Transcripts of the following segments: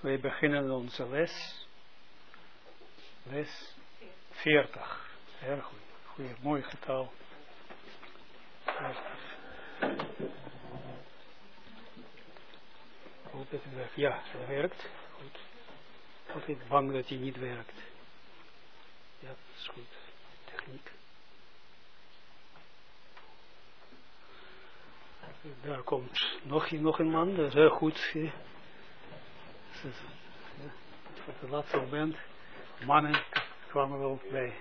Wij beginnen onze les. Les 40. Erg goed. Goeie, mooi getal. 40. Hoop dat werkt. Ja, het werkt. Goed. Altijd bang dat hij niet werkt. Ja, dat is goed. Techniek. Daar komt nog, nog een man, dat is heel goed. Ja. Op het laatste moment, mannen kwamen wel bij.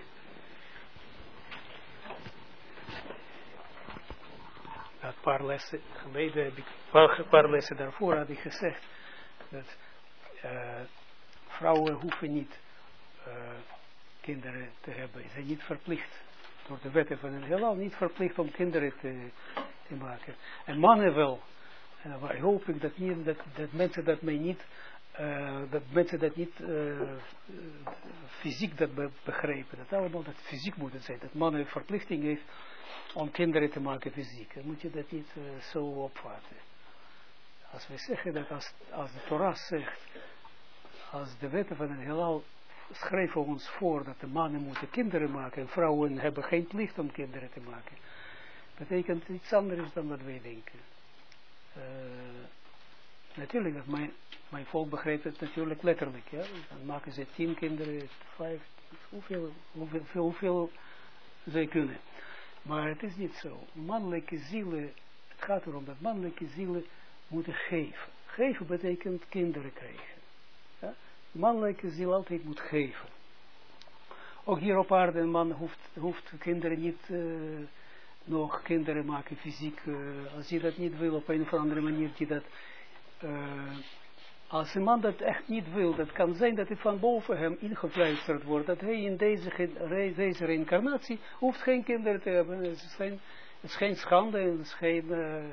Een paar lessen geleden heb ik, paar lessen daarvoor had ik gezegd dat uh, vrouwen hoeven niet uh, kinderen te hebben. Ze zijn niet verplicht door de wetten van het heelal niet verplicht om kinderen te, te maken. En mannen wel. En waar hoop ik dat, niet, dat, dat mensen dat mij niet, uh, dat mensen dat niet uh, fysiek dat be begrijpen. Dat allemaal dat fysiek moet het zijn. Dat mannen een verplichting heeft om kinderen te maken fysiek. Dan moet je dat niet uh, zo opvatten. Als we zeggen dat als, als de Torah zegt, als de wetten van het heelal schrijven ons voor dat de mannen moeten kinderen maken en vrouwen hebben geen plicht om kinderen te maken. Betekent iets anders dan wat wij denken. Natuurlijk, mijn, mijn volk begrijpt het natuurlijk letterlijk. Ja? Dan maken ze tien kinderen, vijf, hoeveel, hoeveel, hoeveel zij kunnen. Maar het is niet zo. Mannelijke zielen, het gaat erom dat mannelijke zielen moeten geven. Geven betekent kinderen krijgen. Ja? Mannelijke ziel altijd moet geven. Ook hier op aarde, een man hoeft, hoeft kinderen niet... Uh, nog kinderen maken fysiek, uh, als hij dat niet wil op een of andere manier, die dat, uh, als een man dat echt niet wil, dat kan zijn dat het van boven hem ingefluisterd wordt, dat hij in deze, deze hoeft geen kinderen te hebben, het is geen, het schande, het is geen, uh,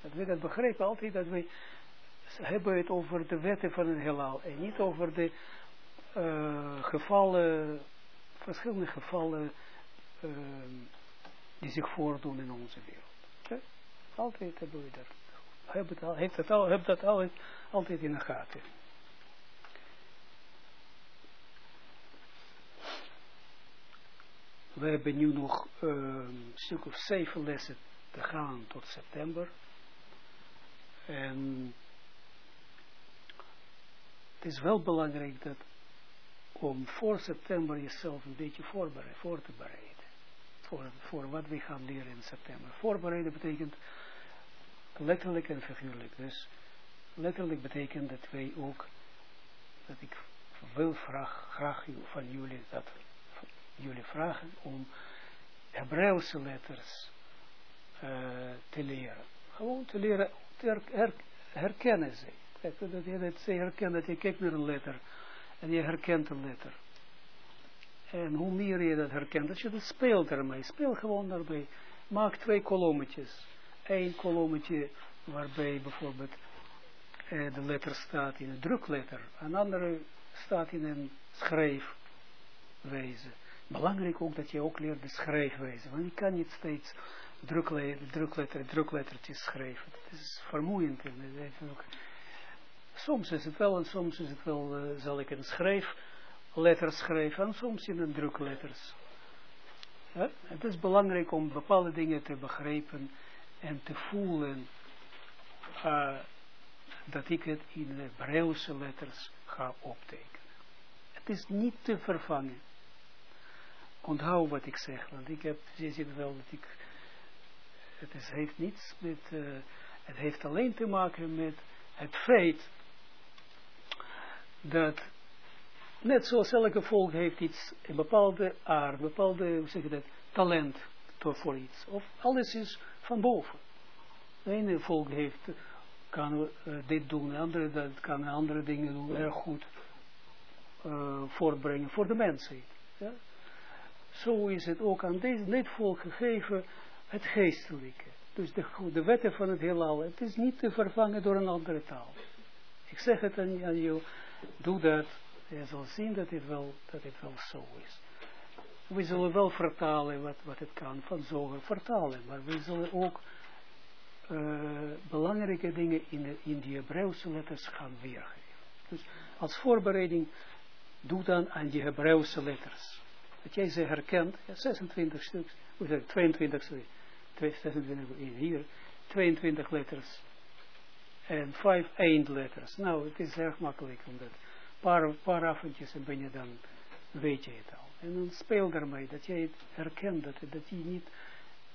dat we dat begrijpen altijd, dat we hebben het over de wetten van het heelal, en niet over de gevallen, verschillende gevallen, die zich voordoen in onze wereld. Altijd hebben we dat. Heb het al, heeft al, dat al, altijd in de gaten. We hebben nu nog uh, een stuk of zeven lessen te gaan tot september. En het is wel belangrijk dat om voor september jezelf een beetje voorbereid, voor te bereiden voor, voor wat we gaan leren in september. Voorbereiden betekent letterlijk en figuurlijk. Dus letterlijk betekent dat wij ook, dat ik wil vraag, graag van jullie, dat jullie vragen om Hebreeuwse letters uh, te leren. Gewoon te leren, herkennen ze. Kijk, dat je dat ze herkennen, dat je kijkt naar een letter en je herkent een letter. En hoe meer je dat herkent, dat je dat speelt ermee. Speel gewoon daarbij. Maak twee kolommetjes. Eén kolommetje waarbij bijvoorbeeld eh, de letter staat in een drukletter. Een andere staat in een schrijfwijze. Belangrijk ook dat je ook leert de schrijfwijze. Want je kan niet steeds drukletter, drukletter, druklettertjes schrijven. Dat is vermoeiend. Soms is het wel en soms is het wel, uh, zal ik een schrijf letters schrijven en soms in een drukletters. Ja? Het is belangrijk om bepaalde dingen te begrijpen en te voelen uh, dat ik het in de letters ga optekenen. Het is niet te vervangen. Onthoud wat ik zeg, want ik heb, je ziet wel dat ik, het is, heeft niets met, uh, het heeft alleen te maken met het feit dat Net zoals elke volk heeft iets, een bepaalde aard, bepaalde, hoe zeg je dat, talent voor iets. Of alles is van boven. De ene volk heeft, kan uh, dit doen, de andere dat kan andere dingen doen, erg goed uh, voortbrengen voor de mensheid. Ja? Zo is het ook aan deze, dit volk gegeven, het geestelijke. Dus de, de wetten van het heelal, het is niet te vervangen door een andere taal. Ik zeg het aan, aan jou, doe dat je zal zien dat het wel, dat het wel zo is. We zullen wel vertalen wat, wat het kan van zogen vertalen, maar we zullen ook belangrijke dingen in, de, in die Hebreeuwse letters gaan weergeven. Dus als voorbereiding, doe dan aan die Hebreeuwse letters. Dat jij ze herkent, ja, 26 stuks, zeg 22, sorry, 26 hier, 22 letters en 5 eindletters. Nou, het is erg makkelijk, omdat paar, paar avondjes en ben je dan, weet je het al. En dan speel daarmee, dat jij het herkent, dat, dat je niet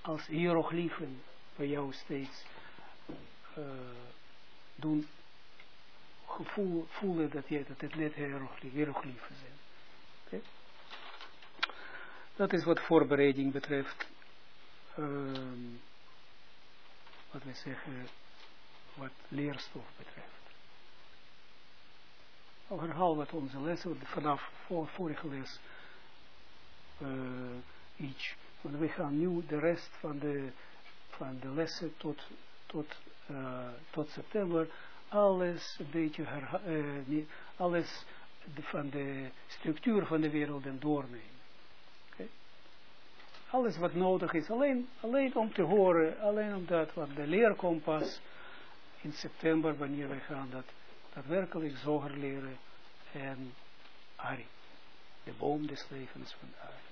als hieroglyphen bij jou steeds uh, doen gevoel, voelen dat, je, dat het net hieroglyphen zijn. Okay? Dat is wat voorbereiding betreft. Um, wat we zeggen, wat leerstof betreft. Ik herhaal wat onze lessen vanaf vorige les uh, iets. Want we gaan nu de rest van de, van de lessen tot, tot, uh, tot september alles een beetje herha uh, alles de, van de structuur van de wereld en doornemen. Alles wat nodig is, alleen, alleen om te horen, alleen omdat wat de leerkompas in september, wanneer wij gaan dat daadwerkelijk zoger leren en Ari, de boom des levens van Ari.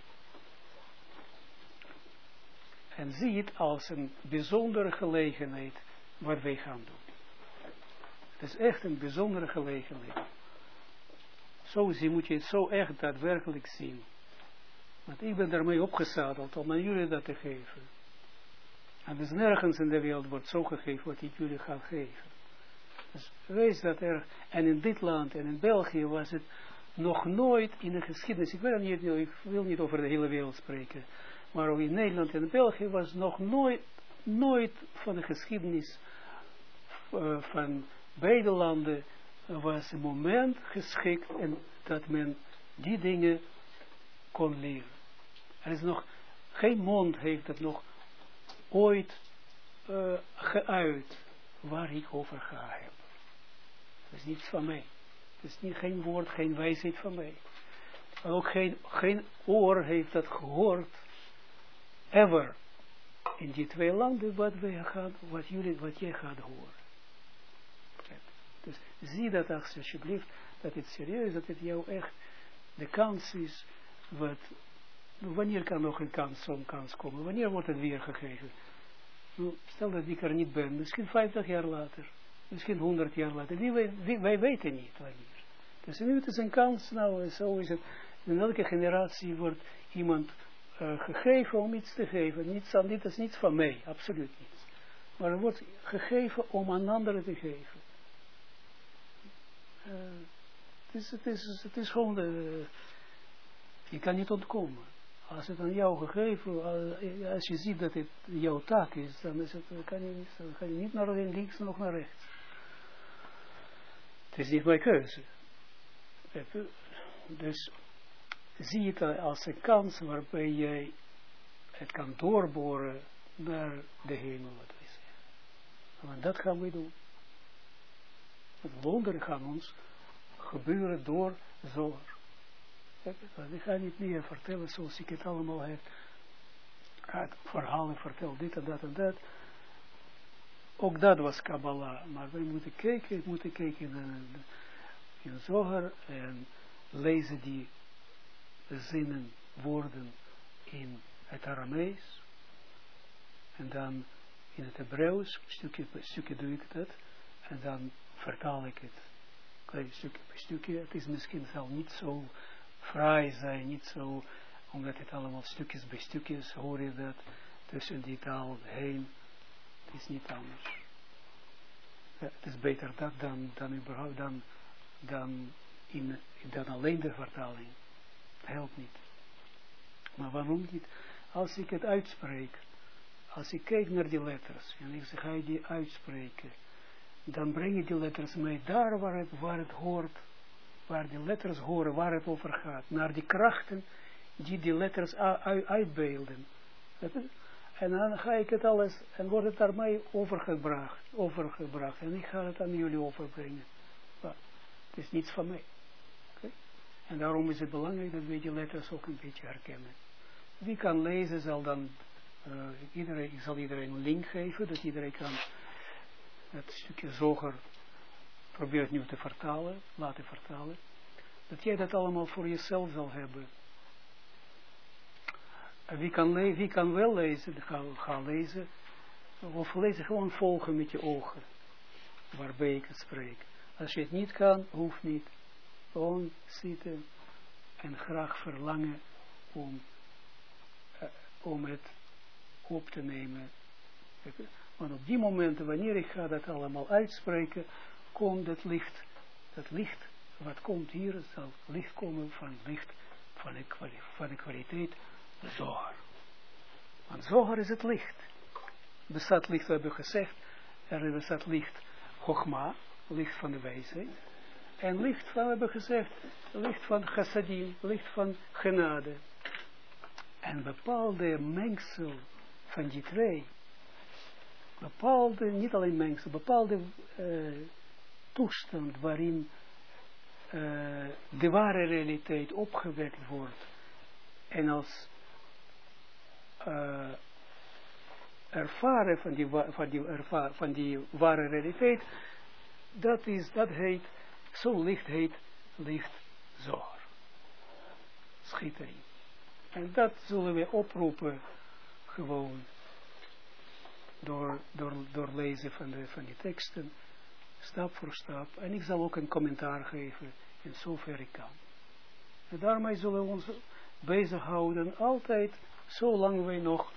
En zie het als een bijzondere gelegenheid wat wij gaan doen. Het is echt een bijzondere gelegenheid. Zo zie, moet je het zo echt daadwerkelijk zien. Want ik ben daarmee opgezadeld om aan jullie dat te geven. En dus nergens in de wereld wordt zo gegeven wat ik jullie ga geven. Dus wees dat er, en in dit land en in België was het nog nooit in de geschiedenis, ik wil niet, ik wil niet over de hele wereld spreken, maar ook in Nederland en België was nog nooit, nooit van de geschiedenis uh, van beide landen was een moment geschikt en dat men die dingen kon leren. Er is nog, geen mond heeft dat nog ooit uh, geuit waar ik over ga hebben. Dat is niets van mij. Dat is niet, geen woord, geen wijsheid van mij. ook geen, geen oor heeft dat gehoord, ever, in die twee landen wat, wij gaan, wat, jullie, wat jij gaat horen. Dus zie dat alsjeblieft, dat het serieus, dat het jou echt de kans is, wat, wanneer kan nog een kans, zo'n kans komen, wanneer wordt het weer gegeven? Nou, stel dat ik er niet ben, misschien 50 jaar later, misschien 100 jaar later, die, wij, wij weten niet wanneer. Dus nu het is een kans, nou zo is het, in elke generatie wordt iemand uh, gegeven om iets te geven, niets aan, dit is niets van mij, absoluut niet. Maar het wordt gegeven om aan anderen te geven. Uh, het, is, het, is, het is gewoon, de, je kan niet ontkomen. Als het aan jou gegeven, als je ziet dat het jouw taak is, dan, is het, kan, je kan je niet naar links, nog naar rechts. Het is niet mijn keuze. Dus zie het als een kans waarbij jij het kan doorboren naar de hemel, wat we zeggen. En dat gaan we doen. Het wonderen gaan ons gebeuren door zorg. Ik ga niet meer vertellen zoals ik het allemaal heb. Het verhalen vertel, dit en dat en dat. Ook dat was Kabbalah. Maar we moeten kijken, we moeten kijken in, in Zohar en lezen die zinnen, woorden in het Aramees. En dan in het Hebreeuws, stukje per stukje doe ik dat. En dan vertaal ik het. Klein stukje per stukje. Het is misschien wel niet zo vrij zijn, niet zo, omdat het allemaal stukjes bij stukjes, hoor je dat, tussen die taal heen, het is niet anders. Het is beter dat dan, dan überhaupt, dan, dan, in, dan alleen de vertaling. Helpt niet. Maar waarom niet? Als ik het uitspreek, als ik kijk naar die letters, en ik zeg, ga je die uitspreken, dan breng je die letters mee daar waar het, waar het hoort, waar die letters horen, waar het over gaat, naar die krachten die die letters uitbeelden. En dan ga ik het alles, en wordt het daarmee overgebracht, overgebracht. En ik ga het aan jullie overbrengen. Maar het is niets van mij. En daarom is het belangrijk dat we die letters ook een beetje herkennen. Wie kan lezen zal dan uh, iedereen, ik zal iedereen een link geven, dat iedereen kan het stukje zoger probeert nu te vertalen, laten vertalen, dat jij dat allemaal voor jezelf zal hebben. En wie kan, wie kan wel lezen, ga, ga lezen, of lezen gewoon volgen met je ogen, waarbij ik het spreek. Als je het niet kan, hoeft niet. Gewoon zitten en graag verlangen om, uh, om het op te nemen. Want op die momenten, wanneer ik ga dat allemaal uitspreken, komt het licht. Dat licht, wat komt hier, zal licht komen van licht, van de, van de kwaliteit zoger. Want zoger is het licht. Bestaat licht, we hebben gezegd, er bestaat licht Chogma, licht van de wijsheid. En licht van, we hebben gezegd, licht van chassadim, licht van genade. En bepaalde mengsel van die twee, bepaalde, niet alleen mengsel, bepaalde uh, toestand waarin uh, de ware realiteit opgewekt wordt en als uh, ervaren van die, van, die, van die ware realiteit, dat is, dat heet, zo licht heet, licht zorg. Schittering. En dat zullen we oproepen, gewoon, door, door, door lezen van, de, van die teksten, stap voor stap. En ik zal ook een commentaar geven, in zover ik kan. En daarmee zullen we ons bezighouden, altijd, zolang wij nog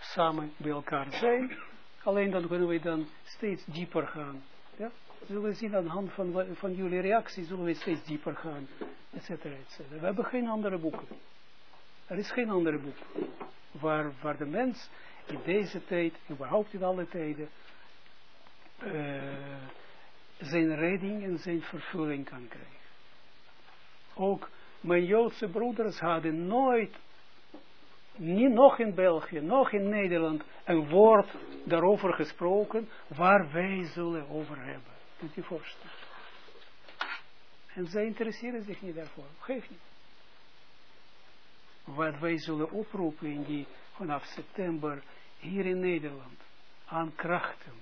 samen bij elkaar zijn. Alleen dan kunnen we dan steeds dieper gaan. Ja? Zullen we zien aan de hand van, van jullie reactie, zullen we steeds dieper gaan, et cetera, et cetera. We hebben geen andere boeken. Er is geen andere boek waar, waar de mens in deze tijd, überhaupt in alle tijden, uh, zijn redding en zijn vervulling kan krijgen. Ook mijn Joodse broeders hadden nooit niet nog in België, nog in Nederland, een woord daarover gesproken, waar wij zullen over hebben. En zij interesseren zich niet daarvoor. Geef niet. Wat wij zullen oproepen in die, vanaf september hier in Nederland, aan krachten,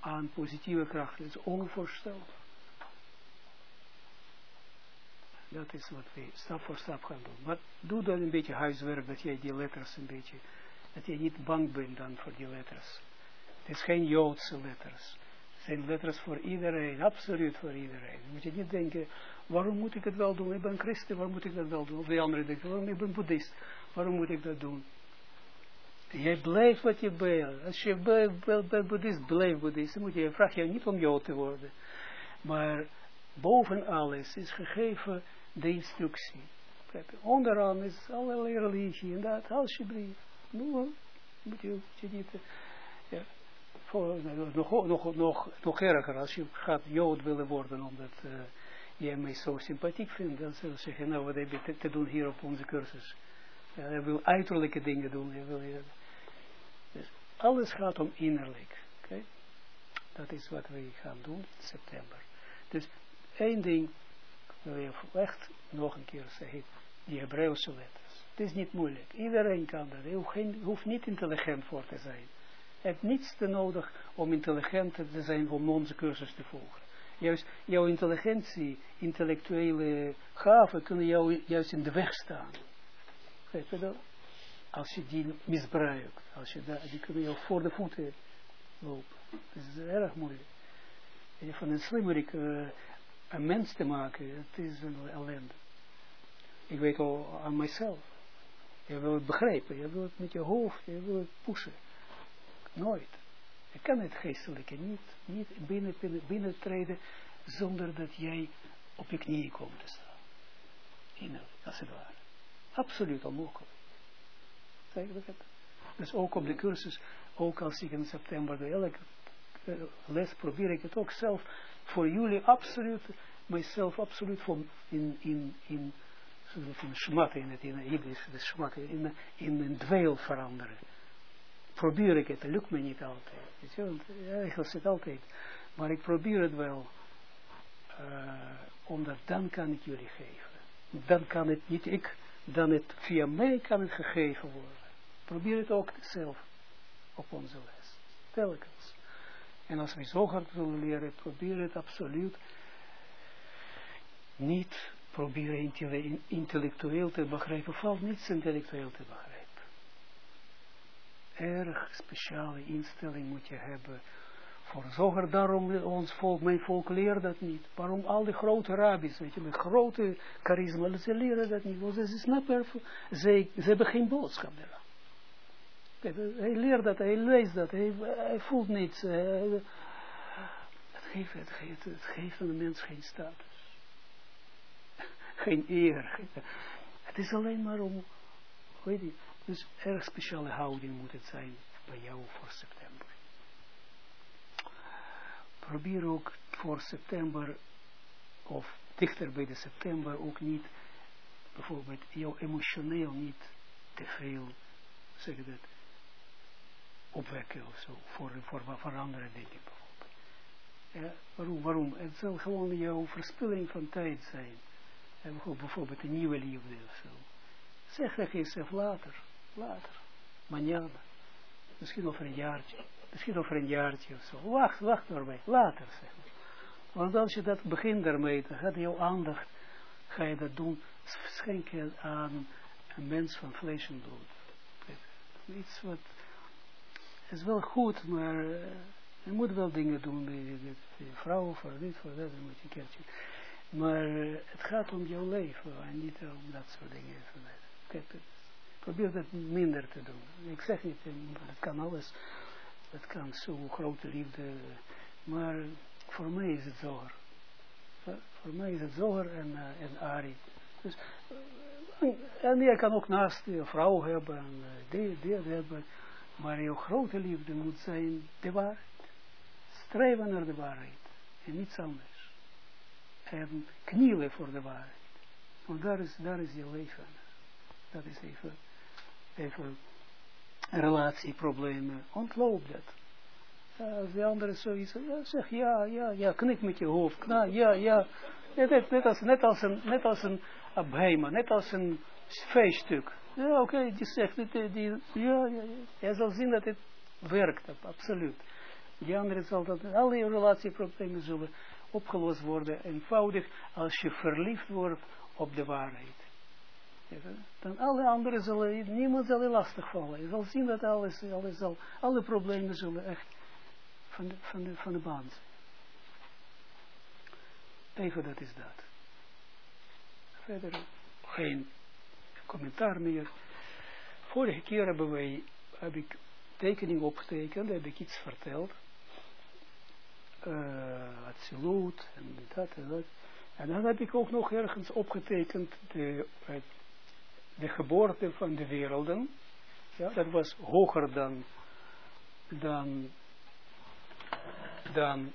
aan positieve krachten, is onvoorstelbaar. Dat is wat we stap voor stap gaan doen. Maar doe dan een beetje huiswerk, dat jij die letters een beetje, dat je niet bang bent dan voor die letters. Het is geen Joodse letters. Zijn letters voor iedereen, absoluut voor iedereen. moet je niet denken, waarom moet ik het wel doen? Ik ben christen, waarom moet ik dat wel doen? Of de andere denken, waarom ik ben boeddhist, waarom moet ik dat doen? Jij blijft wat je bent. Als je bent boeddhist, blijf boeddhist. Dan moet je, vraag je niet om Jood te worden. Maar boven alles is gegeven de instructie. Onderaan is allerlei religie en dat, alsjeblieft. Nu moet je, je niet, ja, nog, nog, erger, als je gaat jood willen worden, omdat uh, jij mij zo sympathiek vindt, dan zullen ze zeggen, nou wat heb je te, doen hier op onze cursus. Ja, je wil uiterlijke dingen doen. Je dus alles gaat om innerlijk. Okay? Dat is wat we gaan doen in september. Dus één ding wil je echt nog een keer zeggen, die Hebreeuwse letters. Het is niet moeilijk. Iedereen kan dat. Je hoeft niet intelligent voor te zijn. Hebt niets te nodig om intelligent te zijn om onze cursus te volgen. Juist jouw intelligentie, intellectuele gaven kunnen jou juist in de weg staan. Weet je dat? Als je die misbruikt, als je die kunnen jou voor de voeten lopen. Dat is erg moeilijk. En van een slimmerik uh, een mens te maken, het is een ellende. Ik weet al aan mijzelf. Je wil het begrijpen, je wil het met je hoofd, je wil het pushen. Nooit. Je kan het geestelijke niet, niet binnen, binnen, binnentreden zonder dat jij op je knieën komt te staan. Innerlijk, als het ware. Absoluut onmogelijk. Zeg je dat? Dus ook op de cursus, ook als ik in september de elke uh, les probeer ik het ook zelf voor jullie absoluut, mijzelf absoluut voor in, in, in, in schmat in het, in de schmat, in, in een dweil veranderen. Probeer ik het, lukt me niet altijd. Eigenlijk is het altijd. Maar ik probeer het wel, uh, omdat dan kan ik jullie geven. Dan kan het niet ik, dan het via mij kan het gegeven worden. Probeer het ook zelf op onze les. Telkens. En als we zo hard willen leren, probeer het absoluut niet proberen intellectueel te begrijpen, valt niets intellectueel te begrijpen. Erg speciale instelling moet je hebben voor zoger. Daarom ons volk, mijn volk leert dat niet. Waarom al die grote rabbis, weet je, met grote charisma, ze leren dat niet. Want ze snappen, ze, ze hebben geen boodschap. Hij leert dat, hij leest dat, hij, voelt niets. het, geeft, het, geeft, het geeft een mens geen status. geen eer. Het is alleen maar om, weet je, dus erg speciale houding moet het zijn bij jou voor september. Probeer ook voor september, of dichter bij de september, ook niet, bijvoorbeeld, jou emotioneel niet te veel, zeg dat, opwekken of zo, voor, voor, voor andere dingen bijvoorbeeld. Ja, waarom? Waarom? Het zal gewoon jouw verspilling van tijd zijn. En bijvoorbeeld een nieuwe liefde of zo. Zeg tegen jezelf later, later, mañana, misschien over een jaartje, misschien over een jaartje of zo. Wacht, wacht erbij, later zeg maar. Want als je dat begint daarmee, dan gaat jouw aandacht, ga je dat doen, schenken aan een mens van vlees en bloed. Iets wat is wel goed, maar uh, je moet wel dingen doen de vrouw, voor dit, voor dat, moet je een keertje. Maar uh, het gaat om jouw leven en niet om dat soort dingen. Kijk, probeer dat minder te doen. Ik zeg niet, het kan alles, het kan zo grote liefde, maar voor mij is het zoger. Voor mij is het zoger en, uh, en Ari. Dus, en je kan ook naast je vrouw hebben en die, die hebben. Maar jouw grote liefde moet zijn de waarheid. Streven naar de waarheid. En niets anders. En knielen voor de waarheid. Want daar is, daar is je leven. Dat is even, even relatieproblemen. Ontloop dat. als de andere zoiets ja, zeg ja, ja, ja, knik met je hoofd. Kna, ja, ja. Net, net, als, net als een, net als een abheima, net als een feeststuk. Ja, oké, okay, die zegt het, die, ja, ja, ja. Hij zal zien dat het werkt, absoluut. Die andere zal dat, alle relatieproblemen zullen opgelost worden, eenvoudig, als je verliefd wordt op de waarheid. Dan alle anderen zullen, niemand zal je lastig vallen. Je zal zien dat alles, alles zal, alle problemen zullen echt van de, van de, van de baan zijn. Even dat is dat. Verder geen commentaar meer. Vorige keer hebben wij, heb ik tekening opgetekend, heb ik iets verteld. Uh, absoluut, en dat en dat. En dan heb ik ook nog ergens opgetekend de, de geboorte van de werelden. Ja, dat was hoger dan, dan, dan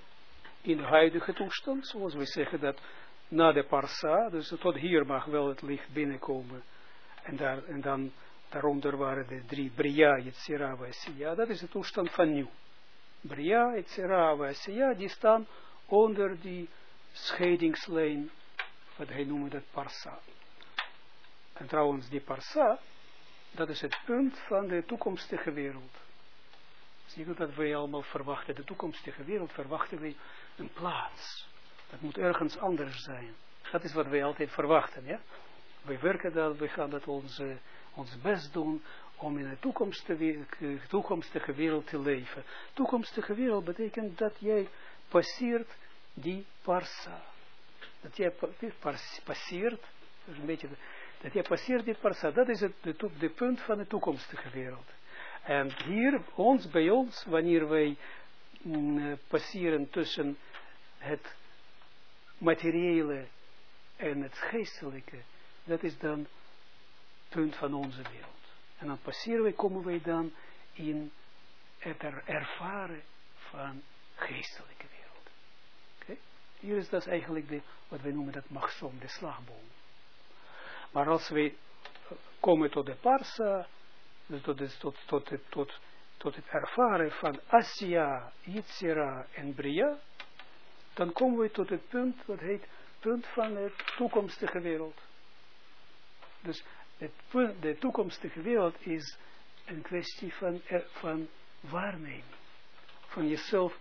in de huidige toestand. Zoals we zeggen dat na de parsa, dus tot hier mag wel het licht binnenkomen en, daar, en dan daaronder waren de drie Bria, Yetzira, Asiya. Dat is de toestand van nu. Bria, Yetzira, Asiya, die staan onder die scheidingslijn, wat hij noemde dat Parsa. En trouwens, die Parsa, dat is het punt van de toekomstige wereld. Zie je dat wij allemaal verwachten, de toekomstige wereld verwachten wij een plaats. Dat moet ergens anders zijn. Dat is wat wij altijd verwachten, ja wij werken dat, we gaan dat onze, ons best doen om in de toekomstige, toekomstige wereld te leven. Toekomstige wereld betekent dat jij passeert die parsa. Dat jij passeert, een beetje, dat jij passeert die parsa, dat is het de, punt van de toekomstige wereld. En hier, ons, bij ons, wanneer wij mm, passeren tussen het materiële en het geestelijke, dat is dan het punt van onze wereld. En dan passeren we, komen wij dan in het ervaren van geestelijke wereld. Hier is dat eigenlijk de, wat wij noemen dat machsom, de slagboom. Maar als we komen tot de parsa, dus tot, tot, tot, tot, tot het ervaren van Asya, Yitzira en Bria, dan komen we tot het punt, wat heet punt van de toekomstige wereld. Dus het, de toekomstige wereld is een kwestie van, van waarneming. Van jezelf,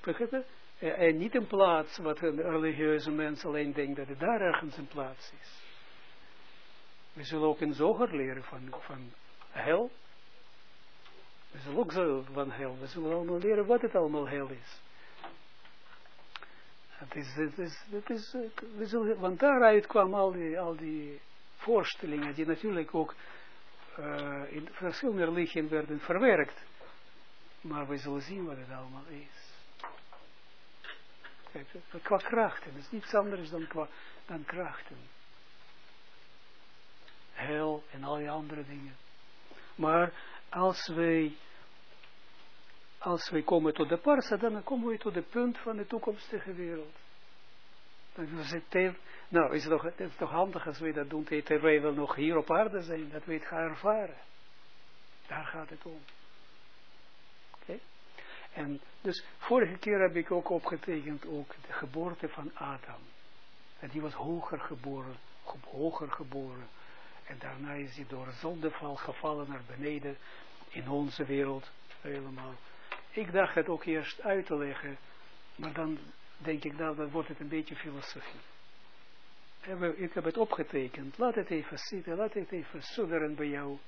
begrijp En niet een plaats wat een religieuze mens alleen denkt dat het daar ergens een plaats is. We zullen ook in zoger leren van, van hel. We zullen ook zo van hel. We zullen allemaal leren wat het allemaal hel is. Het is, is, het is, we zullen, want daaruit kwamen al die, al die voorstellingen die natuurlijk ook uh, in verschillende religieën werden verwerkt. Maar we zullen zien wat het allemaal is. Kijk, qua krachten, het is niets anders dan, qua, dan krachten. Hel en al die andere dingen. Maar als wij, als wij komen tot de parsa, dan komen we tot het punt van de toekomstige wereld. Nou, is het, toch, het is toch handig als we dat doen, terwijl we nog hier op aarde zijn, dat we het gaan ervaren. Daar gaat het om. Oké? En dus vorige keer heb ik ook opgetekend ook de geboorte van Adam. En die was hoger geboren, hoger geboren. En daarna is hij door zondeval gevallen naar beneden in onze wereld helemaal. Ik dacht het ook eerst uit te leggen, maar dan denk ik, nou, dan wordt het een beetje filosofie. Ik heb het opgetekend. Laat het even zitten. Laat het even sudderen bij jou.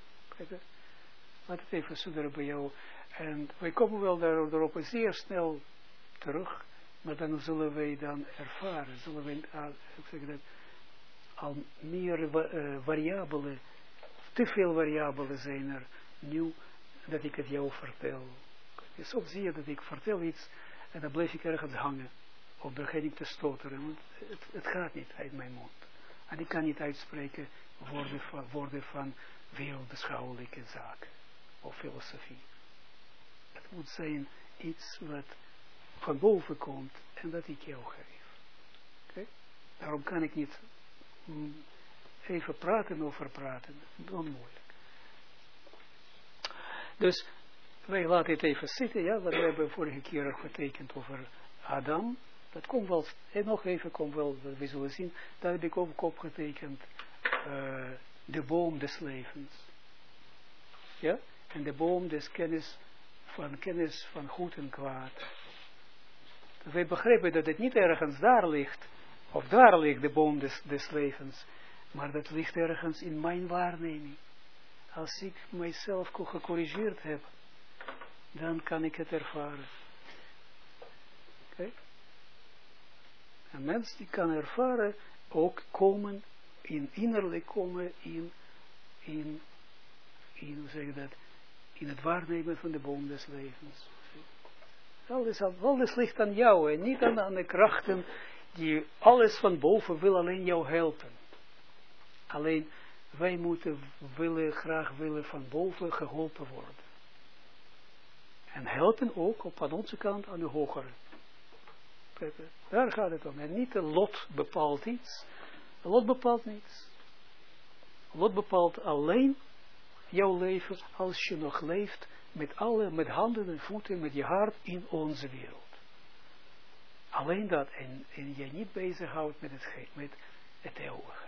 Laat het even sudderen bij jou. En wij komen wel daarop zeer snel terug. Maar dan zullen wij dan ervaren. Zullen wij, uh, ik zeg dat, al meer variabelen, te veel variabelen zijn er nu dat ik het jou vertel. Soms zie je dat ik vertel iets en dan blijf ik ergens hangen. Of begin ik te stoteren, het, het, gaat niet uit mijn mond. En ik kan niet uitspreken woorden van, woorden van zaken of filosofie. Het moet zijn iets wat van boven komt en dat ik jou geef. Daarom kan ik niet even praten over praten. Onmoeilijk. Dus wij laten het even zitten, ja, wat we hebben vorige keer getekend over Adam. Dat komt wel, en nog even komt wel, we zullen zien, daar heb ik ook opgetekend, uh, de boom des levens. Ja, en de boom des kennis, van kennis van goed en kwaad. Wij begrijpen dat het niet ergens daar ligt, of daar ligt de boom des, levens, maar dat ligt ergens in mijn waarneming. Als ik mijzelf gecorrigeerd heb, dan kan ik het ervaren. Een mens die kan ervaren, ook komen, in innerlijk komen, in, in, in hoe zeg dat, in het waarnemen van de boom des levens. Alles, alles ligt aan jou en niet aan de krachten die alles van boven wil alleen jou helpen. Alleen wij moeten willen, graag willen van boven geholpen worden. En helpen ook op aan onze kant aan de hogere. Daar gaat het om. En niet de lot bepaalt iets. De lot bepaalt niets. Lot bepaalt alleen jouw leven als je nog leeft met alle, met handen en voeten, met je hart in onze wereld. Alleen dat en, en je niet bezighoudt met het, met het eeuwige.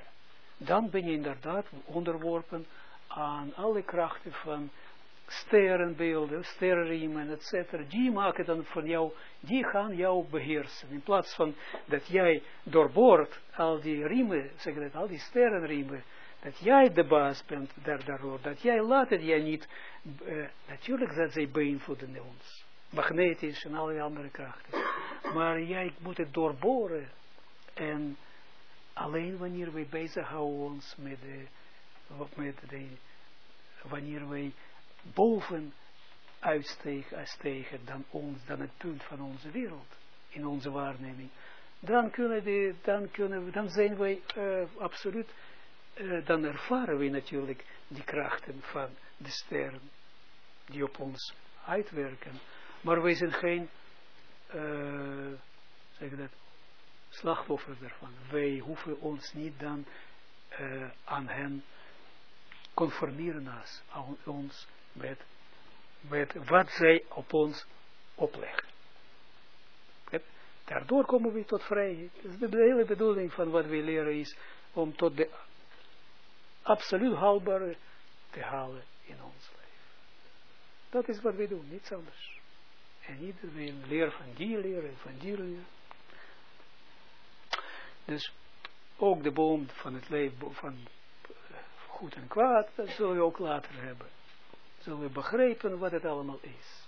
Dan ben je inderdaad onderworpen aan alle krachten van sterrenbeelden, sterrenriemen, etc. Die maken dan van jou, die gaan jou beheersen. In plaats van dat jij doorboort al die riemen, zeg dat, al die sterrenriemen, dat jij de baas bent daar, daardoor, dat jij laat het jij niet, uh, natuurlijk dat zij beïnvloeden ons, magnetisch en alle andere krachten, maar jij moet het doorboren en alleen wanneer wij bezighouden ons met de, met de wanneer wij boven uitstegen, dan, ons, dan het punt van onze wereld, in onze waarneming, dan, kunnen we, dan, kunnen we, dan zijn wij uh, absoluut, uh, dan ervaren we natuurlijk die krachten van de sterren die op ons uitwerken. Maar wij zijn geen, uh, zeg dat, daarvan. Wij hoeven ons niet dan aan hen conformeren als ons met, met wat zij op ons opleggen. Daardoor komen we tot vrijheid. Dus de hele bedoeling van wat we leren is om tot de absoluut haalbare te halen in ons leven. Dat is wat wij doen, niets anders. En we leren van die leren, van die. Dus ook de boom van het leven, van goed en kwaad, dat zullen we ook later hebben. Zullen we begrijpen wat het allemaal is.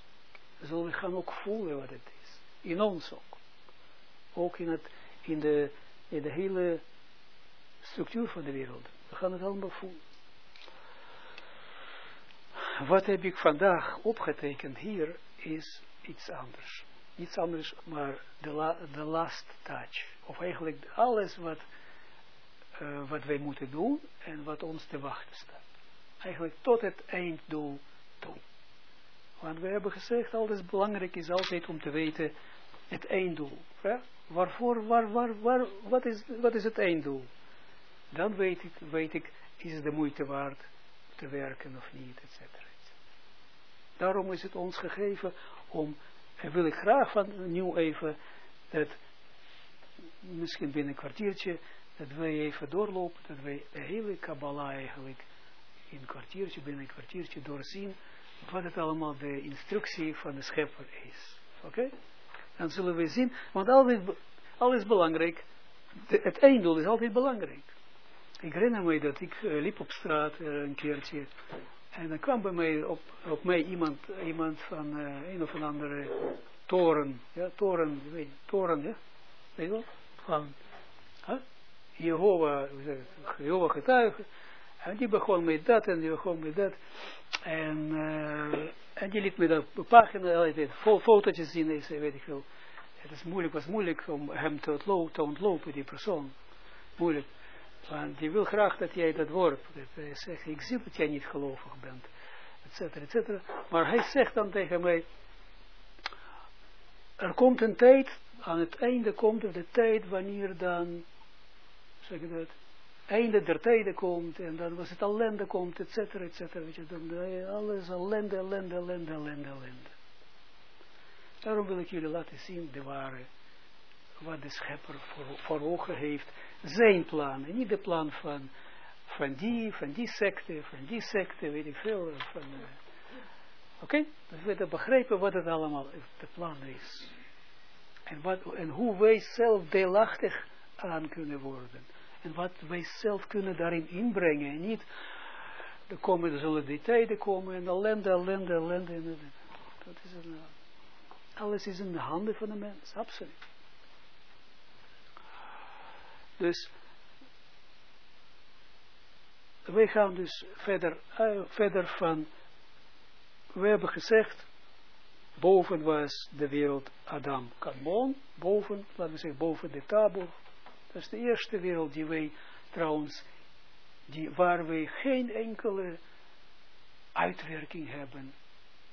Zullen we gaan ook voelen wat het is. In ons ook. Ook in, het, in, de, in de hele structuur van de wereld. We gaan het allemaal voelen. Wat heb ik vandaag opgetekend hier is iets anders. Iets anders, maar de, la, de last touch. Of eigenlijk alles wat, uh, wat wij moeten doen en wat ons te wachten staat. Eigenlijk tot het einddoel toe. Want we hebben gezegd, alles belangrijk is altijd om te weten het einddoel. Waarvoor, waar, waar, waar, wat, is, wat is het einddoel? Dan weet ik, weet ik, is het de moeite waard te werken of niet, et cetera. Daarom is het ons gegeven om, en wil ik graag van nieuw even, dat misschien binnen een kwartiertje, dat wij even doorlopen, dat wij de hele Kabbalah eigenlijk in een kwartiertje, binnen een kwartiertje doorzien, wat het allemaal de instructie van de schepper is. Oké? Dan zullen we zien, want alles, alles belangrijk, de, het einddoel is altijd belangrijk. Ik herinner me dat ik uh, liep op straat uh, een keertje en dan kwam bij mij op, op mij iemand, iemand van uh, een of andere toren, ja, toren, weet je, toren, ja, weet je wel, van huh? Jehovah, Jehovah getuigen. En die begon met dat en die begon met dat. En, uh, en die liet me de pagina, vol fotootjes zien, en zei, weet ik veel. Het is moeilijk, was moeilijk om hem te, ontlopen, te ontlopen, die persoon. Moeilijk. Want die wil graag dat jij dat woord, dat hij zegt, ik zie dat jij niet gelovig bent, et cetera, et cetera. Maar hij zegt dan tegen mij, er komt een tijd, aan het einde komt er de tijd wanneer dan, zeg ik dat, einde der tijden komt, en dan was het ellende komt, et cetera, et cetera, weet je, dan alles ellende, ellende, ellende, ellende, ellende. Daarom wil ik jullie laten zien, de ware, wat de schepper voor, voor ogen heeft, zijn plan, en niet de plan van, van die, van die secte, van die secte, weet ik veel, van, uh, oké, okay? dus we begrijpen wat het allemaal, de plan is. En, wat, en hoe wij zelf deelachtig aan kunnen worden. En wat wij zelf kunnen daarin inbrengen. En niet, er, komen, er zullen die tijden komen en ellende, ellende, ellende. Dat is het, alles is in de handen van de mens, absoluut. Dus wij gaan dus verder, uh, verder van, we hebben gezegd, boven was de wereld Adam Kadmon, boven, laten we zeggen, boven de tabel. Dat is de eerste wereld die wij trouwens, die, waar wij geen enkele uitwerking hebben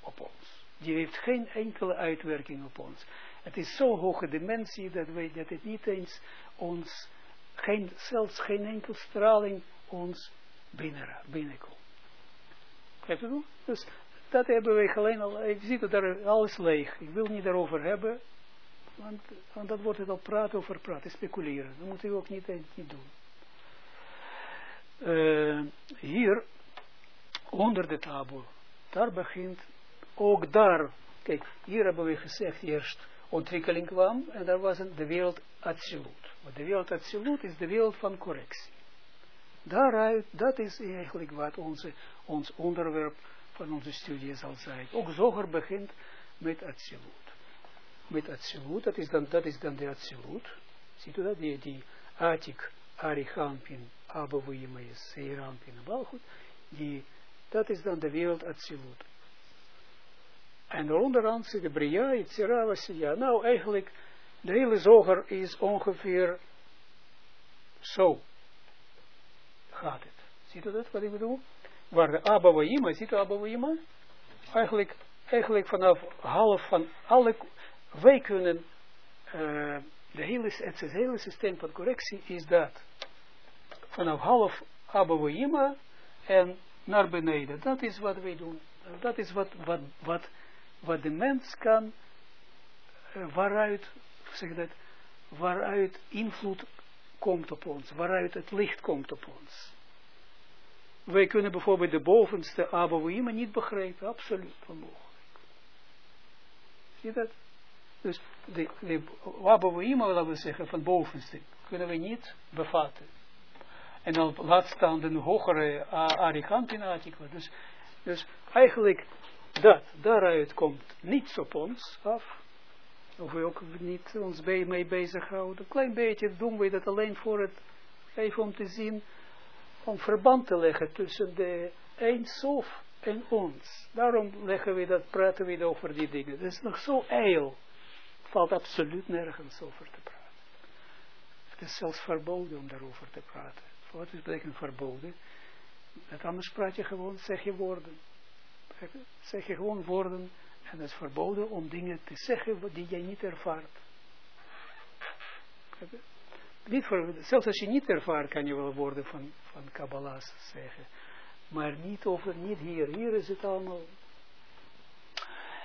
op ons. Die heeft geen enkele uitwerking op ons. Het is zo'n hoge dimensie dat, wij, dat het niet eens ons geen, zelfs geen enkel straling ons binnen, binnenkomt. Heb je Dus dat hebben wij alleen al, je ziet dat daar alles leeg. Ik wil niet daarover hebben, want, dat wordt het al praten over praten, speculeren. Dat moeten we ook niet, niet doen. Uh, hier, onder de tabel, daar begint, ook daar, kijk, hier hebben we gezegd eerst, ontwikkeling kwam, en daar was de wereld absoluut. De wereld absoluut is de wereld van correctie. Daaruit, dat is eigenlijk wat onze, ons onderwerp van onze studie zal zijn. Ook Zoger begint met absoluut. Met absoluut, dat is dan, dat is dan de absoluut. Ziet u dat? Die, die Atik, Arichampin, Abavuyimais, Seirampin, goed. Die, dat is dan de wereld absoluut. En onderaan zit de Bria, Yitzira, ja. Nou, eigenlijk de hele zoger is ongeveer zo. Gaat het. Ziet u dat, wat ik bedoel? Waar de Abba ziet u Abba Eigenlijk, eigenlijk vanaf half van alle, wij kunnen, uh, de hele, het hele systeem van correctie is dat. Vanaf half Abba en naar beneden. Dat is wat wij doen. Dat is wat, wat, wat, wat de mens kan, uh, waaruit zeg dat, waaruit invloed komt op ons, waaruit het licht komt op ons. wij kunnen bijvoorbeeld de bovenste Abouima niet begrijpen, absoluut onmogelijk. Zie je dat? Dus de, de Abouima, laten we zeggen, van bovenste, kunnen we niet bevatten. En dan laat staan de hogere Arigantin-artikel. Dus, dus eigenlijk dat, daaruit komt niets op ons af. Of we ook niet ons bij, mee bezighouden. Een klein beetje doen we dat alleen voor het, even om te zien, om verband te leggen tussen de Eindsof en ons. Daarom leggen we dat, praten we over die dingen. Dat is nog zo eil. Valt absoluut nergens over te praten. Het is zelfs verboden om daarover te praten. Wat is betekent verboden? Dat anders praat je gewoon, zeg je woorden. Zeg je gewoon woorden en het is verboden om dingen te zeggen die jij niet ervaart. Niet voor, zelfs als je niet ervaart, kan je wel woorden van, van Kabbalah zeggen. Maar niet over, niet hier. Hier is het allemaal.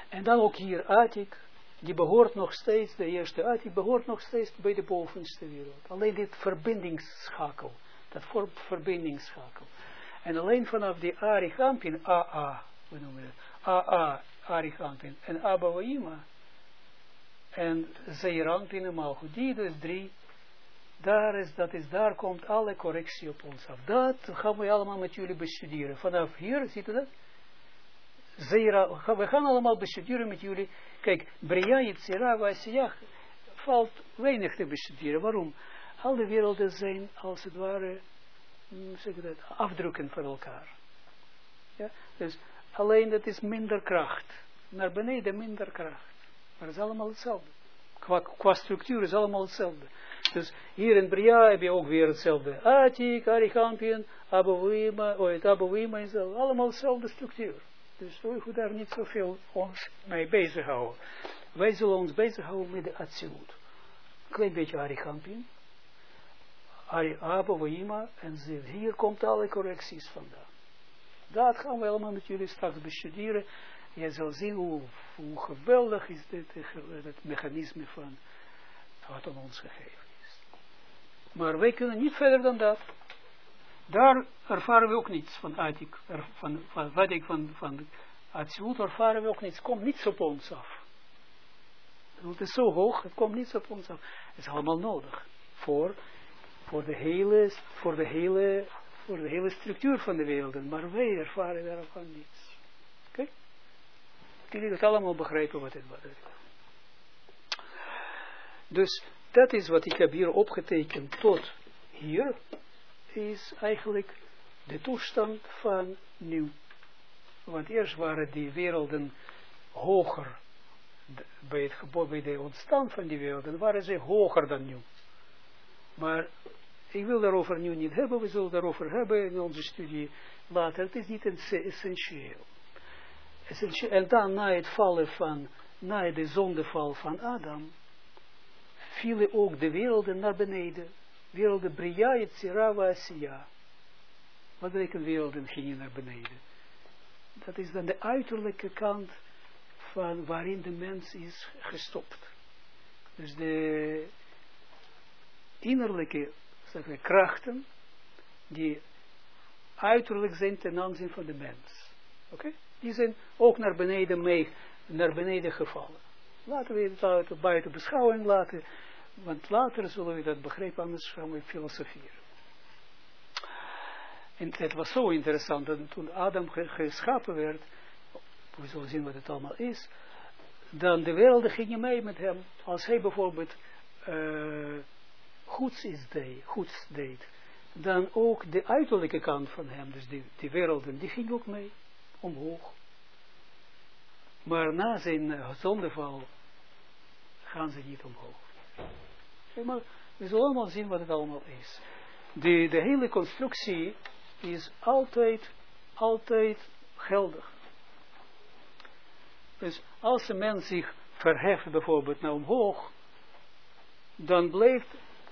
En dan ook hier Atik, die behoort nog steeds, de eerste Atik behoort nog steeds bij de bovenste wereld. Alleen dit verbindingsschakel, dat verbindingsschakel. En alleen vanaf die Arigampin, AA, we noemen het, AA, Arigampin en Abawaima, en Zeerampin en die dus drie, daar, is, dat is, daar komt alle correctie op ons af. Dat gaan we allemaal met jullie bestuderen. Vanaf hier, ziet u dat? Zeera, we gaan allemaal bestuderen met jullie. Kijk, Bria, Yitzira, Vasiyah valt weinig te bestuderen. Waarom? Alle werelden zijn, als het ware, mm, zeg dat, afdrukken van elkaar. Ja? Dus alleen dat is minder kracht. Naar beneden minder kracht. Maar het is allemaal hetzelfde. Qua, qua structuur is allemaal hetzelfde. Dus hier in Bria heb je ook weer hetzelfde. Atik, Arichampien, Abouima, ooit Abouima is allemaal dezelfde structuur. Dus we hoeven daar niet zoveel ons mee bezighouden. Wij zullen ons bezighouden met de Atsilut. Klein beetje Arichampien. Ari, Abouima en hier komt alle correcties vandaan. Dat gaan we allemaal met jullie straks bestuderen. Je zal zien hoe, geweldig is dit, het mechanisme van wat aan ons gegeven. Maar wij kunnen niet verder dan dat. Daar ervaren we ook niets van Atik, van, van, ik van, van Atsilut ervaren we ook niets. Komt niets op ons af. Het is zo hoog, het komt niets op ons af. Het is allemaal nodig voor, voor, de, hele, voor, de, hele, voor de hele structuur van de wereld. Maar wij ervaren daarvan niets. Oké? Okay? Jullie het allemaal begrijpen wat het is. Dus dat is wat ik heb hier opgetekend tot hier, is eigenlijk de toestand van nu. Want eerst waren die werelden hoger, bij het bij de ontstaan van die werelden, waren ze hoger dan nu. Maar ik wil daarover nu niet hebben, we zullen daarover hebben in onze studie later. Het is niet essentieel. essentieel. En dan na het vallen van, na de zondeval van Adam, vielen ook de werelden naar beneden. Werelden Bria, Yetzira, Asiya. Wat betekent werelden gingen naar beneden? Dat is dan de uiterlijke kant van waarin de mens is gestopt. Dus de innerlijke maar, krachten die uiterlijk zijn ten aanzien van de mens. Oké? Die zijn ook naar beneden mee, naar beneden gevallen. Laten we het buiten beschouwing laten. Want later zullen we dat begrijpen, anders gaan we filosoferen. En het was zo interessant, dat toen Adam geschapen werd, we zullen zien wat het allemaal is, dan de wereld ging mee met hem. Als hij bijvoorbeeld uh, goeds, is deed, goeds deed, dan ook de uiterlijke kant van hem, dus die, die werelden, die ging ook mee, omhoog. Maar na zijn uh, zondeval gaan ze niet omhoog. Maar we zullen allemaal zien wat het allemaal is. De, de hele constructie is altijd, altijd geldig. Dus als een mens zich verheft bijvoorbeeld naar omhoog, dan blijft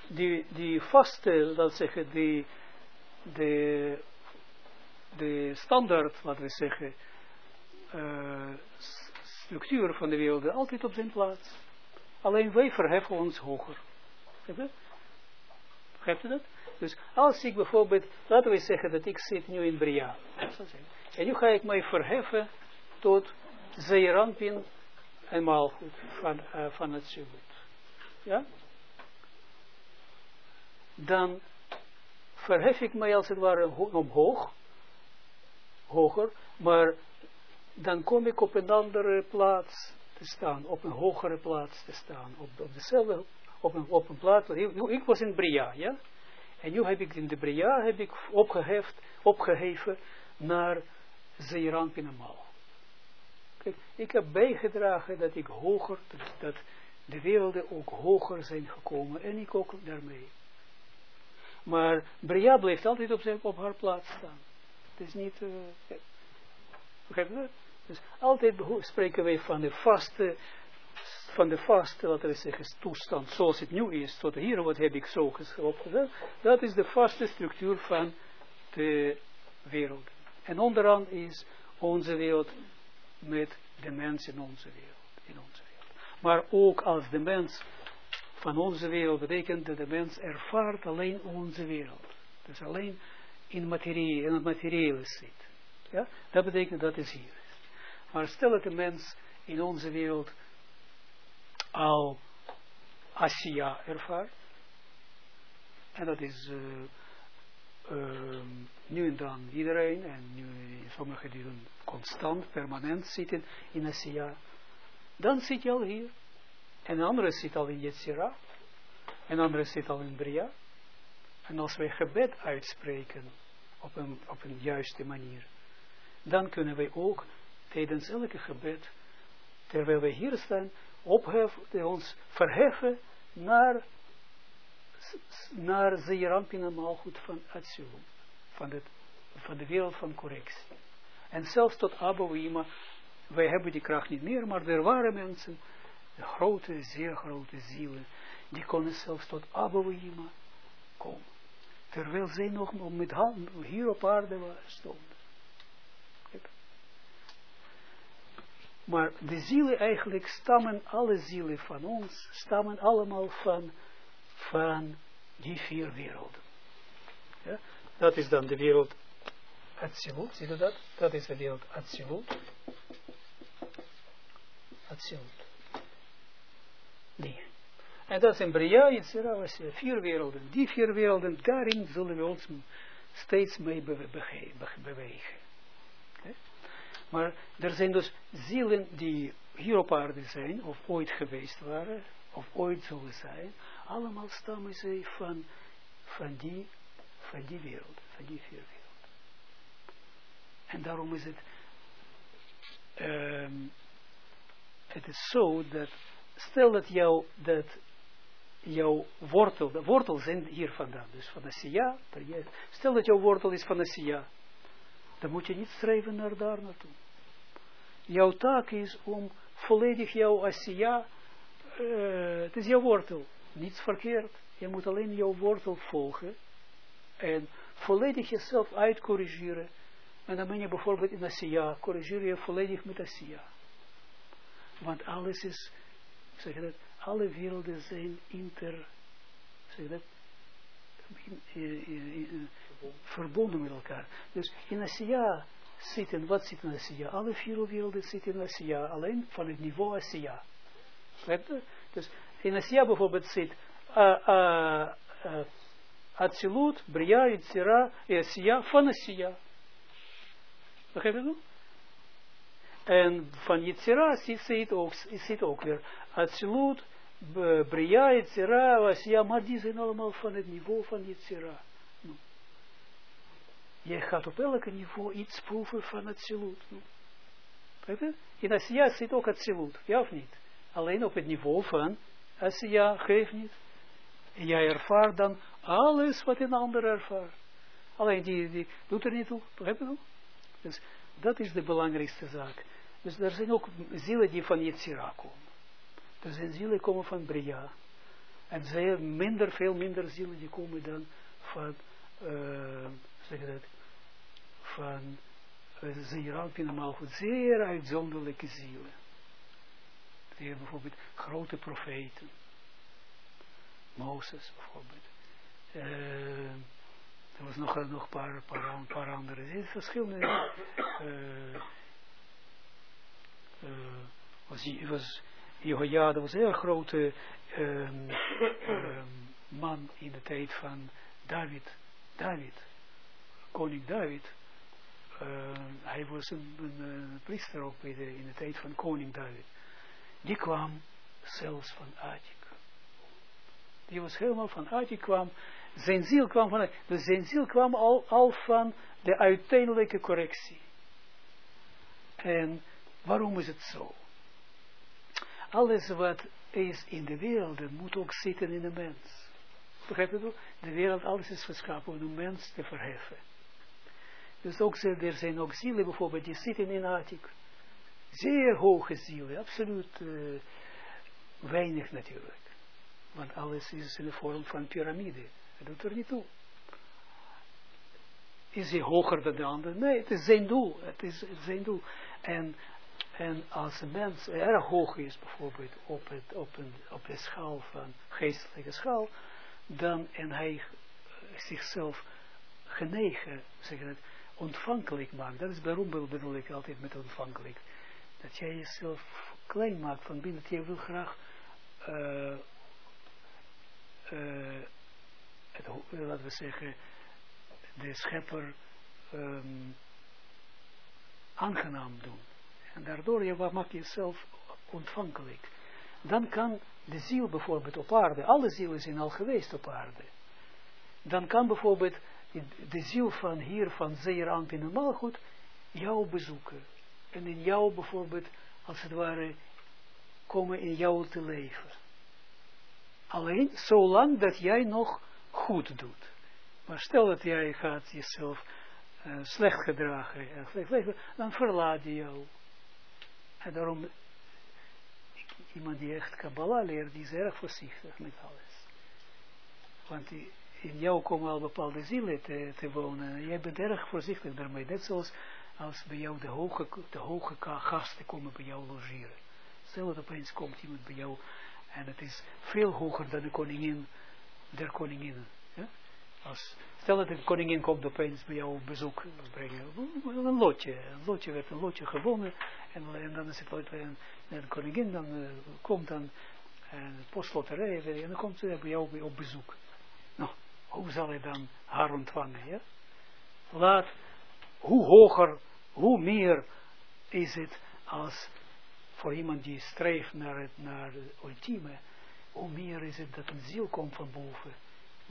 die, die vaste, dat zeggen, die, de, de standaard, laten we zeggen, uh, structuur van de wereld altijd op zijn plaats. Alleen wij verheffen ons hoger. Begrijpt u dat? Dus als ik bijvoorbeeld, laten we zeggen dat ik zit nu in Bria. En nu ga ik mij verheffen tot Zeerampin en Malchut van, uh, van het Zubut. Ja? Dan verhef ik mij als het ware omhoog, hoger, maar dan kom ik op een andere plaats te staan, op een hogere plaats te staan, op, op dezelfde, op een, plaats, ik, was in Bria, ja, en nu heb ik in de Bria, heb ik opgeheft, opgeheven naar Zeeran Pinamal. Kijk, ik heb bijgedragen dat ik hoger, dat de werelden ook hoger zijn gekomen en ik ook daarmee. Maar Bria blijft altijd op, zijn, op haar plaats staan. Het is niet, uh, begrijp je Dus altijd spreken wij van de vaste, van de vaste, laten we zeggen, toestand, zoals het nu is, tot hier, wat heb ik zo opgezet, dat is de vaste structuur van de wereld. En onderaan is onze wereld met de mens in onze wereld. In onze wereld. Maar ook als de mens van onze wereld betekent dat de mens ervaart alleen onze wereld. Dus alleen in, materie, in het materiële zit. Ja? Dat betekent dat is hier. Maar stel dat de mens in onze wereld al Asia ervaart. En dat is uh, uh, nu en dan iedereen. En nu sommigen die constant, permanent zitten in Asia. Dan zit je al hier. En een andere zit al in Yetzira. En een andere zit al in Bria. En als wij gebed uitspreken op een, op een juiste manier, dan kunnen wij ook tijdens elke gebed, terwijl wij hier staan, opheffen, ons verheffen naar, naar en Malchut van Atsilut, van, het, van de wereld van correctie. En zelfs tot Abouima, wij hebben die kracht niet meer, maar er waren mensen grote, zeer grote zielen, die konden zelfs tot Abouima komen. Terwijl zij nog met hand hier op aarde stonden. Maar de zielen eigenlijk stammen, alle zielen van ons, stammen allemaal van, van die vier werelden. Ja? Dat is dan de wereld Atsilut, zie je dat? Dat is de wereld Atsilut. Atsilut. Die. En dat in Bria, Yitzhira, was vier werelden. Die vier werelden, daarin zullen we ons steeds mee bewegen. Maar er zijn dus zielen die hier op aarde zijn, of ooit geweest waren, of ooit zullen zijn. Allemaal stammen zij van, van, die, van die wereld, van die vier werelden. En daarom is het, um, het is zo dat, stel dat jou, dat jouw wortel, de wortel zijn hier vandaan, dus van Sia, stel dat jouw wortel is van Sia, dan moet je niet streven naar daar naartoe. Jouw taak is om volledig jouw Asiya, uh, het is jouw wortel, niets verkeerd. Je moet alleen jouw wortel volgen en volledig jezelf uitcorrigeren. En dan ben je bijvoorbeeld in Asiya, corrigeer je volledig met Asiya. Want alles is, zeg dat, alle werelden zijn inter, zeg dat, verbonden met elkaar. Dus in Asia zitten, wat zit in Asia? Alle vier werelden zitten in Asia, alleen van het niveau Asia. Dus in Asia bijvoorbeeld zit uh, uh, uh, Atsilut, Bria, Yitzira, Asia, van Asia. Begrijp je? En van Yitzira zit ook, zit ook weer Atsilut, Bria, Yitzira, Asia, maar die zijn allemaal van het niveau van Yitzira. Je gaat op elke niveau iets proeven van het silut. In Asiya zit ook het silut, ja of niet? Alleen op het niveau van Asiya, geef niet. En jij ervaart dan alles wat een ander ervaart. Alleen die, die doet er niet toe, begrijp je Dus dat is de belangrijkste zaak. Dus er zijn ook zielen die van Yitzira komen. Er zijn zielen komen van Bria. En zijn minder, veel minder zielen die komen dan van, uh, zeg dat, van uh, Zeeranpin goed, zeer uitzonderlijke zielen. Die bijvoorbeeld grote profeten. Mozes bijvoorbeeld. Uh, er was nog, nog een paar, paar, paar andere. Is verschillende. Uh, uh, was, was Jehoiada was een heel grote um, um, man in de tijd van David. David, koning David. Uh, hij was een, priester ook in de tijd van koning David. Die kwam zelfs van Atik. Die was helemaal van Atik kwam. Zijn ziel kwam van, dus zijn ziel kwam al, al van de uiteindelijke correctie. En waarom is het zo? Alles wat is in de wereld, moet ook zitten in de mens. Begrijp je toch? De wereld, alles is geschapen om de mens te verheffen. Dus ook, er zijn ook zielen bijvoorbeeld, die zitten in Attic. Zeer hoge zielen, absoluut uh, weinig natuurlijk. Want alles is in de vorm van piramide. Dat doet er niet toe. Is hij hoger dan de ander? Nee, het is zijn doel. Het is zijn doel. En, en als een mens erg hoog is, bijvoorbeeld op, het, op, een, op de schaal van geestelijke schaal, dan en hij zichzelf genegen, zeg het, ontvankelijk maakt. Dat is waarom bedoel ik altijd met ontvankelijk. Dat jij jezelf klein maakt van binnen. Dat je wil graag uh, het, laten we zeggen, de schepper um, aangenaam doen. En daardoor je jezelf ontvankelijk. Dan kan de ziel bijvoorbeeld op aarde, alle zielen zijn al geweest op aarde. Dan kan bijvoorbeeld de ziel van hier, van Zeerank in de Malgoed, jou bezoeken. En in jou bijvoorbeeld, als het ware, komen in jou te leven. Alleen zolang dat jij nog goed doet. Maar stel dat jij gaat jezelf uh, slecht gedragen, leven, dan verlaat je jou. En daarom, iemand die echt Kabbalah leert, die is erg voorzichtig met alles. Want in jou komen al bepaalde zielen te, te wonen. En jij bent erg voorzichtig daarmee. Net zoals als bij jou de hoge, de hoge gasten komen bij jou logeren. Stel dat opeens komt iemand bij jou en het is veel hoger dan de koningin der koningin. Als, stel dat de koningin komt opeens bij jou op bezoek brengen. Een lotje. Een lotje werd een lotje gewonnen. En, dan is het ooit en, de koningin dan uh, komt dan en postloterij en dan komt ze bij jou op bezoek. Nou, hoe zal hij dan haar ontvangen? Ja? Laat, hoe hoger, hoe meer is het als voor iemand die streeft naar het, naar het ultieme, hoe meer is het dat een ziel komt van boven,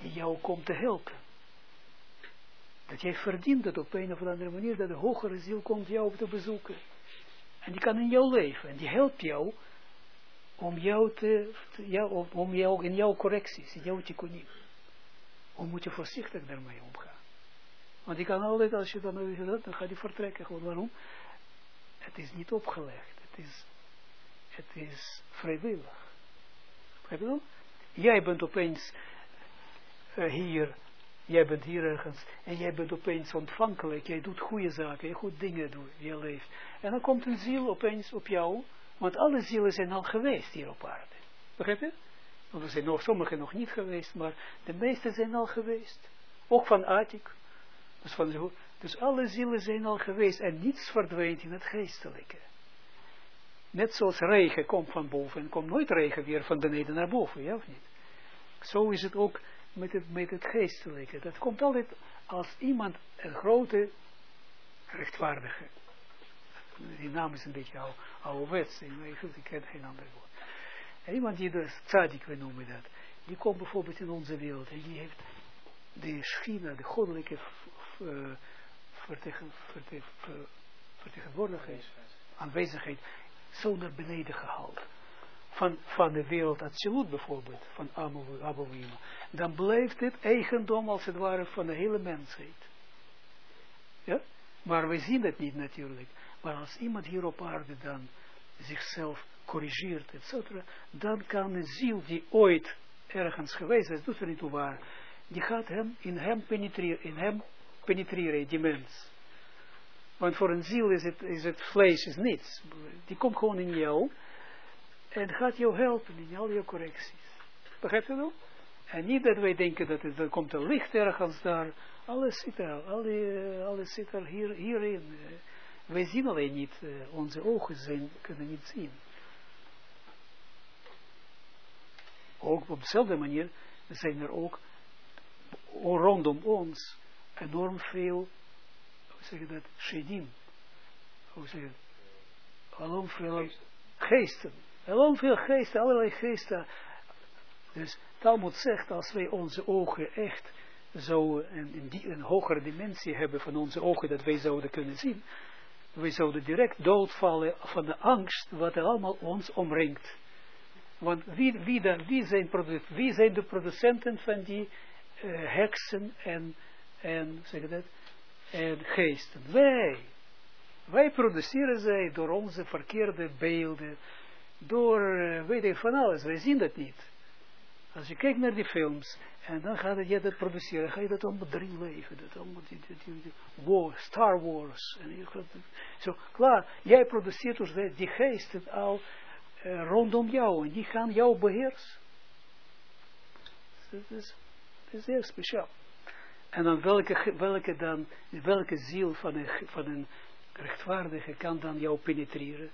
die jou komt te helpen. Dat jij verdient dat op een of andere manier, dat de hogere ziel komt jou te bezoeken. En die kan in jou leven, en die helpt jou om jou te, jou, om jou in jouw correcties, in jouw tikkun. Hoe moet je voorzichtig daarmee omgaan? Want die kan altijd, als je dan dan gaat die vertrekken. Gewoon waarom? Het is niet opgelegd. Het is, het is vrijwillig. Jij bent opeens uh, hier, jij bent hier ergens, en jij bent opeens ontvankelijk, jij doet goede zaken, je goed dingen doet, je leeft. En dan komt een ziel opeens op jou, want alle zielen zijn al geweest hier op aarde. Begrijp je? Want er zijn nog sommigen nog niet geweest, maar de meeste zijn al geweest. Ook van Atik. Dus, van, dus alle zielen zijn al geweest en niets verdwijnt in het geestelijke. Net zoals regen komt van boven en komt nooit regen weer van beneden naar boven, ja of niet? Zo is het ook met het, met het geestelijke. Dat komt altijd als iemand een grote rechtvaardige. Die naam is een beetje oude, ouderwets, ik ken geen ander woord. En iemand die dus tzadik, we noemen dat, die komt bijvoorbeeld in onze wereld en die heeft de schina, de goddelijke uh, vertegen, vertegen, vertegenwoordigheid, aanwezigheid, zo naar beneden gehaald. Van, van de wereld Atsilut bijvoorbeeld, van Abouima. Dan blijft het eigendom als het ware van de hele mensheid. Ja? Maar we zien het niet natuurlijk. Maar als iemand hier op aarde dan zichzelf corrigeert, etc., dan kan een ziel die ooit ergens geweest is, doet er niet toe waar, die gaat hem, in hem penetreren, in hem penetreren, die mens. Want voor een ziel is het, is het vlees is niets. Die komt gewoon in jou en gaat jou helpen in al je correcties. Begrijpt u wel? En niet dat wij denken dat het, er komt een licht ergens daar. Alles zit er, alle, alles zit er hier, hierin. Wij zien alleen niet, uh, onze ogen zijn, kunnen niet zien. Ook op dezelfde manier zijn er ook rondom ons enorm veel, hoe zeg je dat, shedim. Hoe zeg je Enorm veel geesten. Enorm veel geesten, allerlei geesten. Dus Talmud zegt, als wij onze ogen echt zo een, een, hogere dimensie hebben van onze ogen, dat wij zouden kunnen zien, wij zouden direct doodvallen van de angst wat er allemaal ons omringt. Want wie, wie, wie, zijn, wie zijn de producenten van die uh, heksen en, en, zeg dat, en geesten? Wij. Wij produceren zij door onze verkeerde beelden, door, uh, weet ik, van alles. Wij zien dat niet. Als je kijkt naar die films, en dan ga je dat produceren, ga je dat allemaal drie leven, dat allemaal die, die, die, war, Star Wars, en je gaat, zo, klaar, jij produceert dus die geesten al uh, rondom jou, en die gaan jou beheersen. Dat is, is heel speciaal. En dan welke, welke dan, welke ziel van een, van een rechtvaardige kan dan jou penetreren?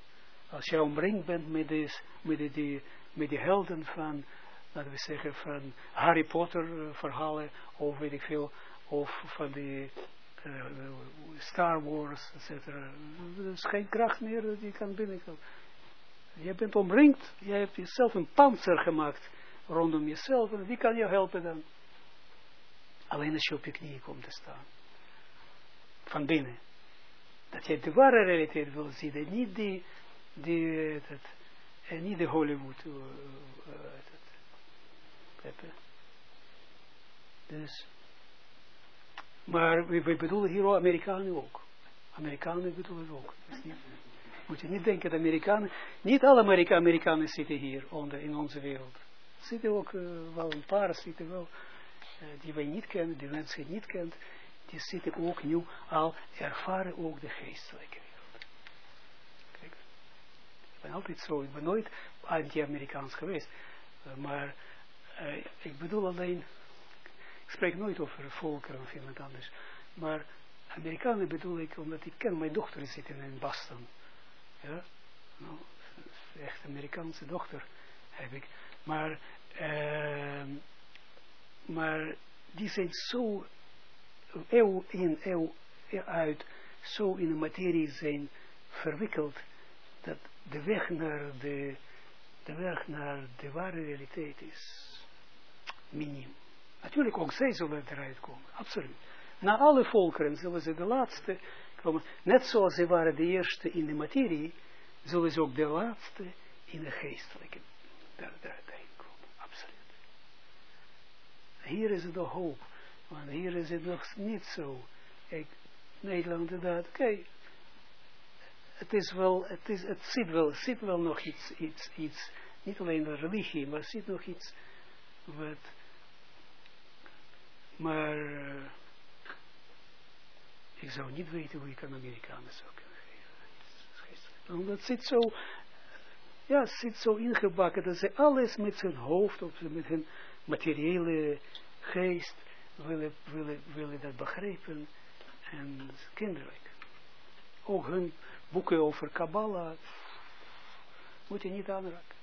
Als jij omringd bent met, des, met, die, met die helden van laten we zeggen, van Harry Potter uh, verhalen, of weet ik veel, of van die uh, Star Wars, etc. Er is geen kracht meer je kan binnenkomen. Je bent omringd, je hebt jezelf een panzer gemaakt rondom jezelf, en wie kan je helpen dan? Alleen als je op je knieën komt te staan. Van binnen. Dat je de ware realiteit wil zien, en niet die, die, dat, en niet de Hollywood, uh, uh, dus, maar we, we bedoelen hier Amerikanen ook. Amerikanen bedoelen ook. niet, moet je niet denken dat Amerikanen, niet alle Amerika Amerikanen zitten hier onder, in onze wereld. Er zitten ook wel een paar zitten wel, uh, die wij niet kennen, die mensen niet kent, die zitten ook nu al, ervaren ook de geestelijke ben altijd zo, ik ben nooit anti-Amerikaans geweest, uh, maar uh, ik bedoel alleen, ik spreek nooit over volkeren of iemand anders, maar Amerikanen bedoel ik omdat ik ken, mijn dochter zit in Boston. Ja, nou, echt Amerikaanse dochter heb ik. Maar, uh, maar die zijn zo eeuw in, eeuw uit, zo in de materie zijn verwikkeld, dat de weg naar de, de weg naar de ware realiteit is minim. Natuurlijk, ook zij zullen eruit komen, absoluut. Na alle volkeren zullen ze de laatste komen. Net zoals ze waren de eerste in de materie, zullen ze ook de laatste in de geestelijke komen. Absoluut. Hier is de hoop. Want hier is het nog niet zo. Kijk, Nederland inderdaad, oké. Het is wel, het, is, het zit wel, zit wel nog iets, iets, iets, niet alleen de religie, maar zit nog iets wat maar uh, ik zou niet weten hoe ik aan Amerikanen zou kunnen geven. Omdat zit zo, ja, zit zo ingebakken dat ze alles met zijn hoofd, of met hun materiële geest, willen, willen, willen dat begrijpen. En kinderlijk. Ook hun boeken over Kabbalah moet je niet aanraken.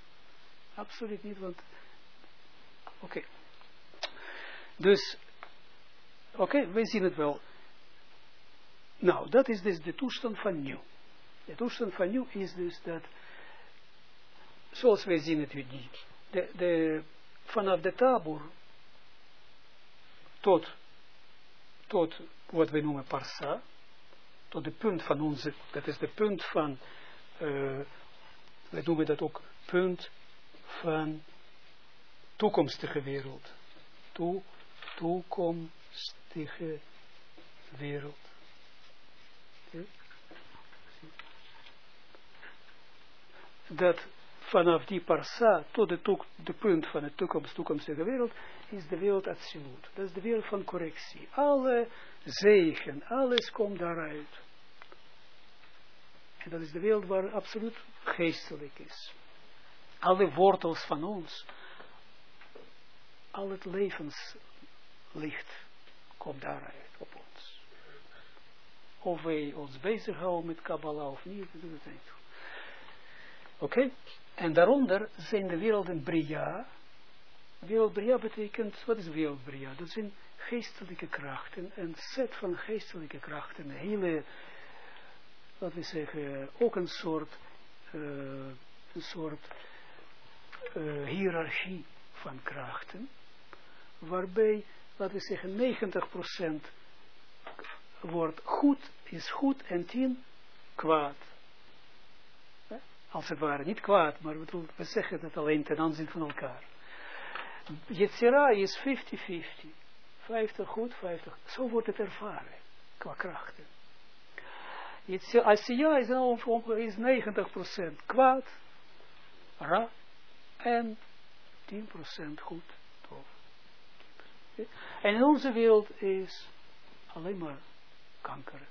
Absoluut niet, want oké. Dus Oké, okay, wij zien het wel. Nou, dat is dus de toestand van nu. De toestand van nu is dus dat, zoals wij zien het nu, de, de, vanaf de tabor tot, tot wat we noemen parsa, tot de punt van onze, dat is de punt van, uh, wij noemen dat ook punt van toekomstige wereld. Toe, toekomst tegen wereld. Dat vanaf die parsa tot de, de punt van de toekomst, toekomstige wereld, is de wereld absoluut. Dat is de wereld van correctie. Alle zegen, alles komt daaruit. En dat is de wereld waar absoluut geestelijk is. Alle wortels van ons al het levenslicht komt daaruit op ons. Of wij ons bezighouden met Kabbalah of niet, dat doet het niet. Oké? En daaronder zijn de werelden Bria. Wereld Bria betekent, wat is wereld Bria? Dat zijn geestelijke krachten, een set van geestelijke krachten, een hele, laten we zeggen, ook een soort, uh, een soort uh, hiërarchie van krachten, waarbij, laten we zeggen, 90% wordt goed, is goed en 10 kwaad. Als het ware, niet kwaad, maar we, zeggen het alleen ten aanzien van elkaar. Yetzira is 50-50. 50 goed, 50. Zo wordt het ervaren, qua krachten. Asiya is, is 90% kwaad, ra, en 10% goed, tof. En in onze wereld is alleen maar kanker.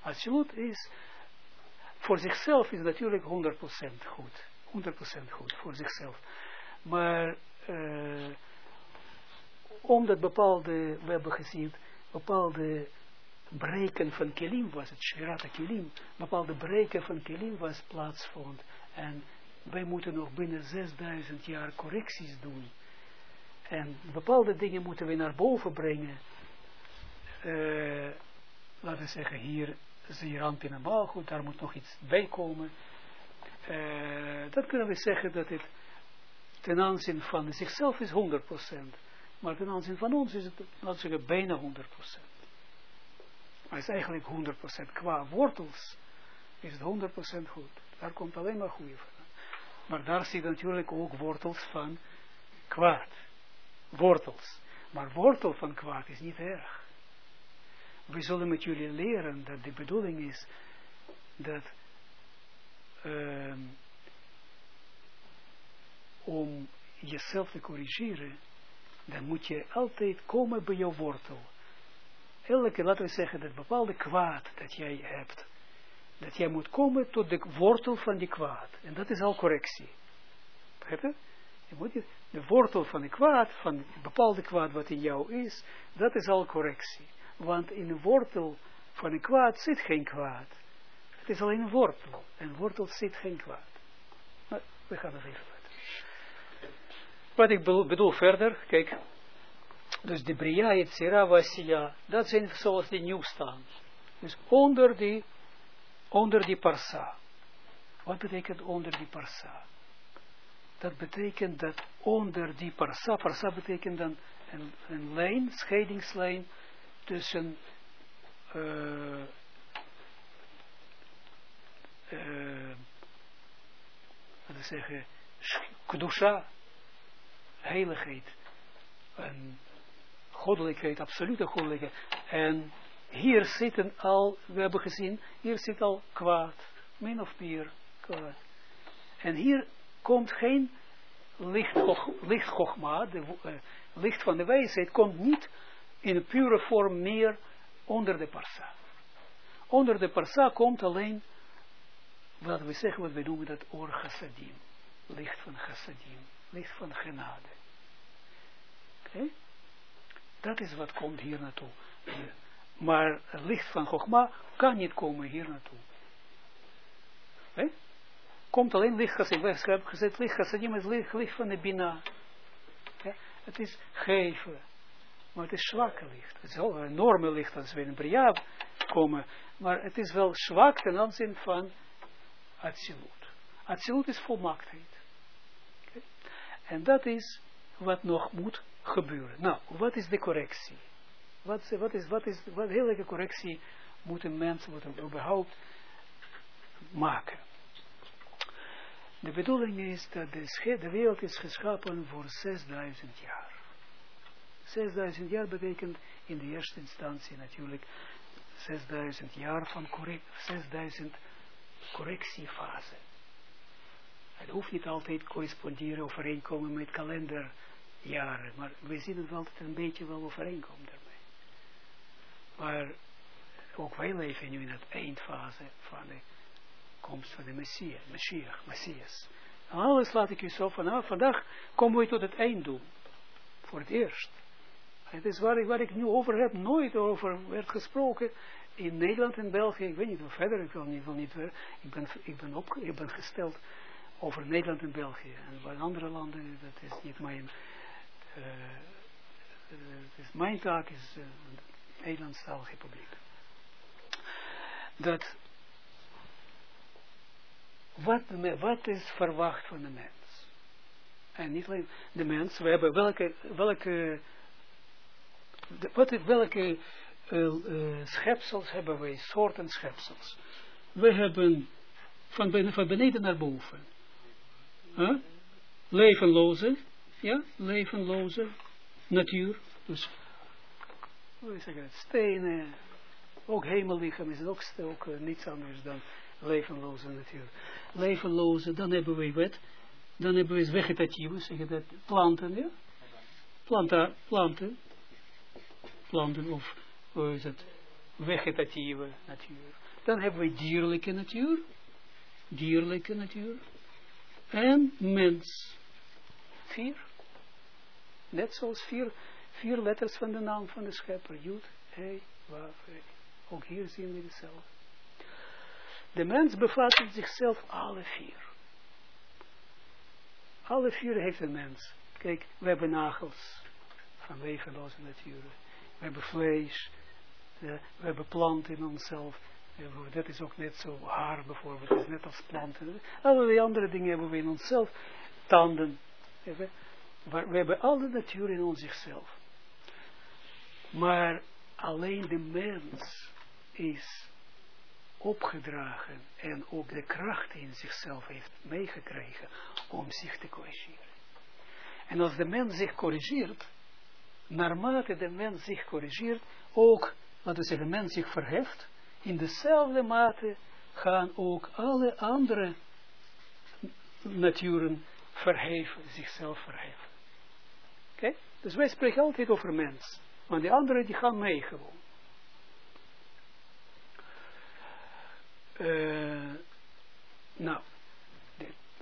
Absoluut is, voor zichzelf is natuurlijk 100% goed. 100% goed, voor zichzelf. Maar, uh, omdat bepaalde, we hebben gezien, bepaalde breken van Kelim was het, Shirata Kelim, bepaalde breken van Kelim was plaatsvond. En wij moeten nog binnen 6000 jaar correcties doen. En bepaalde dingen moeten we naar boven brengen. Uh, laten we zeggen, hier zie je ramp in een goed, daar moet nog iets bij komen. Uh, dat kunnen we zeggen dat het ten aanzien van zichzelf is 100%. Maar ten aanzien van ons is het, laten zeggen, bijna 100%. Maar het is eigenlijk 100% qua wortels is het 100% goed. Daar komt alleen maar goede van. Maar daar zit natuurlijk ook wortels van kwaad. Wortels. Maar wortel van kwaad is niet erg. We zullen met jullie leren dat de bedoeling is dat uh, om jezelf te corrigeren, dan moet je altijd komen bij jouw wortel. Elke, laten we zeggen, dat bepaalde kwaad dat jij hebt, dat jij moet komen tot de wortel van die kwaad. En dat is al correctie. Begrijp je? Je moet de wortel van de kwaad, van een bepaalde kwaad wat in jou is, dat is al correctie. Want in de wortel van de kwaad zit geen kwaad. Het is alleen een wortel. En wortel zit geen kwaad. Maar we gaan het even. Wat ik bedoel verder, kijk. Dus de Bria, Yetzira, Vasila, dat zijn zoals die nieuw staan. Dus onder die onder die parsa. Wat betekent onder die parsa? Dat betekent dat onder die parsa, parsa betekent dan een, een lijn, scheidingslijn tussen uh, uh, we zeggen, kedusha, heiligheid, en goddelijkheid, absolute goddelijkheid, en hier zitten al, we hebben gezien, hier zit al kwaad, min of meer kwaad. En hier komt geen licht, licht de uh, licht van de wijsheid, komt niet in een pure vorm meer onder de parsa. Onder de parsa komt alleen, wat we zeggen, wat we noemen dat or chassadim. Licht van chassadim, licht van genade. Oké? Dat is wat komt hier naartoe. Maar het licht van Chogma kan niet komen hier naartoe. He? Komt alleen licht. We hebben gezegd, licht chassadim is licht, licht van de bina. Het is geven. Maar het is zwakke licht. Het is wel een enorme licht als we in Bria komen. Maar het is wel zwak ten aanzien van Atsilut. Atsilut is volmaaktheid. En dat is wat nog moet gebeuren. Nou, wat is de correctie? Wat, wat is, wat is, wat, welke correctie moet een mens, moet een überhaupt maken? De bedoeling is dat de, de wereld is geschapen voor 6000 jaar. 6000 jaar betekent in de eerste instantie natuurlijk 6000 jaar van correct, 6000 correctiefase. Het hoeft niet altijd corresponderen, overeenkomen met kalenderjaren, maar we zien het altijd een beetje wel overeenkomt maar ook wij leven nu in het eindfase van de komst van de Messias, Messias, Messias. Alles laat ik u zo vanaf. Vandaag komen we tot het einddoel. Voor het eerst. Het is waar ik, waar ik nu over heb, nooit over werd gesproken in Nederland en België. Ik weet niet of verder, ik wil niet, wil niet ik, ben, ik, ben op, ik ben gesteld over Nederland en België. En bij andere landen, dat is niet mijn, uh, is mijn taak, is uh, Nederlandstalige publiek. Dat, wat, wat is verwacht van de mens? En niet alleen de mens, we hebben welke, welke, de, wat, welke schepsels hebben wij, soorten schepsels. We hebben van, ben, van beneden naar boven. Levenloze, ja, levenloze natuur. Dus, hoe zeg het, stenen, ook hemellichaam is ook, ook uh, niets anders dan levenloze natuur. Levenloze, dan hebben we wat? Dan hebben we vegetatieve, zeg dat, planten, ja? Planta, planten, planten of, hoe is het, vegetatieve natuur. Dan hebben we dierlijke natuur, dierlijke natuur, en mens. Vier. Net zoals vier, vier letters van de naam van de schepper. Jud, He, Waf, He. Ook hier zien we hetzelfde. De mens bevat in zichzelf alle vier. Alle vier heeft een mens. Kijk, we hebben nagels van levenloze natuur. We hebben vlees. we hebben planten in onszelf. Dat is ook net zo haar bijvoorbeeld. Is net als planten. Allerlei andere dingen hebben we in onszelf. Tanden. We hebben alle natuur in ons zichzelf. Maar alleen de mens is opgedragen en ook de kracht in zichzelf heeft meegekregen om zich te corrigeren. En als de mens zich corrigeert, naarmate de mens zich corrigeert, ook, laten we zeggen, de mens zich verheft, in dezelfde mate gaan ook alle andere naturen verheven, zichzelf verheven. Oké? Dus wij spreken altijd over mens. Maar die anderen die gaan mee gewoon. Uh, nou,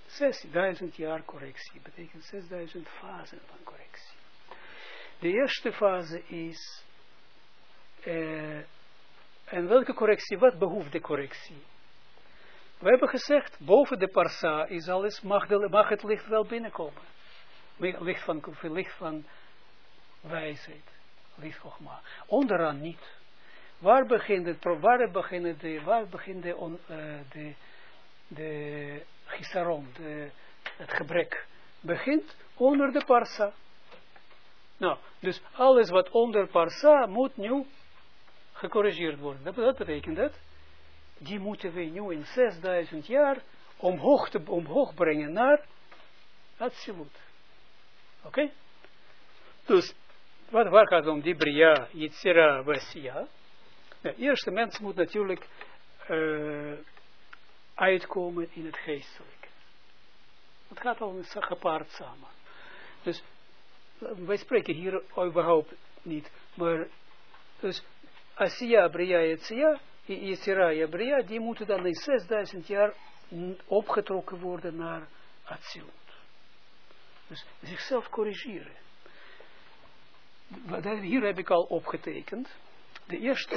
6000 jaar correctie betekent 6000 fasen van correctie. De eerste fase is, uh, en welke correctie, wat behoeft de correctie? We hebben gezegd, boven de parsa is alles, mag, mag het licht wel binnenkomen. Licht van, licht van wijsheid, licht. Onderaan niet. Waar begint het, waar begint de, waar begint de, uh, de, de de, het gebrek? Begint onder de parsa. Nou, dus alles wat onder parsa moet nu gecorrigeerd worden. Dat, betekent dat. Die moeten we nu in 6000 jaar omhoog, te, omhoog brengen naar absoluut. Oké? Dus, wat, waar gaat het om? Die Bria, Yitzira, Vasia. De eerste mens moet natuurlijk uh, uitkomen in het geestelijk. Het gaat al gepaard samen. Dus, wij spreken hier überhaupt niet, maar, dus, Asiya, Bria, Yetzia, Yetzira, Bria, die moeten dan in 6000 jaar opgetrokken worden naar Atsilut. Dus zichzelf corrigeren. Hier heb ik al opgetekend. De eerste,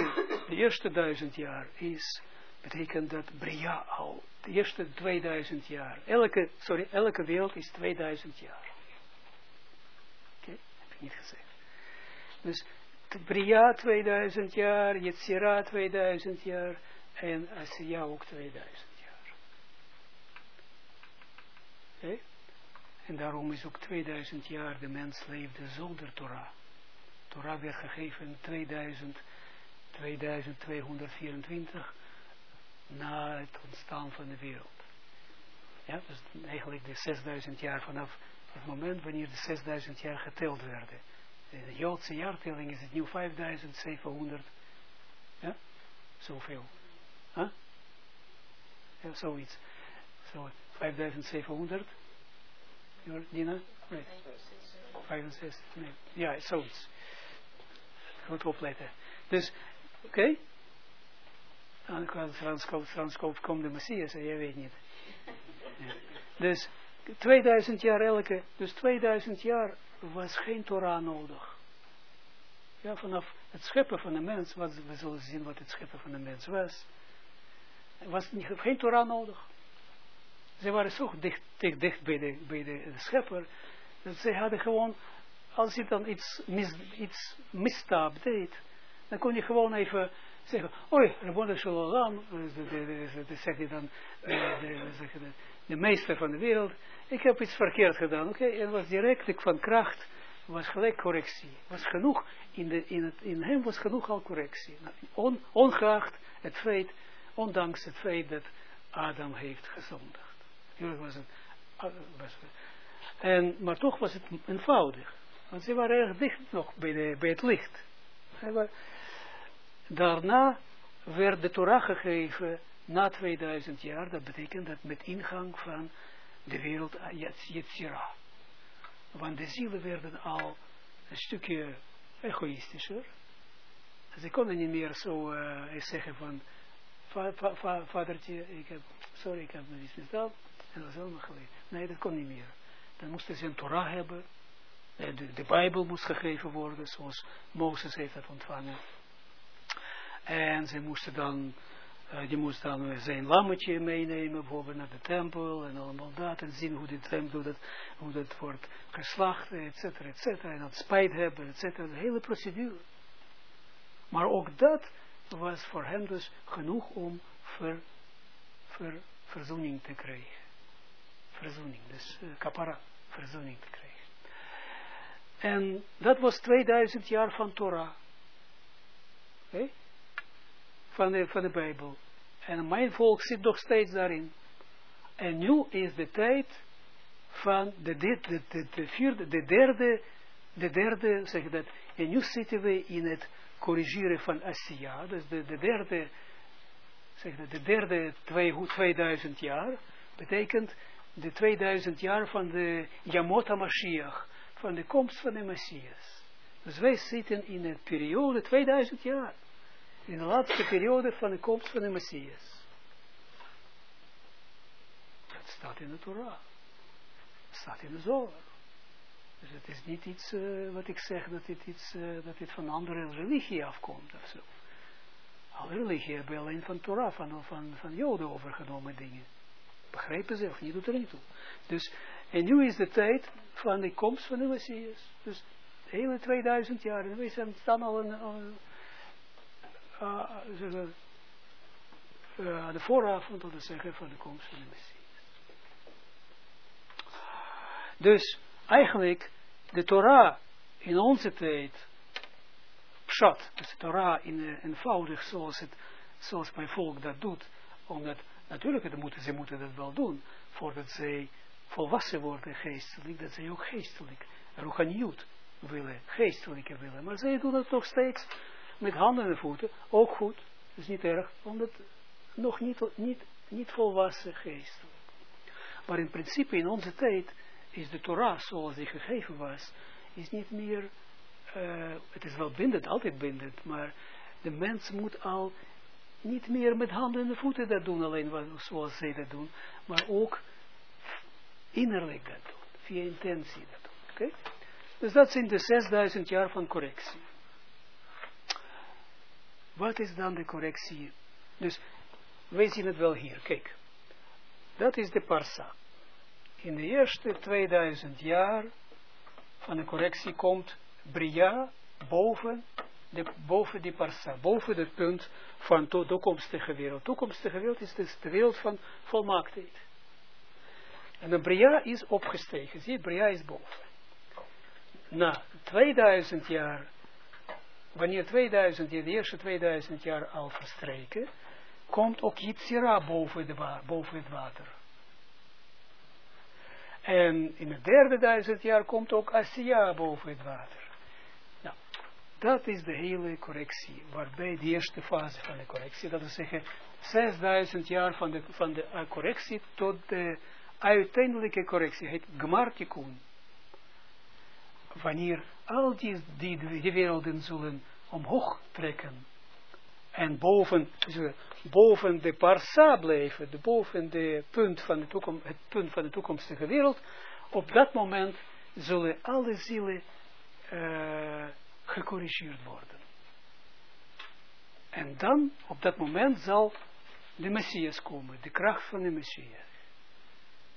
de eerste duizend jaar is, betekent dat Bria al, de eerste 2000 jaar. Elke, sorry, elke wereld is 2000 jaar. Oké, heb ik niet gezegd. Dus Bria 2000 jaar, Yetzira 2000 jaar en Asiya ook 2000 jaar. Oké? En daarom is ook 2000 jaar de mens leefde zonder Torah. Torah werd gegeven in 2000, 2224 na het ontstaan van de wereld. Ja, dus eigenlijk de 6000 jaar vanaf het moment wanneer de 6000 jaar geteld werden de Joodse jaartelling is het nu 5700, ja, zoveel. Huh? Ja, zoiets. Zo, 5700. Dina? Nee. 65, nee. Ja, zoiets. Goed opletten. Dus, oké. Okay. Frans komt, komt de Messias, jij weet niet. Dus, 2000 jaar elke, dus 2000 jaar was geen Torah nodig. Ja, vanaf het scheppen van de mens, wat, we zullen zien wat het scheppen van de mens was, was niet, geen Torah nodig. Ze waren zo dicht, dicht, dicht bij, de, bij de, schepper, dat ze hadden gewoon, als je dan iets, mis, iets misstap deed, dan kon je gewoon even zeggen, oi, Rabbon Shalom, zeg je dan, de, de, meester van de wereld, ik heb iets verkeerd gedaan, oké, en was direct van kracht, was gelijk correctie, was genoeg, in, de, in, het, in hem was genoeg al correctie, On, ongeacht het feit, ondanks het feit dat Adam heeft gezondigd. Was het, was het, en, maar toch was het eenvoudig, want ze waren erg dicht nog bij, de, bij het licht. Daarna werd de Torah gegeven na 2000 jaar. Dat betekent dat met ingang van de wereld Yetzira. Want de zielen werden al een stukje egoïstischer. Ze konden niet meer zo uh, zeggen van, va, va, va, vadertje, ik heb, sorry, ik heb me iets misdaan. En dat is allemaal geleerd. Nee, dat kon niet meer. Dan moesten ze een Torah hebben. De, de Bijbel moest gegeven worden, zoals Mozes heeft dat ontvangen. En ze moesten dan, uh, je moest dan zijn lammetje meenemen, bijvoorbeeld naar de tempel en allemaal dat. En zien hoe die tempel, dat, hoe dat wordt geslacht, et cetera, et cetera. En dat spijt hebben, et cetera. De hele procedure. Maar ook dat was voor hem dus genoeg om ver, ver, verzoening te krijgen. Verzoening, dus uh, kapara, verzoening te krijgen. En dat was 2000 jaar van Torah. Okay? Van de, van de Bijbel. En mijn volk zit nog steeds daarin. En nu is de tijd van de, de, de, de, de vierde, de derde, de derde, zeg dat. En nu zitten we in het corrigeren van Assia, dus de, de derde, zeg dat, de derde twee, 2000 jaar, betekent de 2000 jaar van de Yamota Mashiach, van de komst van de Messias. Dus wij zitten in een periode 2000 jaar in de laatste periode van de komst van de Messias. Dat staat in de Torah. Dat staat in de Zohar. Dus het is niet iets uh, wat ik zeg, dat dit, iets, uh, dat dit van een andere religie afkomt of zo. Alle religieën hebben alleen van Torah, van, van, van Joden overgenomen dingen. Begrijpen ze of niet, doet er niet toe. Dus, en nu is de tijd van de komst van de Messias. Dus de hele 2000 jaar, en we zijn, staan al een, uh, de vooravond, dat zeggen, van de komst van de Messias. Dus eigenlijk, de Torah in onze tijd, pshat, dus de Torah in, uh, eenvoudig zoals, het, zoals mijn volk dat doet, omdat natuurlijk het moeten, ze moeten dat wel doen, voordat zij volwassen worden geestelijk, dat zij ook geestelijk, rochaniut willen, geestelijke willen, maar zij doen het nog steeds met handen en voeten, ook goed, is niet erg, omdat nog niet, niet, niet volwassen geest. Maar in principe in onze tijd is de Torah zoals die gegeven was, is niet meer, uh, het is wel bindend, altijd bindend, maar de mens moet al niet meer met handen en voeten dat doen, alleen zoals zij dat doen, maar ook innerlijk dat doen, via intentie dat doen. Dus dat zijn de 6000 jaar van correctie. Wat is dan de correctie? Dus, wij zien het wel hier, kijk. Dat is de parsa. In de eerste 2000 jaar van de correctie komt Bria boven, de, boven die parsa, boven het punt van de toekomstige wereld. Toekomstige wereld is dus de wereld van volmaaktheid. En de Bria is opgestegen, zie je, Bria is boven. Na 2000 jaar wanneer 2000, de eerste 2000 jaar al verstreken, komt ook Yitzira boven, het water. En in het derde duizend jaar komt ook Asiya boven het water. Nou, dat is de hele correctie, waarbij de eerste fase van de correctie, dat wil zeggen 6000 jaar van de, van de uh, correctie tot de uiteindelijke correctie, heet Gmartikun wanneer al die, die, die werelden zullen omhoog trekken, en boven, boven de parsa blijven, de boven de punt van de toekomst, het punt van de toekomstige wereld, op dat moment zullen alle zielen uh, gecorrigeerd worden. En dan, op dat moment, zal de Messias komen, de kracht van de Messias.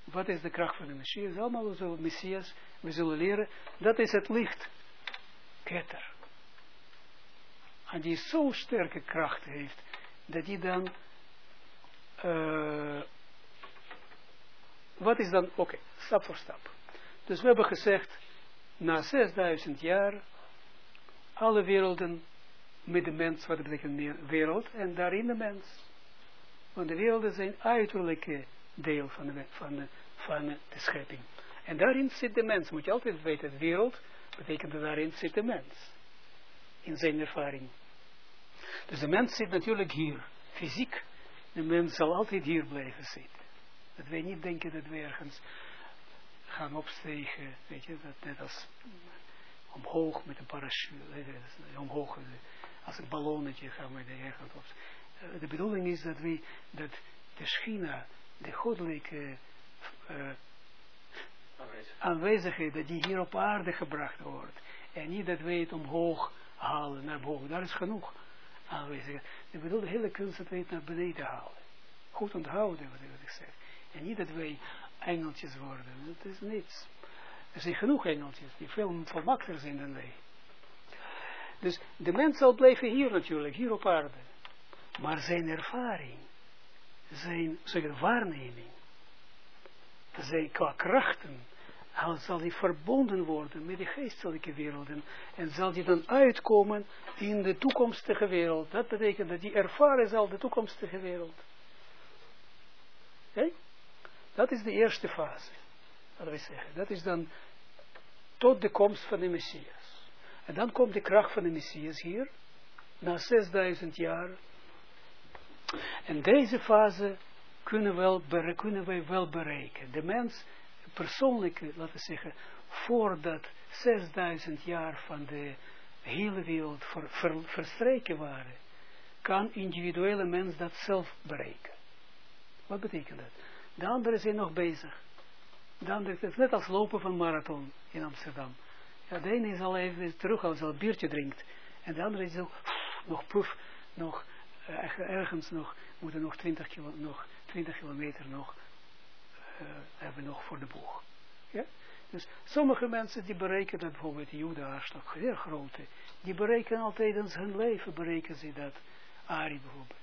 Wat is de kracht van de Messias? Allemaal zo Messias, we zullen leren, dat is het licht. Ketter. En die zo'n sterke kracht heeft, dat die dan, uh, wat is dan, oké, stap voor stap. Dus we hebben gezegd, na 6000 jaar, alle werelden met de mens, wat betekent wereld, en daarin de mens. Want de werelden zijn uiterlijke deel van de, van de, van de schepping. En daarin zit de mens. Moet je altijd weten, de wereld betekent dat daarin zit de mens. In zijn ervaring. Dus de mens zit natuurlijk hier. Fysiek. De mens zal altijd hier blijven zitten. Dat wij niet denken dat we ergens gaan opstegen. Weet je, dat net als omhoog met een parachute. Omhoog, als een ballonnetje gaan we ergens op. Eh, de bedoeling is dat we, dat de schina, de goddelijke uh, aanwezigheid, die hier op aarde gebracht wordt. En niet dat wij het omhoog halen, naar boven. Daar is genoeg aanwezigheid. Ik bedoel, de hele kunst dat wij het naar beneden halen. Goed onthouden wat ik zeg. En niet dat wij engeltjes worden. Dat is niets. Er zijn genoeg engeltjes die veel volmaakter zijn dan wij. Dus de mens zal blijven hier natuurlijk, hier op aarde. Maar zijn ervaring, zijn, waarneming, zijn qua krachten, zal die verbonden worden met de geestelijke werelden. En zal die dan uitkomen in de toekomstige wereld. Dat betekent dat die ervaren zal de toekomstige wereld. Okay? Dat is de eerste fase. Dat we zeggen. Dat is dan tot de komst van de Messias. En dan komt de kracht van de Messias hier. Na 6000 jaar en deze fase kunnen, wel, kunnen wij wel bereiken. De mens, persoonlijk, laten we zeggen, voordat 6000 jaar van de hele wereld ver, ver, verstreken waren, kan individuele mens dat zelf bereiken. Wat betekent dat? De anderen zijn nog bezig. De andere is net als lopen van marathon in Amsterdam. Ja, de ene is al even terug als hij een biertje drinkt. En de andere is ook nog proef, nog ergens nog, moeten nog 20, kilo, nog 20 kilometer nog, uh, hebben nog voor de boeg. Ja? Dus sommige mensen die berekenen dat bijvoorbeeld de Joden-aarslag, zeer grote, die berekenen al tijdens hun leven, berekenen ze dat, Ari bijvoorbeeld.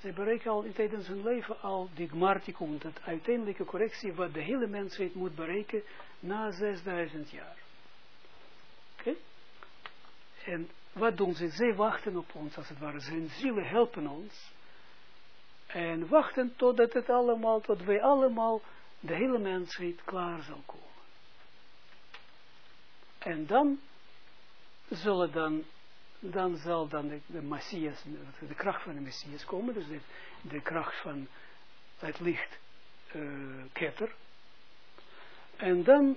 Ze berekenen al tijdens hun leven al die gmartikum, dat uiteindelijke correctie, wat de hele mensheid moet bereiken na 6000 jaar. Oké? En wat doen ze? Zij wachten op ons, als het ware. Zijn zielen helpen ons. En wachten totdat het allemaal, tot wij allemaal, de hele mensheid klaar zal komen. En dan zullen dan, dan zal dan de, de Messias, de kracht van de Messias komen, dus de, de kracht van het licht uh, ketter. En dan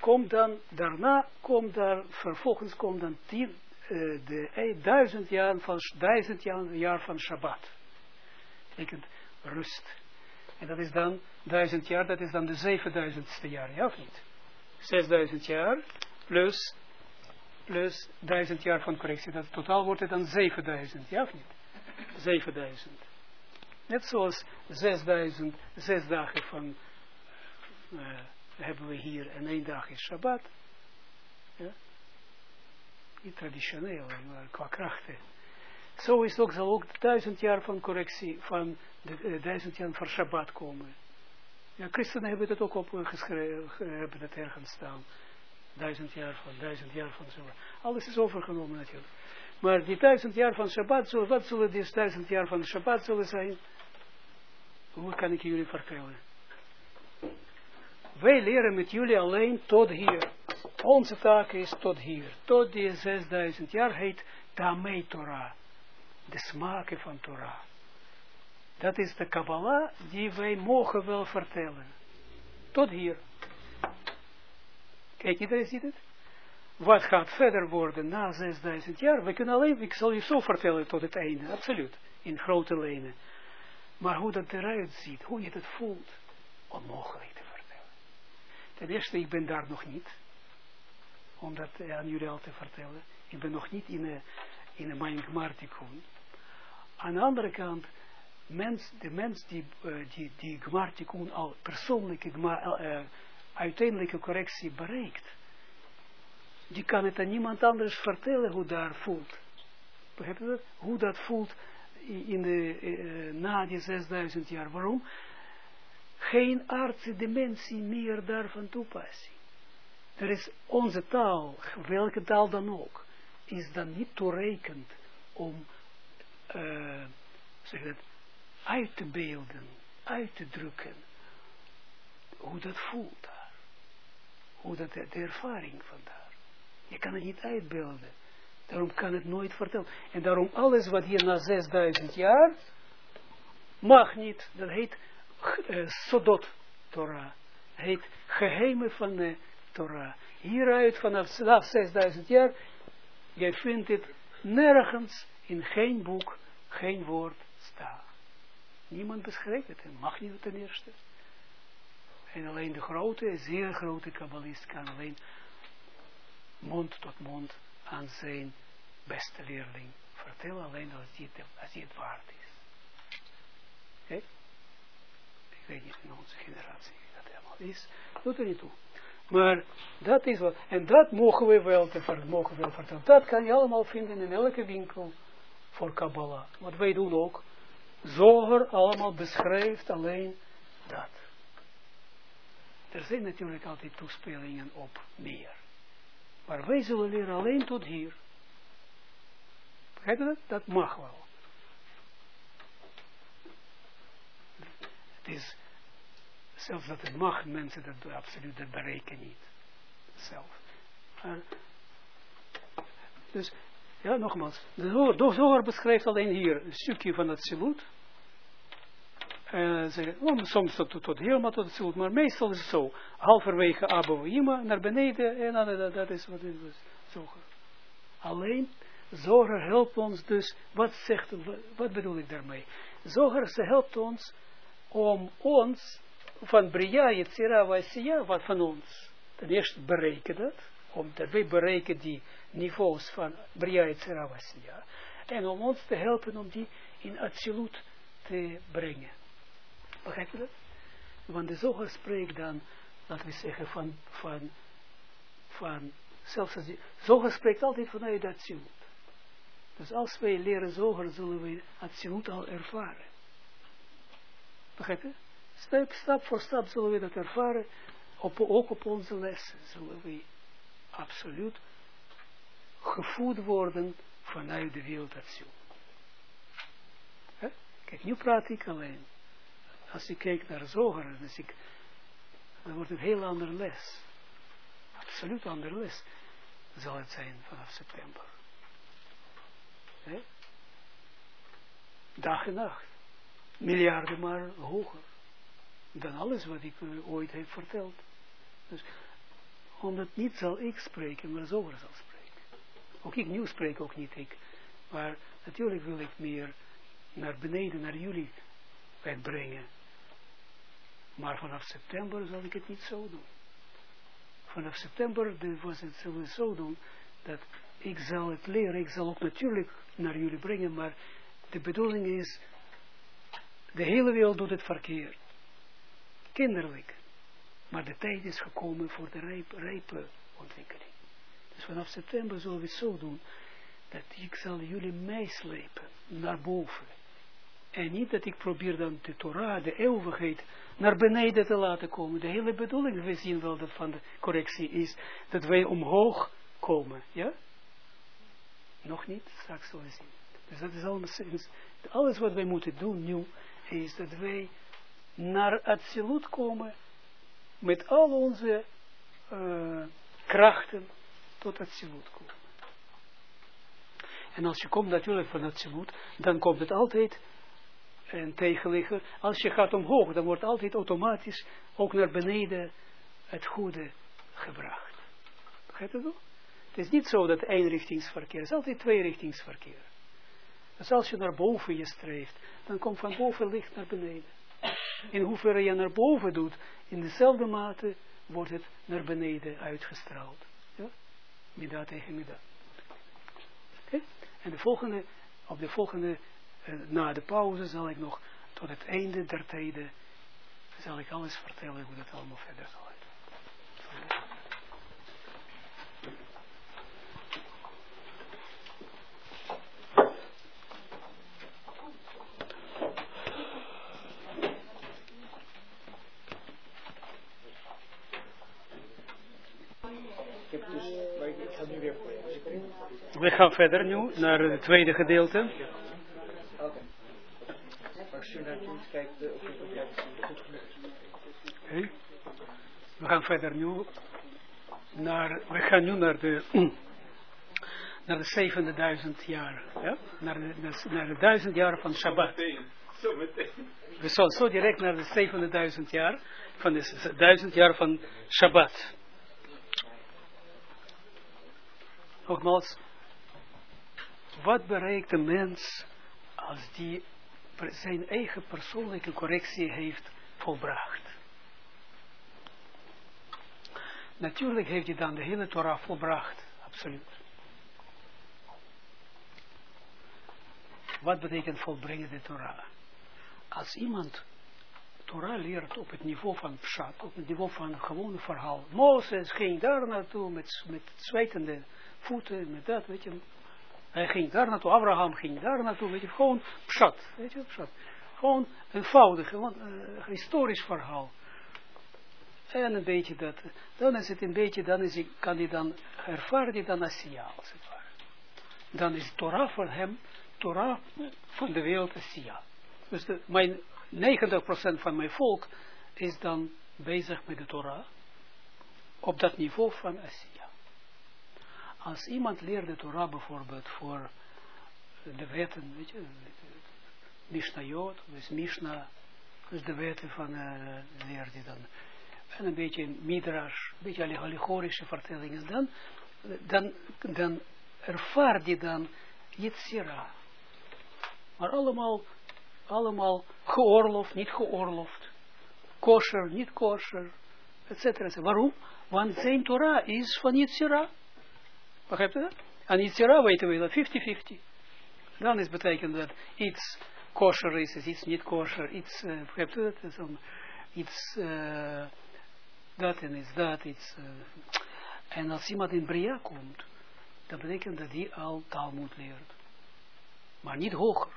komt dan, daarna komt daar, vervolgens komt dan tien, uh, de duizend jaar van, duizend jaar, van Shabbat. Betekent rust. En dat is dan, duizend jaar, dat is dan de zevenduizendste jaar, ja of niet? Zesduizend jaar, plus, plus duizend jaar van correctie. Dat totaal wordt het dan zevenduizend, ja of niet? Zevenduizend. Net zoals zesduizend, zes dagen van, uh, hebben we hier en één dag is Shabbat. Ja? Niet traditioneel, maar qua krachten. Zo is ook, zal ook duizend jaar van correctie, van de duizend jaar van Shabbat komen. Ja, christenen hebben dat ook opgeschreven, hebben dat ergens staan. Duizend jaar van, duizend jaar van Shabbat. Alles is overgenomen natuurlijk. Maar die duizend jaar van Shabbat, zullen, wat zullen die duizend jaar van Shabbat zullen zijn? Hoe kan ik jullie vertellen? Wij leren met jullie alleen tot hier. Onze taak is tot hier. Tot die 6000 jaar heet Tamei Torah. De smaken van Torah. Dat is de Kabbalah die wij mogen wel vertellen. Tot hier. Kijk, iedereen ziet het? wat gaat verder worden na 6000 jaar? We kunnen alleen, ik zal je zo vertellen tot het einde, absoluut, in grote lijnen. Maar hoe dat eruit ziet, hoe je het voelt, onmogelijk te vertellen. Ten eerste, ik ben daar nog niet, om dat aan jullie al te vertellen. Ik ben nog niet in een, in een Mind Gmartikun. Aan de andere kant, mens, de mens die, uh, die, die Gmartikun al persoonlijke, uh, uiteindelijke correctie bereikt, die kan het aan niemand anders vertellen hoe daar voelt. Begrijp je dat? Hoe dat voelt in de, uh, na die 6000 jaar. Waarom? Geen aardse dimensie meer daarvan toepassing. Er is onze taal, welke taal dan ook, is dan niet toereikend om uh, zeg dat, uit te beelden, uit te drukken, hoe dat voelt daar. Hoe dat de, ervaring van daar. Je kan het niet uitbeelden. Daarom kan het nooit vertellen. En daarom alles wat hier na 6000 jaar mag niet. Dat heet uh, Sodot Torah. Heet geheimen van de Torah. Hieruit vanaf 6000 jaar. Jij vindt het nergens in geen boek, geen woord staan. Niemand beschrijft het. En mag niet ten eerste. En alleen de grote, zeer grote kabbalist kan alleen mond tot mond aan zijn beste leerling vertellen, alleen als hij het, als hij het waard is. Ik weet niet in onze generatie dat helemaal is. Doet er niet toe. Maar dat is wat, en dat mogen we wel, te, mogen we wel vertellen. Dat kan je allemaal vinden in elke winkel voor Kabbalah. Wat wij doen ook. Zoger allemaal beschrijft alleen dat. Er zijn natuurlijk altijd toespelingen op meer. Maar wij zullen leren alleen tot hier. Begrijp dat? Dat mag wel. Het is, zelfs dat het mag, mensen dat absoluut dat bereiken niet. Zelf. Dus, ja, nogmaals. De Zohar beschrijft alleen hier een stukje van het silut. Uh, soms tot, tot helemaal tot het zult, maar meestal is het zo. Halverwege Abouima naar beneden en dan, dat, is wat het was. Zoger. Alleen, Zoger helpt ons dus, wat zegt, wat bedoel ik daarmee? Zoger, ze helpt ons om ons, van Bria, Yetzira, Vasiya, wat van ons, ten eerste bereiken dat, omdat wij bereiken die niveaus van Bria, Yetzira, Vasiya, en om ons te helpen om die in absolute te brengen. Begrijp je dat? Want de zoger spreekt dan, laten we zeggen, van, van, van zelfs als die, zoger spreekt altijd vanuit ziel. Dus als wij leren zoger, zullen we ziel al ervaren. Begrijp je? Stap, stap voor stap zullen we dat ervaren. Op, ook op onze lessen zullen we absoluut gevoed worden vanuit de wereld ziel. Kijk, nu praat ik alleen als je kijkt naar Zoger, dus ik, dan wordt het een heel andere les. Absoluut andere les zal het zijn vanaf september. Dag en nacht. Miljarden maar hoger. Dan alles wat ik ooit heb verteld. Dus, omdat niet zal ik spreken, maar Zoger zal spreken. Ook ik nieuw spreek ook niet ik. Maar natuurlijk wil ik meer naar beneden, naar jullie brengen. Maar vanaf september zal ik het niet zo doen. Vanaf september was het zullen zo doen dat ik zal het leren. Ik zal ook natuurlijk naar jullie brengen, maar de bedoeling is, de hele wereld doet het verkeerd. Kinderlijk. Maar de tijd is gekomen voor de rijpe, ontwikkeling. Dus vanaf september zullen we het zo doen, dat ik zal jullie meeslepen naar boven. En niet dat ik probeer dan de Torah, de eeuwigheid, naar beneden te laten komen. De hele bedoeling, we zien wel dat van de correctie is, dat wij omhoog komen. Ja? Nog niet, straks zullen we zien. Dus dat is allemaal, alles wat wij moeten doen nu, is dat wij naar absoluut komen, met al onze uh, krachten tot absoluut komen. En als je komt natuurlijk van absoluut, dan komt het altijd en tegenliggen. Als je gaat omhoog, dan wordt altijd automatisch ook naar beneden het goede gebracht. Begrijp je dat? Het is niet zo dat eenrichtingsverkeer, het is altijd tweerichtingsverkeer. Dus als je naar boven je streeft, dan komt van boven licht naar beneden. In hoeverre je naar boven doet, in dezelfde mate wordt het naar beneden uitgestraald. Ja? Mida tegen mida. En de volgende, op de volgende, uh, na de pauze zal ik nog tot het einde der tijden, zal ik alles vertellen hoe dat allemaal verder zal. We gaan verder nu naar het tweede gedeelte. We gaan verder nu naar, we gaan nu naar de, naar de zevende duizend jaar, ja? naar, de, naar de duizend jaar van Shabbat. We zullen zo direct naar de zevende duizend jaar, van de duizend jaar van Shabbat. Nogmaals, wat bereikt een mens als die zijn eigen persoonlijke correctie heeft volbracht? Natuurlijk heeft hij dan de hele Torah volbracht, absoluut. Wat betekent volbrengen de Torah? Als iemand Torah leert op het niveau van Pshat, op het niveau van gewone verhaal. Mozes ging daar naartoe met, met zwetende voeten, met dat, weet je. Hij ging daar naartoe, Abraham ging daar naartoe, weet je, gewoon Pshat, weet je, Pshat. Gewoon eenvoudig, gewoon uh, historisch verhaal. En een beetje dat, dan is het een beetje, dan is kan hij dan, ervaren hij dan signaal, als het ware. Dan is Torah voor hem, Torah van de wereld signaal. Dus mijn 90% van mijn volk is dan bezig met de Torah, op dat niveau van Asiya. Als iemand leert de Torah bijvoorbeeld voor de wetten, weet je, Mishnayot, dus Mishnah, dus de wetten van uh, leert hij dan en een beetje midrash, een beetje allegorische vertellingen, dan, dan, dan ervaart je dan Yitzira. Maar allemaal, allemaal geoorloofd, niet geoorloofd, kosher, niet kosher, etc. Waarom? Want zijn Torah is van Yitzira. Begrijpt u dat? En Yitzira weten we dat, 50-50. Dan is betekent dat iets kosher is, iets niet kosher, iets, uh, u dat? Iets... Uh, dat en is dat iets. Uh, en als iemand in Bria komt, dat betekent dat hij al Talmud leert. Maar niet hoger.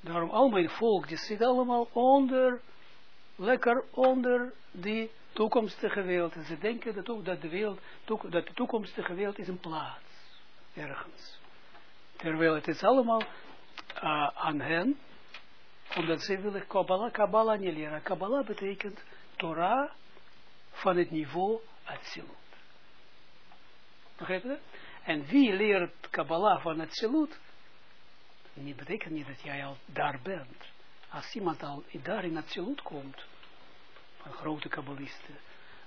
Daarom al mijn volk, die zit allemaal onder, lekker onder die toekomstige wereld. Ze denken dat ook dat de wereld, dat de toekomstige wereld is een plaats. Ergens. Terwijl het is allemaal uh, aan hen, omdat ze willen Kabbalah, Kabbalah niet leren. Kabbalah betekent Torah van het niveau Atsilut. Begrijp dat? En wie leert Kabbalah van Atsilut? Dat betekent niet dat jij al daar bent. Als iemand al daar in Atsilut komt, van grote kabbalisten,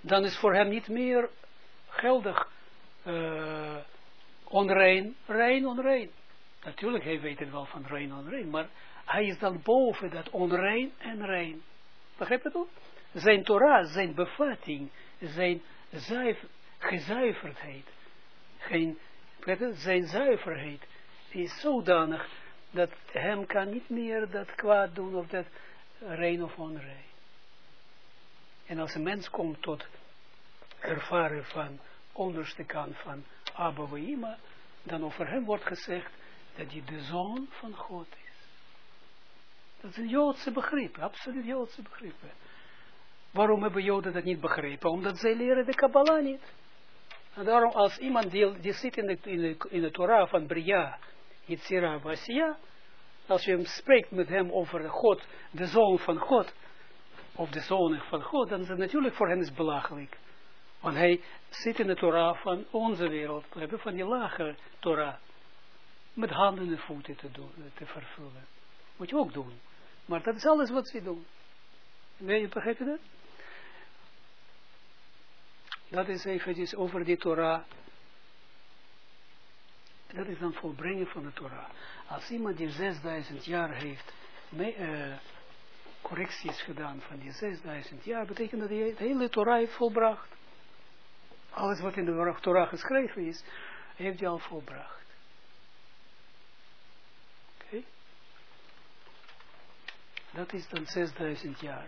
dan is voor hem niet meer geldig uh, onrein, rein, onrein. Natuurlijk, hij weet het wel van rein, onrein, maar hij is dan boven dat onrein en rein. Begrijp je toch? zijn Torah, zijn bevatting, zijn zuiver, gezuiverdheid, geen, zijn zuiverheid is zodanig dat hem kan niet meer dat kwaad doen of dat rein of onrein. En als een mens komt tot ervaren van onderste kant van Abba Weima, dan over hem wordt gezegd dat hij de zoon van God is. Dat een Joodse begrip, absoluut Joodse begrip. Waarom hebben Joden dat niet begrepen? Omdat zij leren de Kabbalah niet. En daarom als iemand die, zit in de, in, de, in de Torah van Bria, Yitzira Vasia, als je hem spreekt met hem over God, de zoon van God, of de zoon van God, dan is het natuurlijk voor hem is belachelijk. Want hij zit in de Torah van onze wereld, van die lage Torah, met handen en voeten te, doen, te vervullen. Moet je ook doen. Maar dat is alles wat ze doen. Je, begrijp je dat? Dat is eventjes over die Torah. Dat is dan volbrengen van de Torah. Als iemand die 6000 jaar heeft mee, uh, correcties gedaan van die 6000 jaar, betekent dat hij de hele Torah heeft volbracht. Alles wat in de Torah geschreven is, heeft hij al volbracht. Oké? Dat is dan 6000 jaar.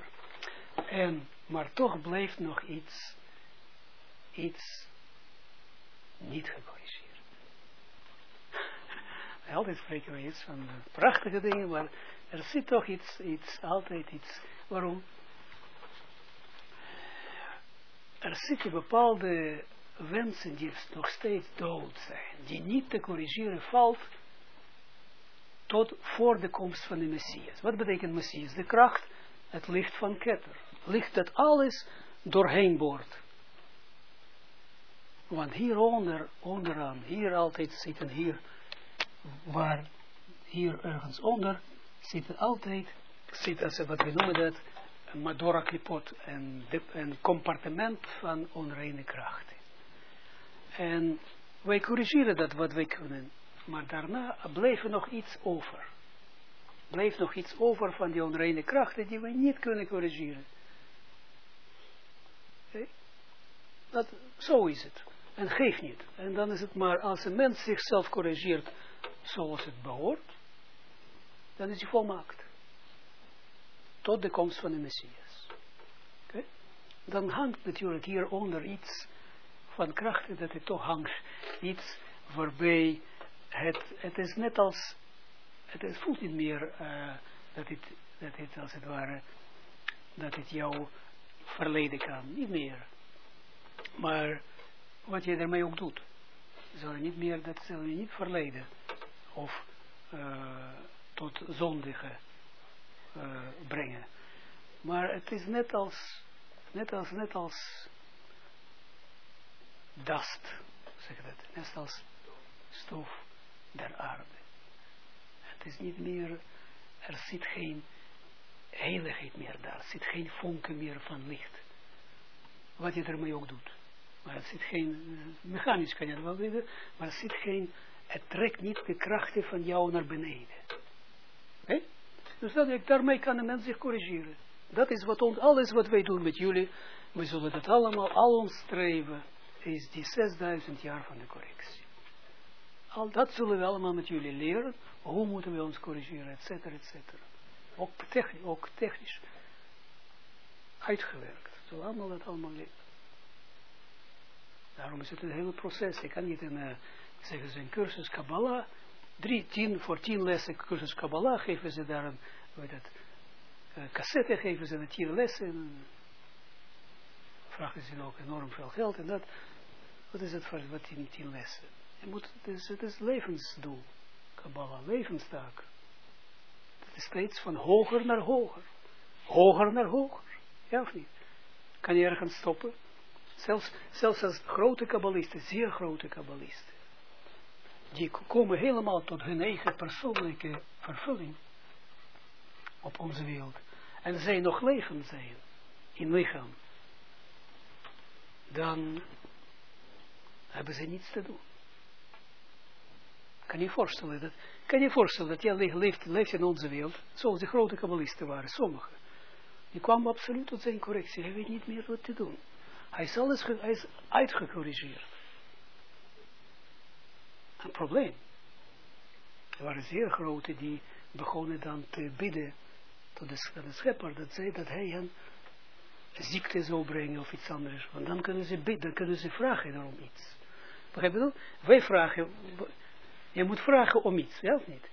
En, maar toch blijft nog iets, iets niet gecorrigeerd. Altijd spreken we iets van prachtige dingen, maar er zit toch iets, iets, altijd iets. Waarom? Er zitten bepaalde wensen die nog steeds dood zijn, die niet te corrigeren valt tot voor de komst van de Messias. Wat betekent Messias? De kracht, het licht van Ketter. Licht dat alles doorheen boort. Want hieronder, onderaan, hier altijd zitten hier, waar, hier ergens onder, zitten altijd, zit als wat we noemen dat, Madora klipot, een, een compartiment van onreine krachten. En wij corrigeren dat wat wij kunnen, maar daarna bleef er nog iets over. Bleef nog iets over van die onreine krachten die wij niet kunnen corrigeren. Dat, zo is het. En geeft niet. En dan is het maar als een mens zichzelf corrigeert zoals het behoort, dan is hij volmaakt. Tot de komst van de Messias. Okay? Dan hangt natuurlijk hieronder iets van krachten dat het toch hangt. Iets waarbij het, het is net als, het, het voelt niet meer uh, dat, het, dat het als het ware, dat het jouw verleden kan. Niet meer. Maar wat je ermee ook doet. Zal je niet meer, dat je niet verleden. Of uh, tot zondige uh, brengen. Maar het is net als, net als, net als dust, zeg ik dat, net als stof der aarde. Het is niet meer, er zit geen heiligheid meer daar, er zit geen vonken meer van licht. Wat je ermee ook doet. Maar het zit geen, mechanisch kan je het wel weten, maar er zit geen, het trekt niet de krachten van jou naar beneden. Okay? Dus dat, daarmee kan een mens zich corrigeren. Dat is wat ons, alles wat wij doen met jullie, we zullen dat allemaal, al ons streven, is die 6000 jaar van de correctie. Al dat zullen we allemaal met jullie leren, hoe moeten we ons corrigeren, et cetera, et cetera. Ook, technisch, ook technisch uitgewerkt. Zullen allemaal dat allemaal leren. Daarom is het een hele proces. Ik kan niet een, uh, zeggen ze, een cursus Kabbalah, drie, tien, voor tien lessen cursus Kabbalah geven ze daar een, heet het, uh, cassette geven ze een tien lessen. En, vragen ze ook enorm veel geld en dat. Wat is het voor wat tien, tien lessen? Je moet, het, is, het is levensdoel. Kabbalah, levenstaak. Het is steeds van hoger naar hoger. Hoger naar hoger. Ja of niet? Kan je ergens stoppen? Zelfs, zelfs als grote kabbalisten, zeer grote kabbalisten, die komen helemaal tot hun eigen persoonlijke vervulling op onze wereld. En zij nog leven zijn in lichaam. Dan hebben ze niets te doen. Kan je voorstellen dat, kan je voorstellen dat jij leeft, leeft in onze wereld, zoals de grote kabbalisten waren, sommigen. Die kwamen absoluut tot zijn correctie, hij weet niet meer wat te doen. Hij is alles hij is uitgecorrigeerd. Een probleem. Er waren zeer grote die begonnen dan te bidden tot de, schepper, dat zei dat hij hen ziekte zou brengen of iets anders. Want dan kunnen ze bidden, dan kunnen ze vragen daarom iets. Begrijp je Wij vragen, je moet vragen om iets, ja of niet?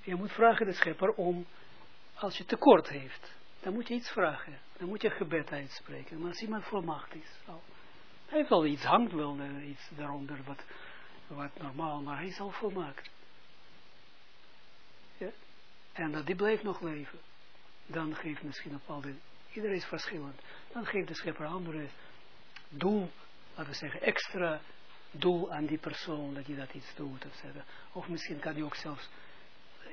Je moet vragen de schepper om, als je tekort heeft, dan moet je iets vragen. Dan moet je gebed uitspreken. Maar als iemand volmacht is. hij wel iets, hangt wel uh, iets daaronder wat, wat normaal, maar hij is al volmaakt. Ja? En dat die blijft nog leven. Dan geeft misschien op de, iedereen is verschillend. Dan geeft de schepper andere doel, laten we zeggen, extra doel aan die persoon, dat hij dat iets doet, etc. Of misschien kan hij ook zelfs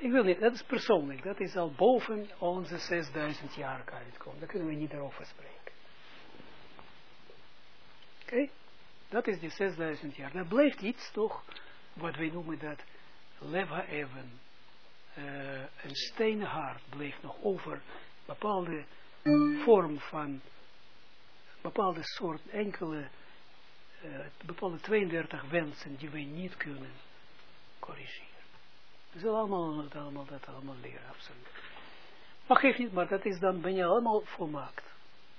ik wil niet, dat is persoonlijk, dat is al boven onze 6000 jaar kan het komen. Daar kunnen we niet over spreken. Oké? Dat is die 6000 jaar. Dat blijft iets toch wat wij noemen dat leva even, uh, een stenen hart bleef nog over, bepaalde vorm van, bepaalde soort enkele, uh, bepaalde 32 wensen die wij niet kunnen corrigeren. We zullen allemaal dat allemaal, dat allemaal leren, absoluut. Maar geef niet, maar dat is dan, ben je allemaal volmaakt.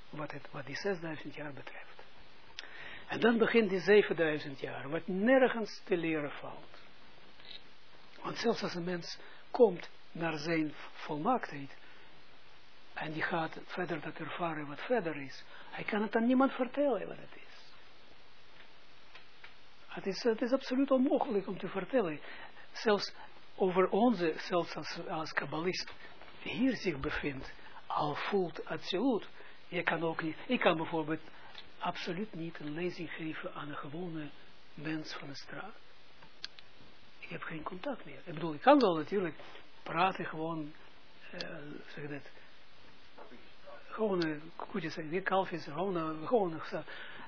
Wat, het, wat die 6000 jaar betreft. En dan begint die 7000 jaar, wat nergens te leren valt. Want zelfs als een mens komt naar zijn volmaaktheid, en die gaat verder dat ervaren wat verder is, hij kan het aan niemand vertellen wat het is. Het is, het is absoluut onmogelijk om te vertellen. Zelfs over onze, zelfs als, als kabbalist, hier zich bevindt, al voelt absoluut. Je kan ook niet, ik kan bijvoorbeeld absoluut niet een lezing geven aan een gewone mens van de straat. Ik heb geen contact meer. Ik bedoel, ik kan wel natuurlijk praten gewoon, uh, zeg dat, gewone koetjes en weer kalfjes, gewoon, gewoon,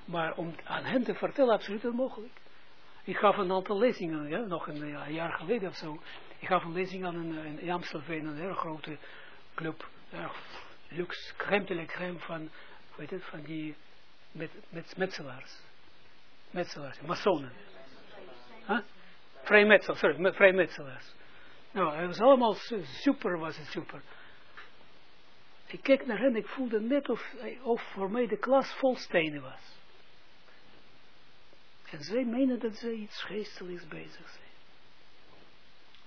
maar om aan hen te vertellen, absoluut onmogelijk. Ik gaf een aantal lezingen, ja, nog een, ja, jaar geleden of zo. Ik gaf een lezing aan een, in Amstelveen, een heel grote club, erg luxe, crème de la crème van, weet het, van die met, met metselaars. Metselaars, masonen. Huh? Vrijmetselaars, sorry, vrijmetselaars. Nou, het was allemaal super, was het super. Ik keek naar hen, ik voelde net of, of voor mij de klas vol stenen was. En zij menen dat zij iets geestelijks bezig zijn.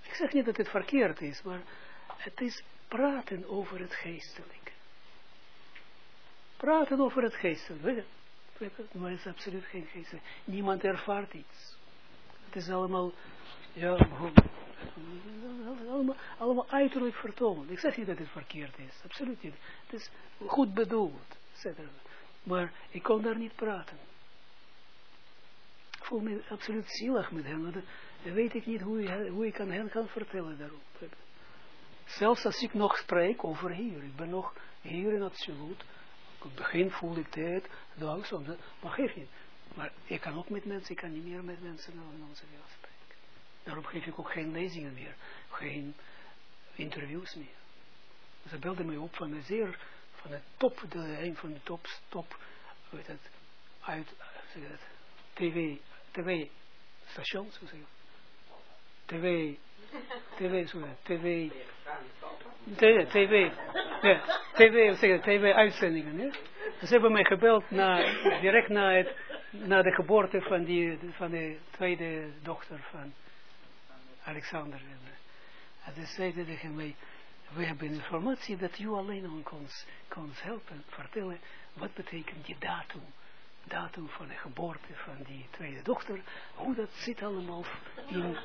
Ik zeg niet dat het verkeerd is, maar het is praten over het geestelijke. Praten over het geestelijke. Maar het is absoluut geen geestelijk. Niemand ervaart iets. Het is allemaal, ja, allemaal, allemaal uiterlijk vertoond. Ik zeg niet dat het verkeerd is. Absoluut niet. Het is goed bedoeld. Maar ik kon daar niet praten voel me absoluut zielig met hem. Dan weet ik niet hoe, hoe ik aan hen kan vertellen daarop. Zelfs als ik nog spreek over hier. Ik ben nog hier in absoluut. Het begin voel ik dit, langzaam, maar geef niet. Maar ik kan ook met mensen, ik kan niet meer met mensen in onze wereld spreken. Daarom geef ik ook geen lezingen meer, geen interviews meer. Ze belden mij op van de zeer, van de top, de, een van de top, top, weet het, uit, zeg het, tv tv-stations, hoe zeg je TV, tv, sorry, tv, tv, tv, ja, tv, zeg tv-uitzendingen, ja. Ze hebben mij gebeld na, direct na, het, na de geboorte van, die, van de tweede dochter van Alexander. En ze zeiden tegen mij, we hebben informatie dat u alleen ons kan helpen, vertellen, wat betekent die datum datum van de geboorte van die tweede dochter, hoe dat zit allemaal in,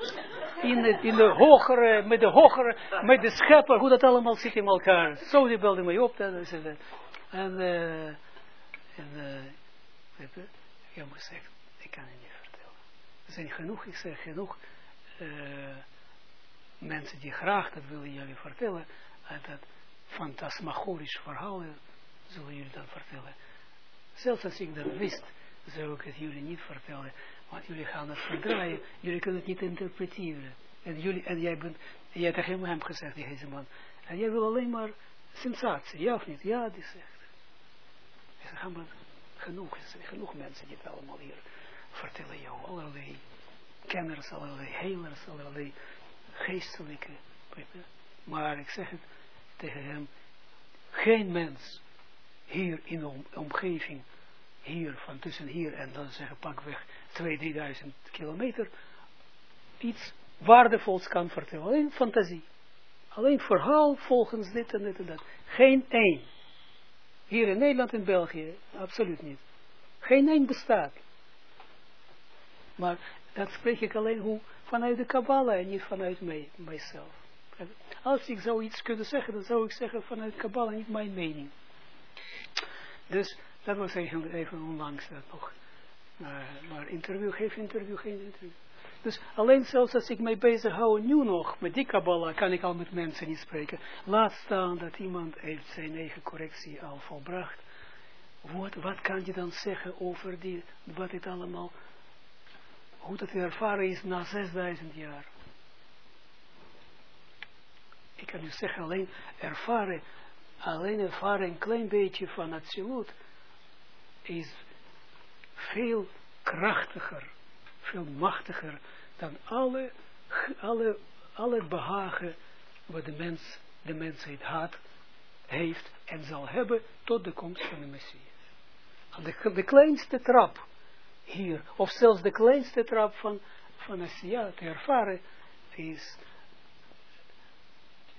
in, het, in de hogere, met de hogere, met de schepper, hoe dat allemaal zit in elkaar. Zo die belde mij op, dat het. En, uh, en uh, ik moet zeggen, ik kan het niet vertellen. Er zijn genoeg, ik zeg genoeg, mensen die graag dat willen jullie vertellen, en dat fantasmagorisch verhaal zullen jullie dan vertellen. Zelfs als ik dat wist, zou ik het jullie niet vertellen. Want jullie gaan het verdraaien. Jullie kunnen het niet interpreteren. En, jullie, en jij bent, en jij hebt tegen hem gezegd, deze man. En jij wil alleen maar sensatie, ja of niet? Ja, die zegt. Ik zeg, maar genoeg, genoeg mensen die het allemaal hier vertellen jou. Allerlei kenners, allerlei helers, allerlei geestelijke. Maar ik zeg tegen hem, geen mens hier in de omgeving, hier, van tussen hier en dan zeggen pakweg 2000 kilometer, iets waardevols kan vertellen. Alleen fantasie. Alleen verhaal volgens dit en dit en dat. Geen één. Hier in Nederland en België, absoluut niet. Geen één bestaat. Maar dat spreek ik alleen hoe vanuit de Kabbalah en niet vanuit mij, mijzelf. Als ik zou iets kunnen zeggen, dan zou ik zeggen vanuit Kabbalah, niet mijn mening. Dus dat was even, even onlangs dat nog. Maar, maar interview, geef interview, geen interview. Dus alleen zelfs als ik mij bezig hou nu nog met die Kabbalah, kan ik al met mensen niet spreken. Laat staan dat iemand heeft zijn eigen correctie al volbracht. Wat, wat kan je dan zeggen over die, wat het allemaal, hoe dat ervaren is na 6000 jaar. Ik kan u zeggen, alleen ervaren, alleen ervaren een klein beetje van absoluut, is veel krachtiger, veel machtiger dan alle, alle, alle behagen wat de mens, de mensheid had, heeft en zal hebben tot de komst van de Messias. De, kleinste trap hier, of zelfs de kleinste trap van, van Assia te ervaren, is,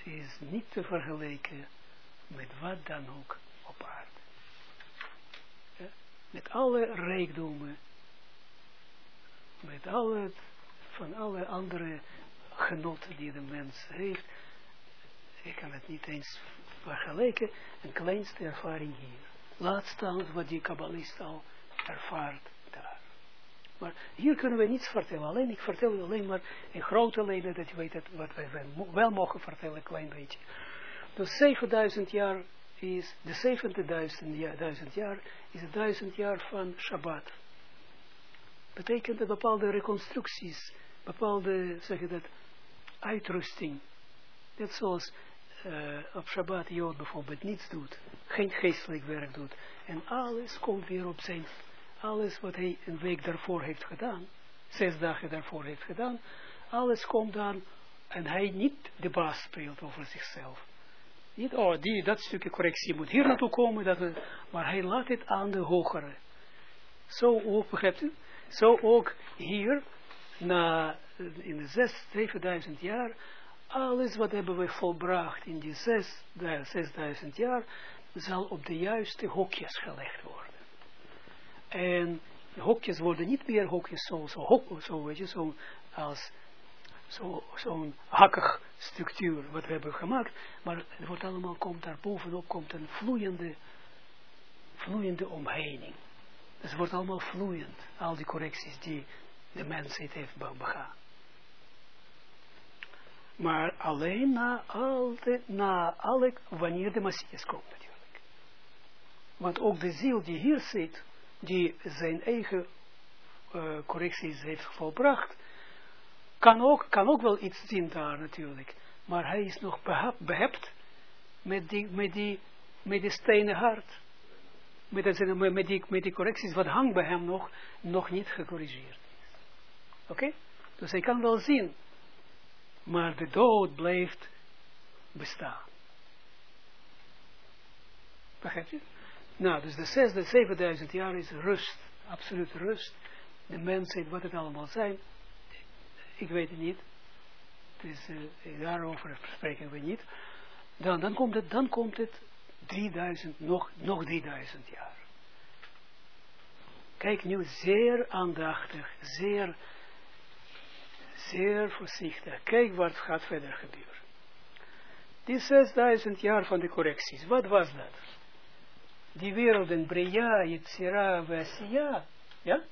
is niet te vergelijken met wat dan ook op aarde. Met alle rijkdommen, met alle, van alle andere genoten die de mens heeft, ik kan het niet eens vergelijken, een kleinste ervaring hier. Laat staan wat die kabbalist al ervaart daar. Maar hier kunnen we niets vertellen. Alleen, ik vertel alleen maar in grote lijnen, dat je weet wat wij wel mogen vertellen, een klein beetje. Dus 7000 jaar is, de 7000 jaar is het duizend jaar van Shabbat. Betekent dat bepaalde reconstructies, bepaalde, zeg je dat, uitrusting. Net zoals uh, op Shabbat Jood bijvoorbeeld niets doet, geen geestelijk werk doet. En alles komt weer op zijn, alles wat hij een week daarvoor heeft gedaan, zes dagen daarvoor heeft gedaan, alles komt dan en hij niet de baas speelt over zichzelf. Niet, oh, die, dat stukje correctie moet hier naartoe komen, dat maar hij laat het aan de hogere. Zo ook? Zo ook hier, na, in de zes, zevenduizend jaar, alles wat hebben we volbracht in die zes, zesduizend jaar, zal op de juiste hokjes gelegd worden. En hokjes worden niet meer hokjes zo, zo, hok, zo weet zo als zo'n zo hakkig structuur wat we hebben gemaakt, maar het wordt allemaal, komt daar bovenop, komt een vloeiende, vloeiende omheining. Dus het wordt allemaal vloeiend, al die correcties die de mensheid heeft begaan. Maar alleen na, altijd, na alle, wanneer de Messias komt natuurlijk. Want ook de ziel die hier zit, die zijn eigen uh, correcties heeft volbracht, kan ook, kan ook wel iets zien daar natuurlijk. Maar hij is nog behept met die, met die, met die stenen hart. Met, die, met, die, met die correcties, wat hangt bij hem nog, nog niet gecorrigeerd is. Oké? Dus hij kan wel zien maar de dood blijft bestaan. Begrijp je? Nou, dus de zesde, zevenduizend jaar is rust, absoluut rust. De mensheid, wat het allemaal zijn, ik weet het niet. Daarover spreken we niet. Dan, dan komt het, dan komt het 3000, nog, nog 3000 jaar. Kijk nu zeer aandachtig, zeer zeer voorzichtig. Kijk wat gaat verder gebeuren. Die 6000 jaar van de correcties, wat was dat? Die werelden, Bria, Yitzira, Vasiya, ja?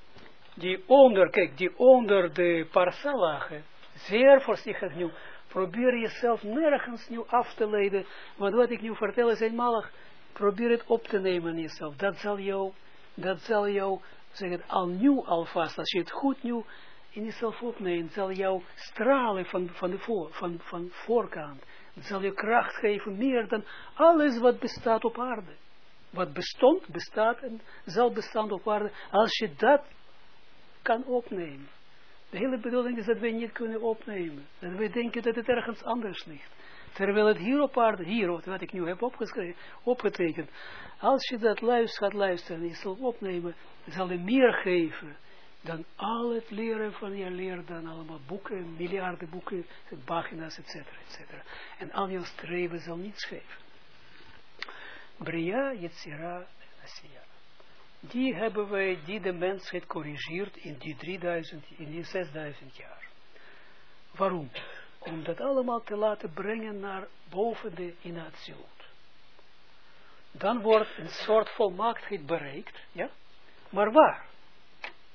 Die onder, kijk, die onder de parsa lagen, zeer voorzichtig nu, probeer jezelf nergens nu af te leiden, want wat ik nu vertel is eenmalig, probeer het op te nemen in jezelf, dat zal jou, dat zal jou, zeg het, al nieuw alvast, als je het goed nieuw in jezelf opneemt, zal jou stralen van, van, de voor, van, van voorkant. Het zal je kracht geven meer dan alles wat bestaat op aarde. Wat bestond, bestaat en zal bestaan op aarde, als je dat kan opnemen. De hele bedoeling is dat wij niet kunnen opnemen. Dat wij denken dat het ergens anders ligt. Terwijl het hier op aarde, hier, wat ik nu heb opgeschreven, opgetekend. Als je dat luistert, gaat luisteren en zal opnemen, zal je meer geven dan al het leren van je leer, dan allemaal boeken, miljarden boeken, pagina's, etc. etc. En al je streven zal niets geven. Bria, Yetzira Asiya. Die hebben wij, die de mensheid corrigeert in die 3000, in die 6000 jaar. Waarom? Om dat allemaal te laten brengen naar boven de inatiot. Dan wordt een soort volmaaktheid bereikt, ja? Maar waar?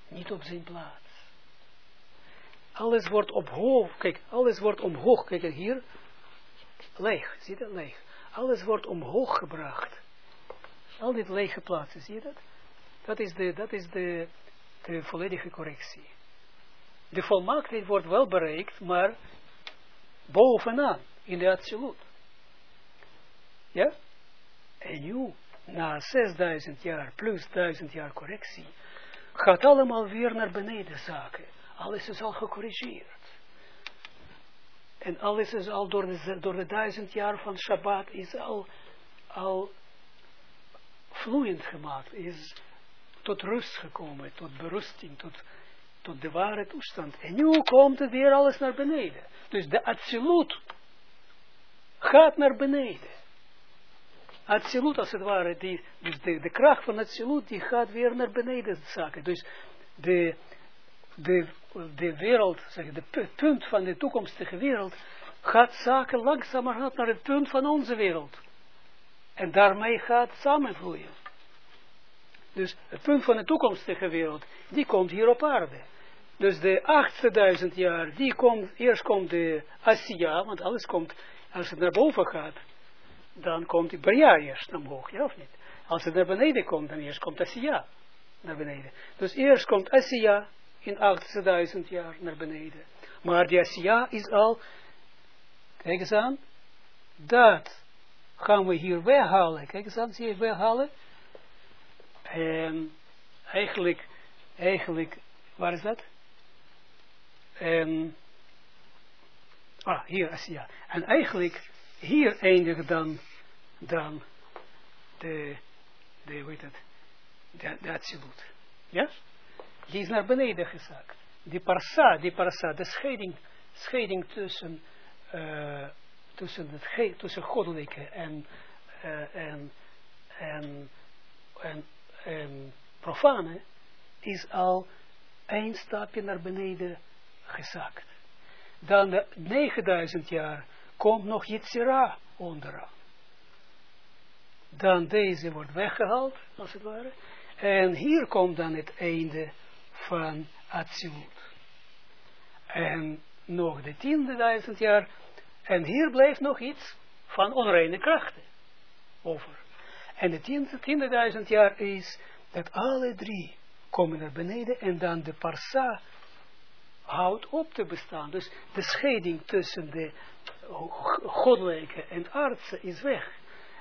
niet op zijn plaats. Alles wordt op hoog, kijk, alles wordt omhoog, kijk hier, leeg, zie je dat, leeg. Alles wordt omhoog gebracht. Al die lege plaatsen, zie je dat? Dat is de, dat is de, de volledige correctie. de volmaaktheid wordt wel bereikt, maar bovenaan, in de absolute. Ja? En nu, na 6000 jaar plus 1000 jaar correctie, gaat allemaal weer naar beneden zaken. Alles is al gecorrigeerd. En alles is al door de, door de duizend jaar van Shabbat is al, al vloeiend gemaakt. Is tot rust gekomen, tot berusting, tot, tot de ware toestand. En nu komt het weer alles naar beneden. Dus de absolute gaat naar beneden. Absolute als het ware, die, dus de, de kracht van absolute die gaat weer naar beneden zaken. Dus de, de, de wereld, zeg, de punt van de toekomstige wereld, gaat zaken langzamerhand naar het punt van onze wereld. En daarmee gaat samenvloeien. Dus het punt van de toekomstige wereld, die komt hier op aarde. Dus de achtste duizend jaar, die komt, eerst komt de Asiya, want alles komt, als het naar boven gaat, dan komt die Bria eerst omhoog, ja of niet? Als het naar beneden komt, dan eerst komt Asiya naar beneden. Dus eerst komt Asiya in achtste duizend jaar naar beneden. Maar die Asiya is al, kijk eens aan, dat gaan we hier weghalen. Kijk eens aan, zie je weghalen? En eigenlijk, eigenlijk, waar is dat? En, ah, hier, Asia. En eigenlijk, hier eindigt dan, dan de, de, heet het, de, de absolute. Ja? Die is naar beneden gezakt. Die parsa, die parsa, de scheiding, scheiding tussen, uh, tussen, het, tussen goddelijke en, uh, en, en, en en profane, is al een stapje naar beneden gezakt. Dan de 9000 jaar komt nog Yitzira onderaan. Dan deze wordt weggehaald, als het ware. En hier komt dan het einde van Atsilut. En nog de tiende duizend jaar. En hier blijft nog iets van onreine krachten over. En de tiende, jaar is dat alle drie komen naar beneden en dan de parsa houdt op te bestaan. Dus de scheiding tussen de goddelijke en aardse is weg.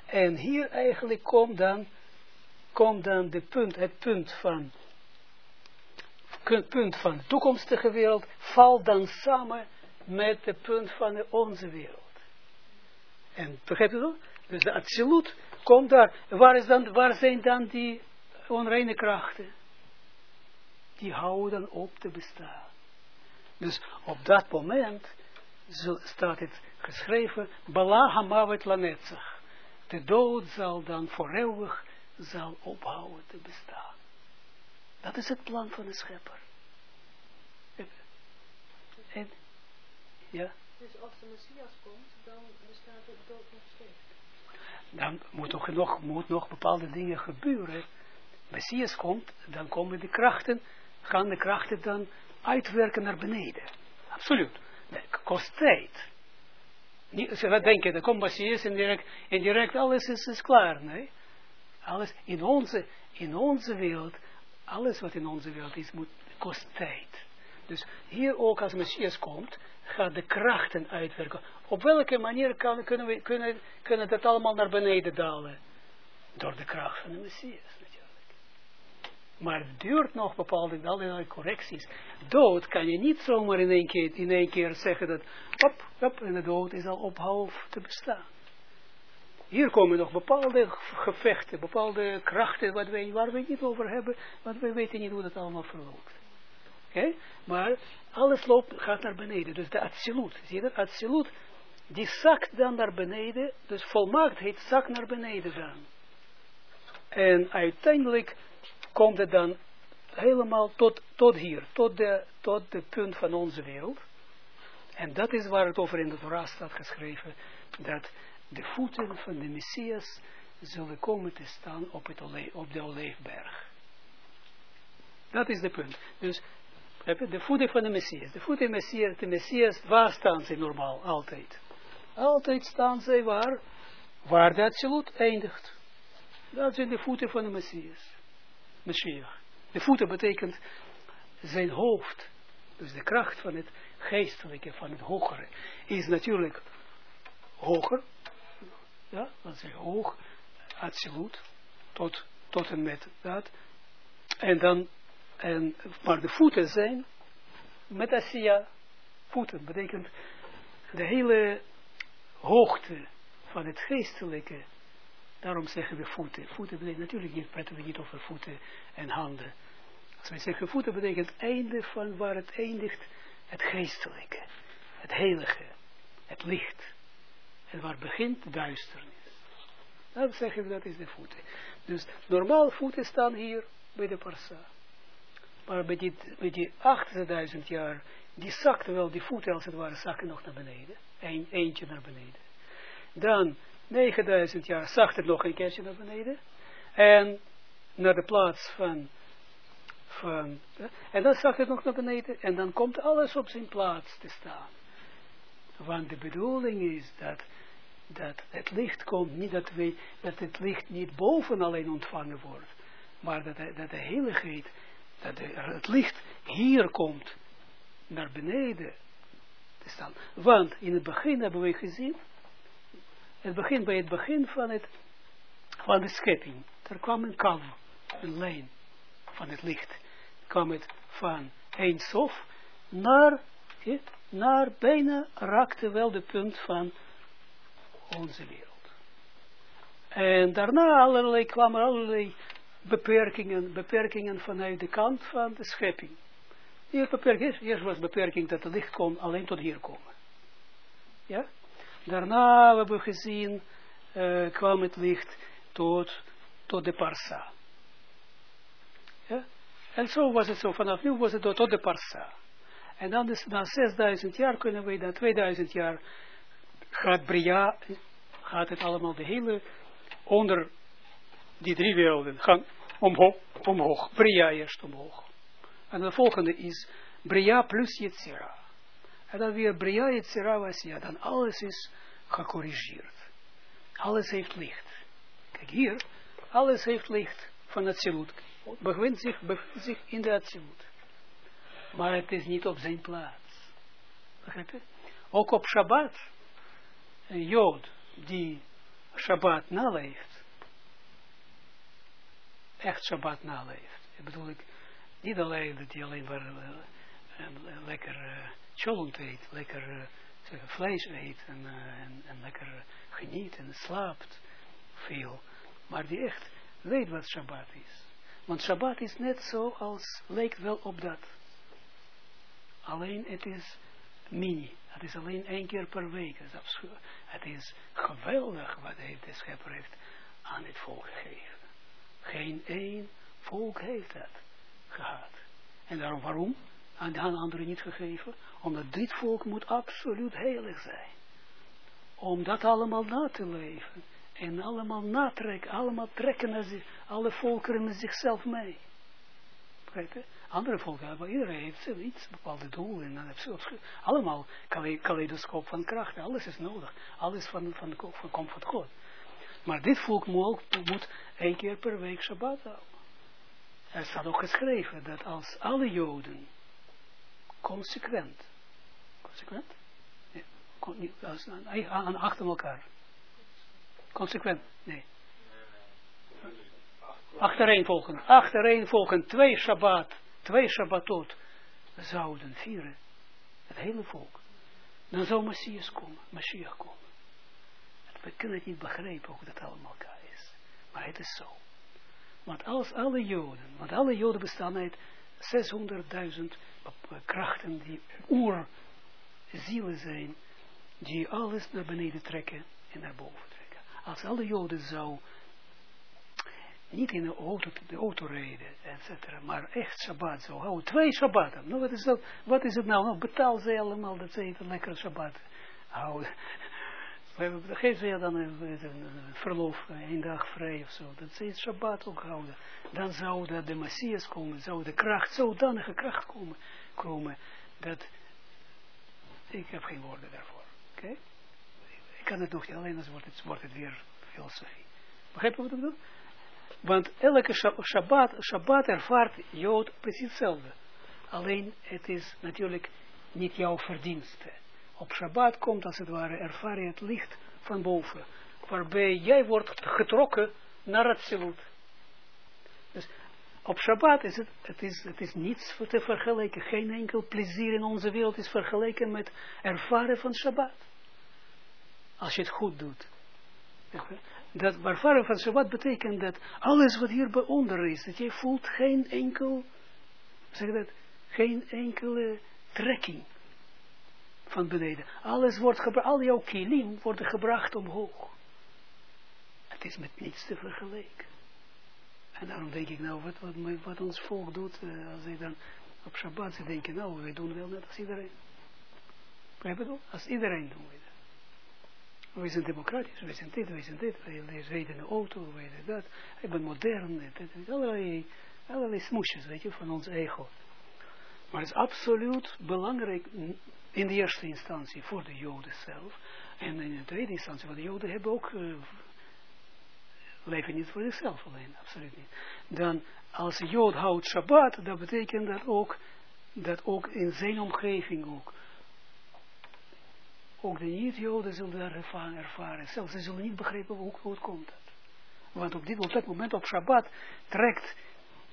En hier eigenlijk komt dan, komt dan de punt, het punt van het punt van de toekomstige wereld valt dan samen met het punt van onze wereld. En begrijp je dat? Dus de absolute komt daar. Waar, is dan, waar zijn dan die onreine krachten? Die houden dan op te bestaan. Dus op dat moment staat het geschreven, Bala Hamavet Lanetzach. De dood zal dan voor eeuwig zal ophouden te bestaan. Dat is het plan van de schepper. En, ja. Dus als de Messias komt, dan bestaat de dood nog dan moet toch nog, moet nog bepaalde dingen gebeuren. Messias komt, dan komen de krachten, gaan de krachten dan uitwerken naar beneden. Absoluut. Dat kost tijd. Niet, wat denk je, dan komt Messias en direct, en direct alles is, is klaar. Nee? Alles in onze, in onze wereld, alles wat in onze wereld is, moet, kost tijd. Dus hier ook als Messias komt, gaat de krachten uitwerken. Op welke manier kunnen, we, kunnen, kunnen dat allemaal naar beneden dalen? Door de kracht van de Messias natuurlijk. Maar het duurt nog bepaalde allerlei correcties. Dood kan je niet zomaar in één keer, in één keer zeggen dat, hop, hop, en de dood is al ophouden te bestaan. Hier komen nog bepaalde gevechten, bepaalde krachten wat wij, waar we niet over hebben, want we weten niet hoe dat allemaal verloopt. Maar alles loopt, gaat naar beneden. Dus de absolute, zie je dat? Absolute, die zakt dan naar beneden. Dus volmaaktheid zakt naar beneden dan. En uiteindelijk komt het dan helemaal tot, tot hier, tot de, tot de punt van onze wereld. En dat is waar het over in de Torah staat geschreven, dat de voeten van de Messias zullen komen te staan op, het op de Olijfberg. Dat is de punt. Dus de voeten van de Messias. De voeten van de Messias, de Messias, waar staan ze normaal? Altijd. Altijd staan ze waar? Waar de absolute eindigt. Dat zijn de voeten van de Messias. Messias. De voeten betekent zijn hoofd Dus de kracht van het geestelijke, van het hogere, is natuurlijk hoger. Ja, dat is hoog, absoluut, tot, tot en met dat. En dan, en, maar de voeten zijn metasia, voeten, betekent de hele hoogte van het geestelijke, daarom zeggen we voeten. Voeten betekent natuurlijk niet, praten we niet over voeten en handen. Als wij zeggen voeten betekent einde van waar het eindigt, het geestelijke, het heilige, het licht. En waar begint duisternis. Dan zeggen we dat is de voeten. Dus normaal voeten staan hier bij de parsa. Maar bij die, bij die 8000 jaar, die zakte wel, die voeten als het ware, zakken nog naar beneden. Eentje naar beneden. Dan 9000 jaar zakt het nog een keertje naar beneden. En naar de plaats van, van en dan zakt het nog naar beneden. En dan komt alles op zijn plaats te staan. Want de bedoeling is dat, dat het licht komt, niet dat, wij, dat het licht niet boven alleen ontvangen wordt. Maar dat, dat de heiligheid, dat het licht hier komt, naar beneden te staan. Want in het begin hebben we gezien, het begin bij het begin van, het, van de schepping. Er kwam een kam, een lijn van het licht. kwam het van een sof naar, naar bijna raakte wel de punt van onze wereld. En daarna allerlei, kwamen allerlei beperkingen, beperkingen vanuit de kant van de schepping. Eerst, beperking, eerst was beperking dat het licht kon alleen tot hier komen. Ja? Daarna hebben we gezien, uh, kwam het licht tot, tot de parsa. Ja? En zo was het zo, vanaf nu was het tot, tot de parsa. En dan is na 6000 jaar kunnen we, na 2000 jaar, gaat Bria, gaat het allemaal, de hele, onder die drie werelden, gaan omhoog, omhoog. Bria eerst omhoog. En de volgende is Bria plus Yetzira. En dan weer Bria Yetzira was ja, dan alles is gecorrigeerd. Alles heeft licht. Kijk hier, alles heeft licht van het Zilut. Bevindt zich, zich in de Zilut. Maar het is niet op zijn plaats. Begrijp je? Ook op Shabbat, een Jood die Shabbat naleeft, echt Shabbat naleeft. Ik bedoel, ik, niet alleen dat hij alleen maar uh, lekker uh, cholent eet, lekker vlees eet en, en, en, lekker geniet en slaapt veel. Maar die echt weet wat Shabbat is. Want Shabbat is net zo als, lijkt wel op dat. Alleen het is mini. Het is alleen één keer per week. Het is, het is geweldig wat hij, de schepper heeft aan het volk gegeven. Geen één volk heeft dat gehad. En daarom waarom? Aan de anderen niet gegeven? Omdat dit volk moet absoluut heilig zijn. Om dat allemaal na te leven. En allemaal natrekken, allemaal trekken naar zich, alle volkeren met zichzelf mee. Begrijp je? Andere volken hebben, iedereen heeft iets, bepaalde doelen. En dan heeft allemaal kaleidoscoop van krachten. Alles is nodig. Alles van, van, van, komt van God. Maar dit volk moet, één keer per week Shabbat houden. Er staat ook geschreven dat als alle Joden consequent, consequent? Ja, als, aan, achter elkaar. Consequent, nee. Achtereenvolgend, achtereenvolgend, twee Shabbat, twee Shabbatot zouden vieren. Het hele volk. Dan zou Messias komen, Mashiach komen. We kunnen het niet begrijpen hoe dat allemaal is. Maar het is zo. Want als alle Joden, want alle Joden bestaan uit 600.000 krachten die oerzielen zijn, die alles naar beneden trekken en naar boven trekken. Als alle Joden zou niet in de auto, de auto rijden, maar echt Shabbat zou houden, twee Shabbaten. Nou, wat, is dat, is het nou? nou betaal ze allemaal dat ze even lekker Shabbat houden. Geef ze dan een, verlof, een dag vrij of zo. Dat ze het Shabbat ook houden. Dan zou de, Messias komen, zou de kracht, zodanige kracht komen, komen dat, ik heb geen woorden daarvoor. Oké? Ik kan het nog niet, alleen als wordt het, wordt het weer filosofie. Begrijp je wat ik bedoel? Want elke Shabbat, Shabbat ervaart Jood precies hetzelfde. Alleen het is natuurlijk niet jouw verdienste. Op Shabbat komt als het ware ervaar het licht van boven. Waarbij jij wordt getrokken naar het zilut. Dus op Shabbat is het, het is, het is niets te vergelijken. Geen enkel plezier in onze wereld is vergeleken met ervaren van Shabbat. Als je het goed doet. Dat ervaren van Shabbat betekent dat alles wat hier onder is, dat je voelt geen enkel, zeg dat, geen enkele trekking van beneden. Alles wordt gebracht, al jouw kilim worden gebracht omhoog. Het is met niets te vergelijken. En daarom denk ik nou, wat, wat, ons volk doet, uh, als hij dan op Shabbat, ze denken, nou, wij doen wel net als iedereen. Begrijp je Als iedereen doen we dat. We zijn democratisch, we zijn dit, we zijn dit, we rijden een auto, we weten dat, ik ben modern, dit, allerlei, allerlei smoesjes, weet je, van ons ego. Maar het is absoluut belangrijk, in de eerste instantie voor de Joden zelf, en in de tweede instantie, want de Joden hebben ook, uh, leven niet voor zichzelf alleen, absoluut niet. Dan, als een Jood houdt Shabbat, dat betekent dat ook, dat ook in zijn omgeving ook, ook de niet-Joden zullen daar ervaren, ervaren. Zelfs ze zullen niet begrijpen hoe, hoe het komt. Want op, dit, op dat moment op Shabbat trekt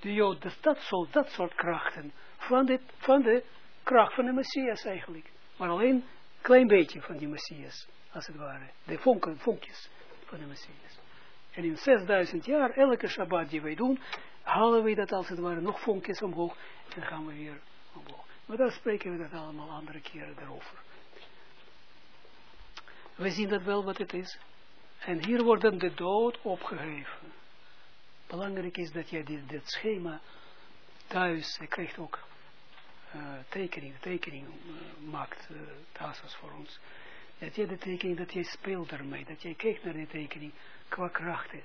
de Jood dus dat, soort, dat soort krachten van de, van de kracht van de Messias eigenlijk. Maar alleen een klein beetje van die Messias, als het ware. De vonken, vonkjes van de Messias. En in 6000 jaar, elke Shabbat die wij doen, halen we dat als het ware nog vonkjes omhoog. En gaan we weer omhoog. Maar daar spreken we dat allemaal andere keren erover. We zien dat wel wat het is. En hier wordt dan de dood opgegeven. Belangrijk is dat jij dit, dit schema thuis, krijgt ook tekening, tekening uh, maakt, uh, Tassos voor ons. Dat jij de tekening, dat jij speelt ermee, dat jij kijkt naar die tekening qua krachten.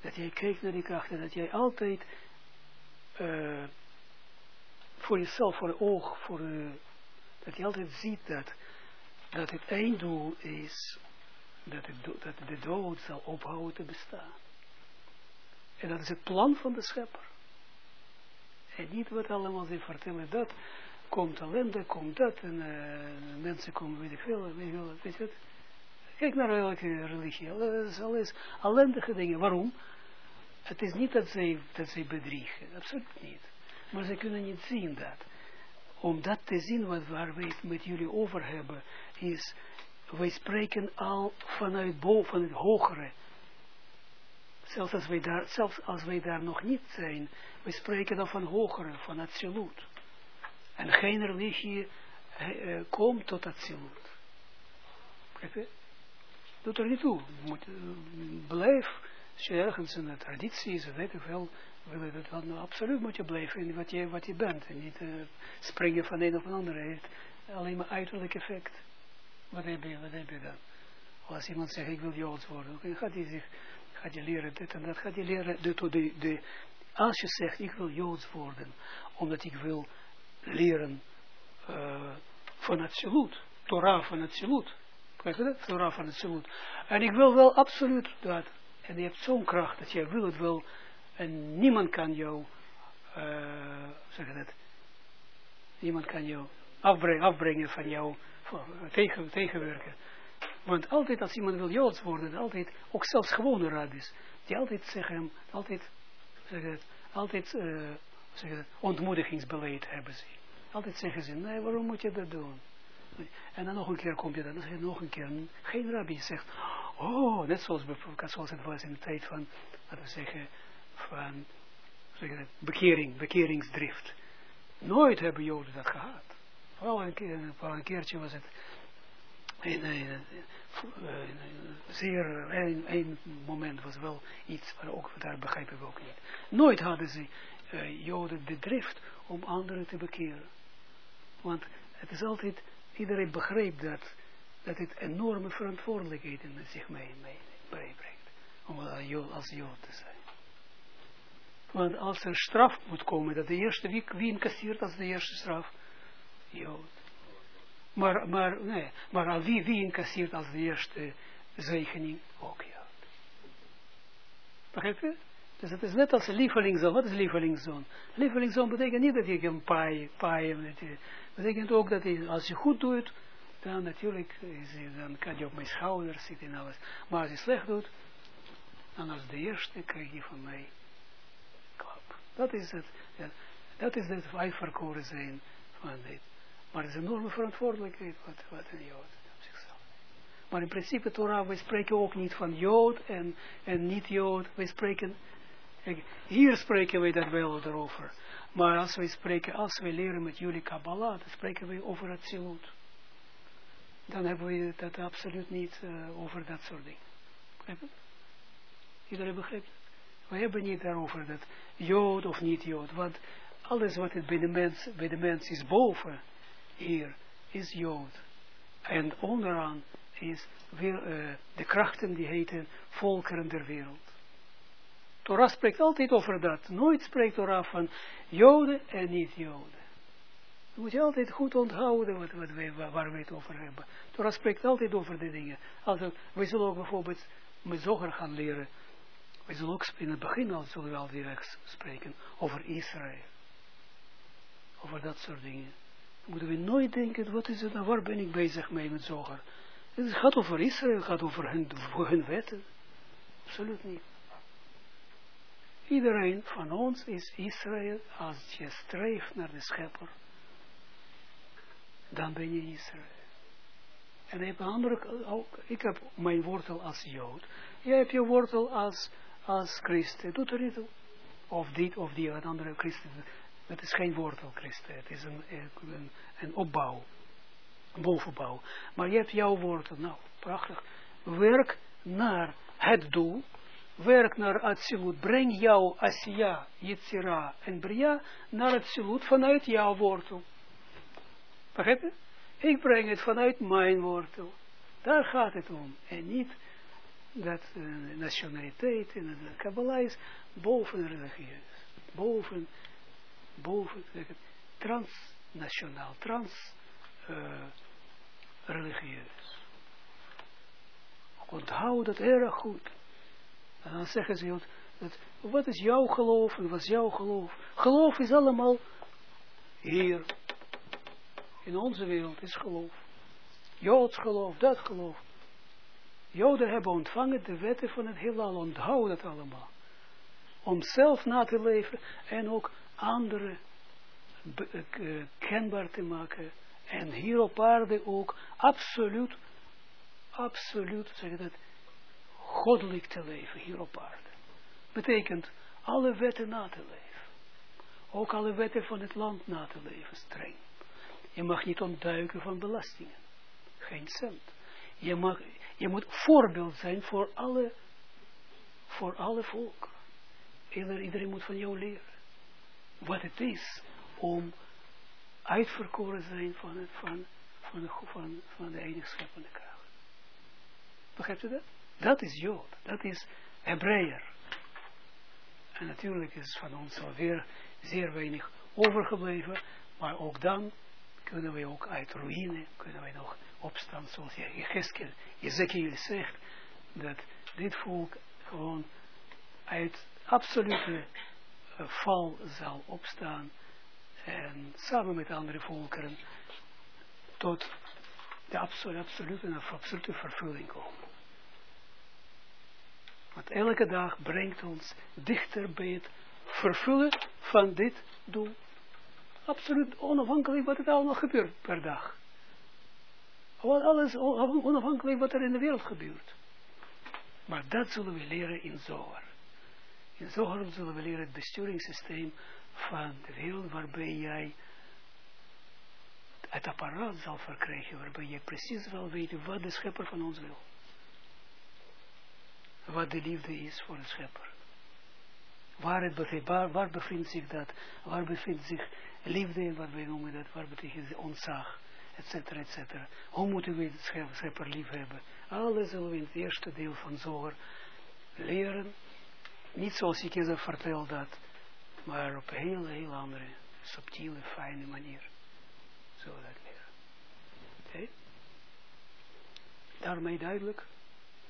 Dat jij kijkt naar die krachten, dat jij altijd voor jezelf, voor je oog, voor, dat je altijd ziet dat dat het einddoel is dat, het, dat de dood zal ophouden te bestaan. En dat is het plan van de schepper. En niet wat allemaal ze vertellen, dat komt ellende, komt dat, en uh, mensen komen, weet ik veel, weet je wat. Kijk naar welke religie, dat is alles ellendige dingen. Waarom? Het is niet dat zij, dat zij bedriegen, absoluut niet. Maar ze kunnen niet zien dat om dat te zien wat waar we het met jullie over hebben, is, wij spreken al vanuit boven het hogere. Zelfs als wij daar, zelfs als wij daar nog niet zijn, we spreken dan van hogere, van absoluut. En geen religie uh, komt tot absoluut. Doet er niet toe. Moet, uh, blijf, als je ergens een traditie is, weet ik wel, willen dat wel, nou, absoluut moet je blijven in wat je, wat je bent. En niet uh, springen van een of een ander. heeft alleen maar uiterlijk effect. Wat heb je, wat heb je dan? Als iemand zegt, ik wil Joods worden, dan gaat hij zich, gaat je leren dit en dat, gaat je leren, de, de, de, als je zegt, ik wil Joods worden, omdat ik wil leren uh, van het Torah van het salut, krijg je dat? Torah van het. En ik wil wel absoluut dat, en je hebt zo'n kracht dat jij wil het wel, en niemand kan jou, uh, zeg dat, niemand kan jou afbrengen, afbrengen van jou, tegen, tegenwerken. Want altijd als iemand wil Joods worden, altijd, ook zelfs gewone rabbis, die altijd zeggen hem, altijd, het, altijd, uh, zeg het, ontmoedigingsbeleid hebben ze. Altijd zeggen ze, nee, waarom moet je dat doen? En dan nog een keer kom je dan, dan nog een keer, geen rabbi zegt, oh, net zoals, zoals het was in de tijd van, laten we zeggen, van zeg het, bekering, bekeringsdrift. Nooit hebben Joden dat gehad. Vooral een, keer, vooral een keertje was het in, in, zeer, een, een, moment was wel iets, maar ook daar begrijpen we ook niet. Nooit hadden ze uh, Joden de drift om anderen te bekeren. Want het is altijd, iedereen begreep dat, dat het enorme verantwoordelijkheden met zich mee, mee, meebrengt. Om als Jood te zijn. Want als er straf moet komen, dat de eerste, wie, wie incasseert als de eerste straf? Jood. Maar, maar, nee, maar wie, wie incasseert als de eerste zegening? Ook Jood. Begrijp je? Dus het is net als lievelingszoon. Wat is lievelingszoon? Lievelingszoon betekent niet dat je een paai, paai betekent ook dat als je goed doet, dan natuurlijk, is, dan kan je op mijn schouders zitten en alles. Maar als je slecht doet, dan als de eerste krijg je van mij klap. Dat is het. Ja, dat is het uitverkoren zijn van dit. Maar het is een enorme verantwoordelijkheid wat, wat een Jood op zichzelf. Maar in principe Torah, we spreken ook niet van Jood en, en niet-Jood. We spreken, hier spreken we daar wel over. Maar als we spreken, als we leren met jullie Kabbalah, dan spreken we over het Zilut. Dan hebben we dat absoluut niet uh, over dat soort dingen. Iedereen begrijpt We hebben niet daarover dat Jood of niet Jood. Want alles wat het bij de mens, bij de mens is boven, hier, is Jood. En onderaan is weer, uh, de krachten die heten volkeren der wereld. Torah spreekt altijd over dat. Nooit spreekt Torah van Joden en niet-Joden. Dat moet je altijd goed onthouden wat, wat waar we het over hebben. Torah spreekt altijd over die dingen. Also, we zullen ook bijvoorbeeld met zoger gaan leren. We zullen ook in het begin al zullen we al direct spreken over Israël. Over dat soort dingen. Moeten we nooit denken, wat is het nou, waar ben ik bezig mee met zoger? Het gaat over Israël, het gaat over hun, hun wetten. Absoluut niet. Iedereen van ons is Israël als je streeft naar de schepper. Dan ben je Israël. En ik heb andere, ook, ik heb mijn wortel als Jood. Jij hebt je wortel als, als Christen. Doet er niet toe. Of dit of die, wat andere Christen. Het is geen wortel Christen. Het is een, een, opbouw. Een bovenbouw. Maar je hebt jouw wortel. Nou, prachtig. Werk naar het doel werk naar Atsilut, breng jouw Asiya, Yitzira en Bria naar Atsilut vanuit jouw wortel. Begrijp je? Ik breng het vanuit mijn wortel. Daar gaat het om. En niet dat uh, nationaliteit en de Kabbalah is boven religieus. Boven, boven, transnationaal, trans uh, religieus. Onthoud dat erg goed. En dan zeggen ze, wat is jouw geloof en wat is jouw geloof? Geloof is allemaal hier. In onze wereld is geloof. Joods geloof, dat geloof. Joden hebben ontvangen de wetten van het heelal. Onthoud dat allemaal. Om zelf na te leven en ook anderen uh, kenbaar te maken. En hier op aarde ook absoluut, absoluut, zeg dat, goddelijk te leven hier op aarde. Betekent alle wetten na te leven. Ook alle wetten van het land na te leven, streng. Je mag niet ontduiken van belastingen. Geen cent. Je, mag, je moet voorbeeld zijn voor alle, voor alle. Iedereen, iedereen moet van jou leren. Wat het is om uitverkoren zijn van, het, van, van, de, van, van de enige scheppende kracht. Begrijpt u dat? Dat is Jood, dat is Hebreeër. En natuurlijk is van ons alweer zeer weinig overgebleven, maar ook dan kunnen we ook uit ruïne, kunnen we nog opstaan, zoals je Ezekiel zegt, dat dit volk gewoon uit absolute val zal opstaan en samen met andere volkeren tot de absolute, absolute, vervulling komen. Want elke dag brengt ons dichter bij het vervullen van dit doel. Absoluut onafhankelijk wat er allemaal gebeurt per dag. Alles onafhankelijk wat er in de wereld gebeurt. Maar dat zullen we leren in Zohar. In Zohar zullen we leren het besturingssysteem van de wereld waarbij jij het apparaat zal verkrijgen, waarbij je precies wel weet wat de schepper van ons wil wat de liefde is voor de schepper. Waar, het bevindt, waar, waar bevindt zich dat? Waar bevindt zich liefde en wat wij noemen dat? Waar betekent ontzag? Etcetera, etcetera. Hoe moeten we de schepper lief hebben? Alles zullen we in het eerste deel van Zoger leren. Niet zoals ik je vertel dat, maar op een heel, heel andere, subtiele, fijne manier. Zo dat leren. Oké? Daarmee duidelijk?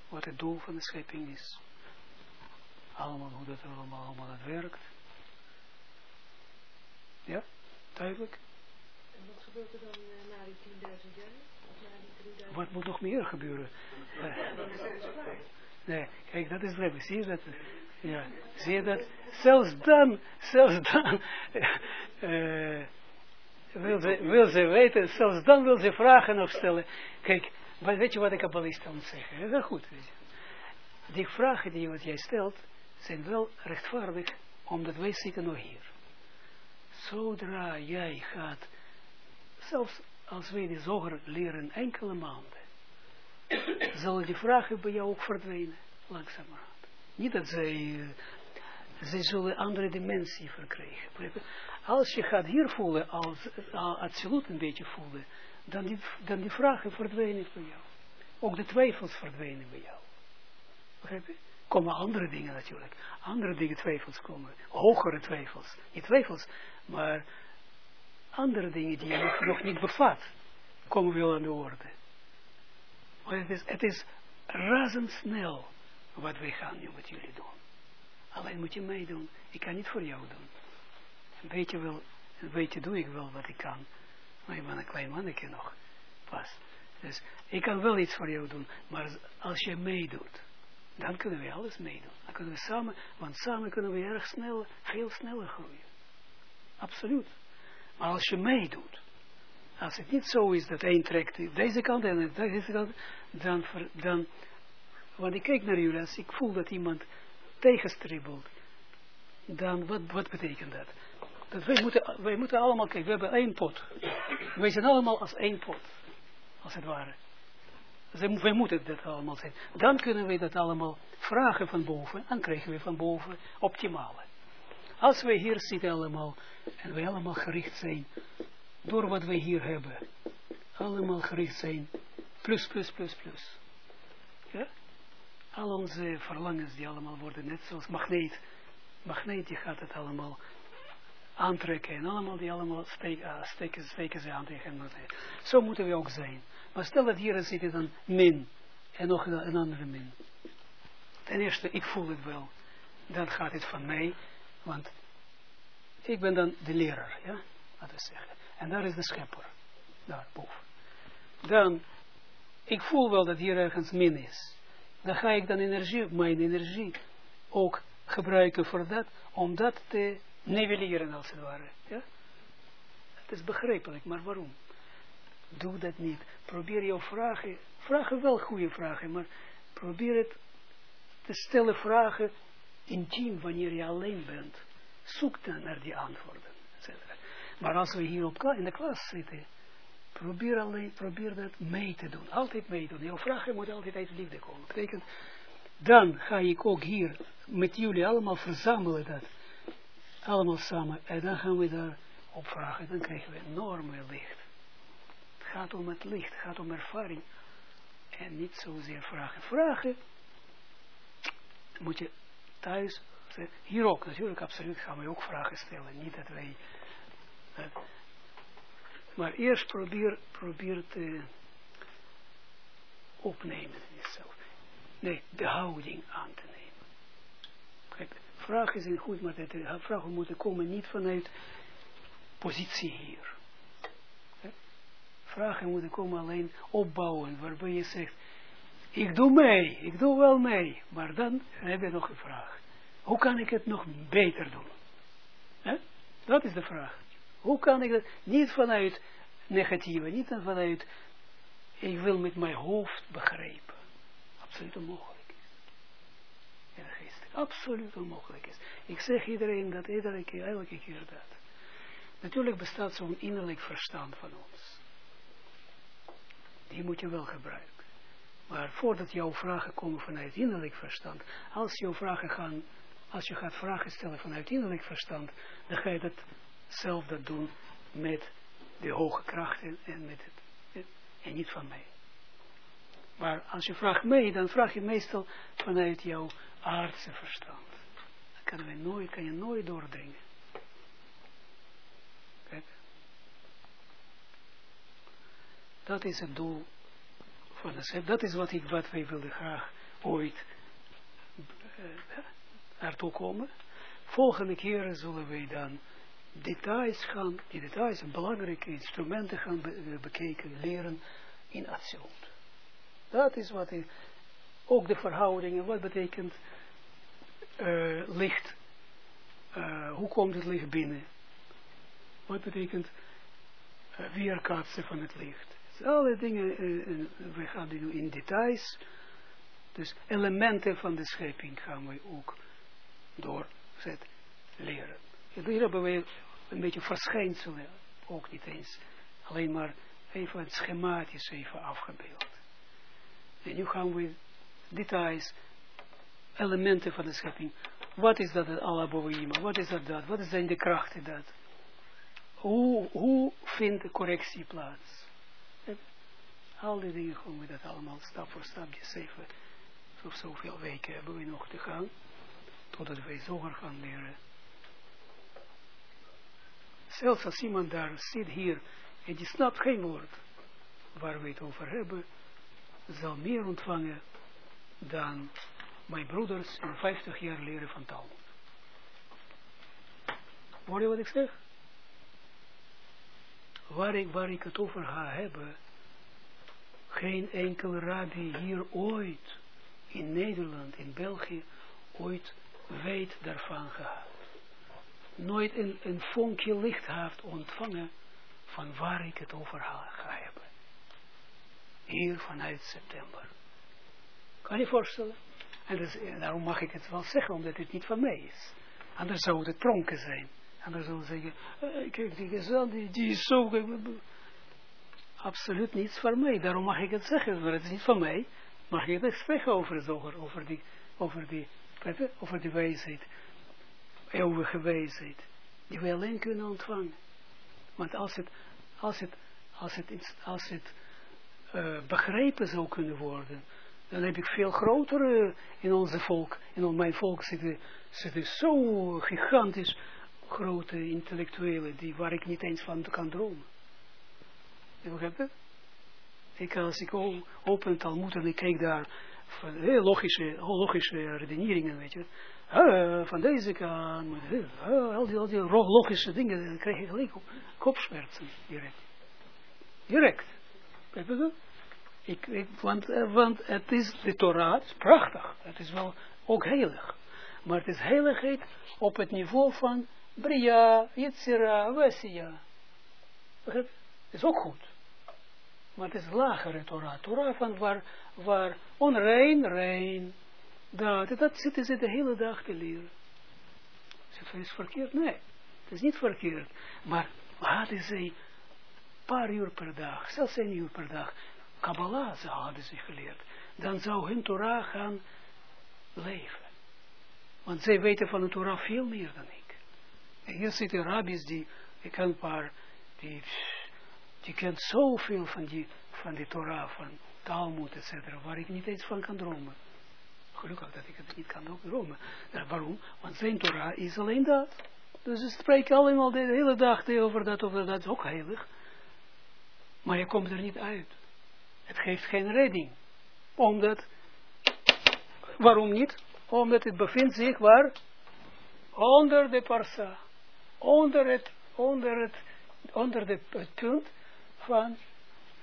wat het doel van de schepping is. allemaal hoe dat allemaal, allemaal het werkt. Ja, duidelijk. En wat gebeurt er dan uh, na die 10.000 jaar? Of na die 3000? Wat moet nog meer gebeuren? Nee, kijk, dat is leuk. Zie je dat? Ja, zie je dat? Zelfs dan, zelfs dan, uh, wil, ze, wil ze weten, zelfs dan wil ze vragen opstellen. Kijk, weet je wat de kabbalist moet zeggen? Dat is goed. Weet je. Die vragen die wat jij stelt, zijn wel rechtvaardig, omdat wij zitten nog hier. Zodra jij gaat, zelfs als wij die zoger leren enkele maanden, zullen die vragen bij jou ook verdwijnen, langzamerhand. Niet dat zij, uh, zij zullen andere dimensie verkrijgen. Als je gaat hier voelen, als absoluut een beetje voelen, dan die, dan die vragen verdwijnen bij jou. Ook de twijfels verdwijnen bij jou. Begrijp je? Komen andere dingen natuurlijk. Andere dingen twijfels komen. Hogere twijfels. Niet twijfels, maar andere dingen die je nog, nog niet bevat, komen wel aan de orde. Maar het is, het is razendsnel wat wij gaan nu met jullie doen. Alleen moet je meedoen. Ik kan niet voor jou doen. Een beetje, wel, een beetje doe ik wel wat ik kan. Maar ik ben een klein mannetje nog. Pas. Dus ik kan wel iets voor jou doen. Maar als je meedoet, dan kunnen we alles meedoen. Dan kunnen we samen, want samen kunnen we erg snel, veel sneller groeien. Absoluut. Maar als je meedoet, als het niet zo is dat één trekt deze kant en deze kant, dan, dan want ik kijk naar jullie, als ik voel dat iemand tegenstribbelt, dan wat, wat betekent dat? Dat wij moeten, wij moeten allemaal, kijk, we hebben één pot. Wij zijn allemaal als één pot, als het ware. Dus wij moeten dat allemaal zijn. Dan kunnen we dat allemaal vragen van boven, dan krijgen we van boven optimale. Als wij hier zitten allemaal, en wij allemaal gericht zijn, door wat wij hier hebben, allemaal gericht zijn, plus, plus, plus, plus. Al onze verlangens die allemaal worden net zoals magneet. Magneet die gaat het allemaal aantrekken en allemaal die allemaal uh, steken, steken ze aan tegen magneet. Zo moeten we ook zijn. Maar stel dat hier zit dan min en nog een, een andere min. Ten eerste, ik voel het wel. Dan gaat het van mij, want ik ben dan de leraar, ja, laten we zeggen. En daar is de schepper, daar boven. Dan, ik voel wel dat hier ergens min is. Dan ga ik dan energie, mijn energie, ook gebruiken voor dat, om dat te nivelleren als het ware. Ja? Het is begrijpelijk, maar waarom? Doe dat niet. Probeer jouw vragen, vragen wel goede vragen, maar probeer het te stellen vragen intiem wanneer je alleen bent. Zoek dan naar die antwoorden. Maar als we hier op, in de klas zitten, probeer alleen, probeer dat mee te doen. Altijd meedoen. Jouw vragen moeten altijd uit liefde komen. Betekent, dan ga ik ook hier met jullie allemaal verzamelen dat. Allemaal samen. En dan gaan we daar op vragen. Dan krijgen we enorme licht. Het gaat om het licht. Het gaat om ervaring. En niet zozeer vragen. Vragen moet je thuis hier ook natuurlijk, absoluut gaan we ook vragen stellen. Niet dat wij... maar eerst probeer, te opnemen in jezelf. Nee, de houding aan te nemen. Kijk, vragen zijn goed, maar de vragen moeten komen niet vanuit positie hier. Vragen moeten komen alleen opbouwen, waarbij je zegt, ik doe mee, ik doe wel mee, maar dan heb je nog een vraag. Hoe kan ik het nog beter doen? Dat is de vraag. Hoe kan ik dat, niet vanuit negatieve, niet vanuit, ik wil met mijn hoofd begrijpen. Absoluut onmogelijk is. Absoluut onmogelijk is. Ik zeg iedereen dat, iedere keer, elke keer dat. Natuurlijk bestaat zo'n innerlijk verstand van ons. Die moet je wel gebruiken. Maar voordat jouw vragen komen vanuit innerlijk verstand, als jouw vragen gaan als je gaat vragen stellen vanuit innerlijk verstand, dan ga je dat zelf dat doen met de hoge krachten en, met het, en niet van mij. Maar als je vraagt mij, dan vraag je meestal vanuit jouw aardse verstand. Dan kan, we nooit, kan je nooit doordringen. Dat is het doel van de Dat is wat, ik, wat wij wilden graag ooit uh, naartoe komen. Volgende keer zullen wij dan details gaan, die details en belangrijke instrumenten gaan be, bekeken, leren in Atsilut. Dat is wat ik, ook de verhoudingen, wat betekent uh, licht, uh, hoe komt het licht binnen? Wat betekent uh, weerkaatsen van het licht? Alle dingen, we gaan die nu in details, dus elementen van de schepping gaan we ook doorzet leren. Hier hebben we een beetje verschijnselen, ook niet eens, alleen maar even het schematisch even afgebeeld. En nu gaan we details, elementen van de schepping. Wat is dat, het Alaboima? Wat is dat, dat? Wat zijn de krachten dat? Hoe, hoe vindt de correctie plaats? Al die dingen gaan we dat allemaal stap voor stap, die zeven, of zoveel weken hebben we nog te gaan, totdat wij zoger gaan leren. Zelfs als iemand daar zit hier en die snapt geen woord waar we het over hebben, zal meer ontvangen dan mijn broeders in 50 jaar leren van Talmud. Hoor je wat ik zeg? Waar ik, waar ik het over ga hebben, geen enkel rabbi hier ooit, in Nederland, in België, ooit weet daarvan gehad. Nooit een, een vonkje licht heeft ontvangen van waar ik het over ga hebben. Hier vanuit september. Kan je voorstellen? En dus, daarom mag ik het wel zeggen, omdat het niet van mij is. Anders zou het pronken zijn. Anders zou zeggen, kijk, die gezond, die, is zo... Absoluut niets van mij. Daarom mag ik het zeggen, maar het is niet van mij. Mag ik het zeggen over over, over die, over die, over die wijsheid. Eeuwige wijsheid. Die we alleen kunnen ontvangen. Want als het, als het, als het, als het, uh, begrepen zou kunnen worden, dan heb ik veel grotere in onze volk, in mijn volk zitten, zitten zo gigantisch grote intellectuelen, die, waar ik niet eens van kan dromen. Je begrijpt het? Ik, als ik open het Talmud en ik kijk daar van heel logische, logische redeneringen, weet je. Uh, van deze kant, al, die, al logische dingen, dan krijg je gelijk kopsmerzen direct. Direct. Ik, ik, want, uh, want het is, de Torah prachtig. Het is wel ook heilig. Maar het is heiligheid op het niveau van Bria, Yitzira, Wesia. Het is ook goed. Maar het is lagere Torah. Torah van waar, waar onrein, rein. Dat, dat zitten ze de hele dag te leren. Is het verkeerd? Nee. Het is niet verkeerd. Maar hadden ze een paar uur per dag, zelfs een uur per dag, Kabbalah ze hadden ze geleerd, dan zou hun Torah gaan leven. Want zij weten van de Torah veel meer dan ik. En hier zitten rabbis die, ik ken een paar, die, die kent zoveel van die, van die Torah, van Talmud, etc., waar ik niet eens van kan dromen. Gelukkig dat ik het niet kan dromen. Ja, waarom? Want zijn Torah is alleen dat. Dus ze spreken allemaal de hele dag over dat, over dat is ook heilig. Maar je komt er niet uit. Het geeft geen redding. Omdat, waarom niet? Omdat het bevindt zich waar? Onder de parsa. Onder het, onder het, onder de, het punt van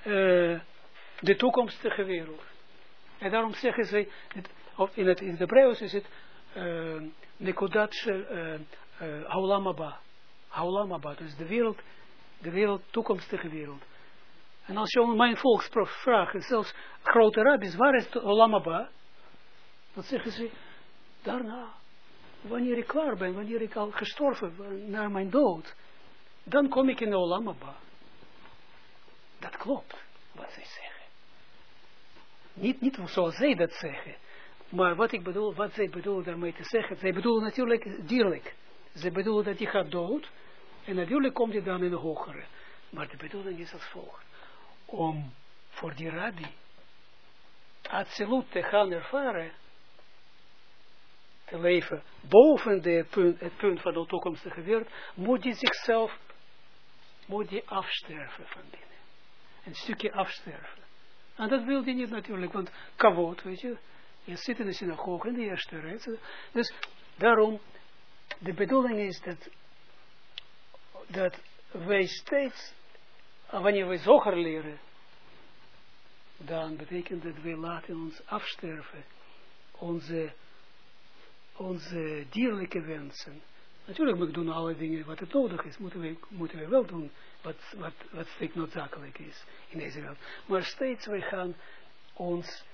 uh, de toekomstige wereld. En daarom zeggen ze, of in het, in Hebreeuws is het, uh, Nekodat uh, uh, Haulamaba. Haulamaba, dus de wereld, de wereld, toekomstige wereld. En als je om mijn volk vraagt, zelfs grote rabbis, waar is de Olamaba? Dan zeggen ze, daarna, wanneer ik klaar ben, wanneer ik al gestorven ben, na mijn dood, dan kom ik in de Olamaba. Dat klopt, wat zij zeggen. Niet, niet zoals zij dat zeggen, maar wat ik bedoel, wat zij bedoelen daarmee te zeggen, zij bedoelen natuurlijk dierlijk. Ze bedoelen dat je gaat dood, en natuurlijk komt je dan in de hogere. Maar de bedoeling is als volgt om voor die rabbi absoluut te gaan ervaren, te leven boven de punt, het punt van de toekomstige wereld, moet hij zichzelf, moet hij afsterven van binnen. Een stukje afsterven. En dat wil hij niet natuurlijk, want kavot, weet je, je zit in de synagoge in de eerste rij. Dus daarom, de bedoeling is dat, dat wij steeds, wanneer we zoger leren, dan betekent dat wij laten ons afsterven, onze, onze dierlijke wensen. Natuurlijk moet ik doen alle dingen wat het nodig is, moeten we, moeten we wel doen, wat, wat, wat strikt noodzakelijk is in deze wereld. Maar steeds wij gaan ons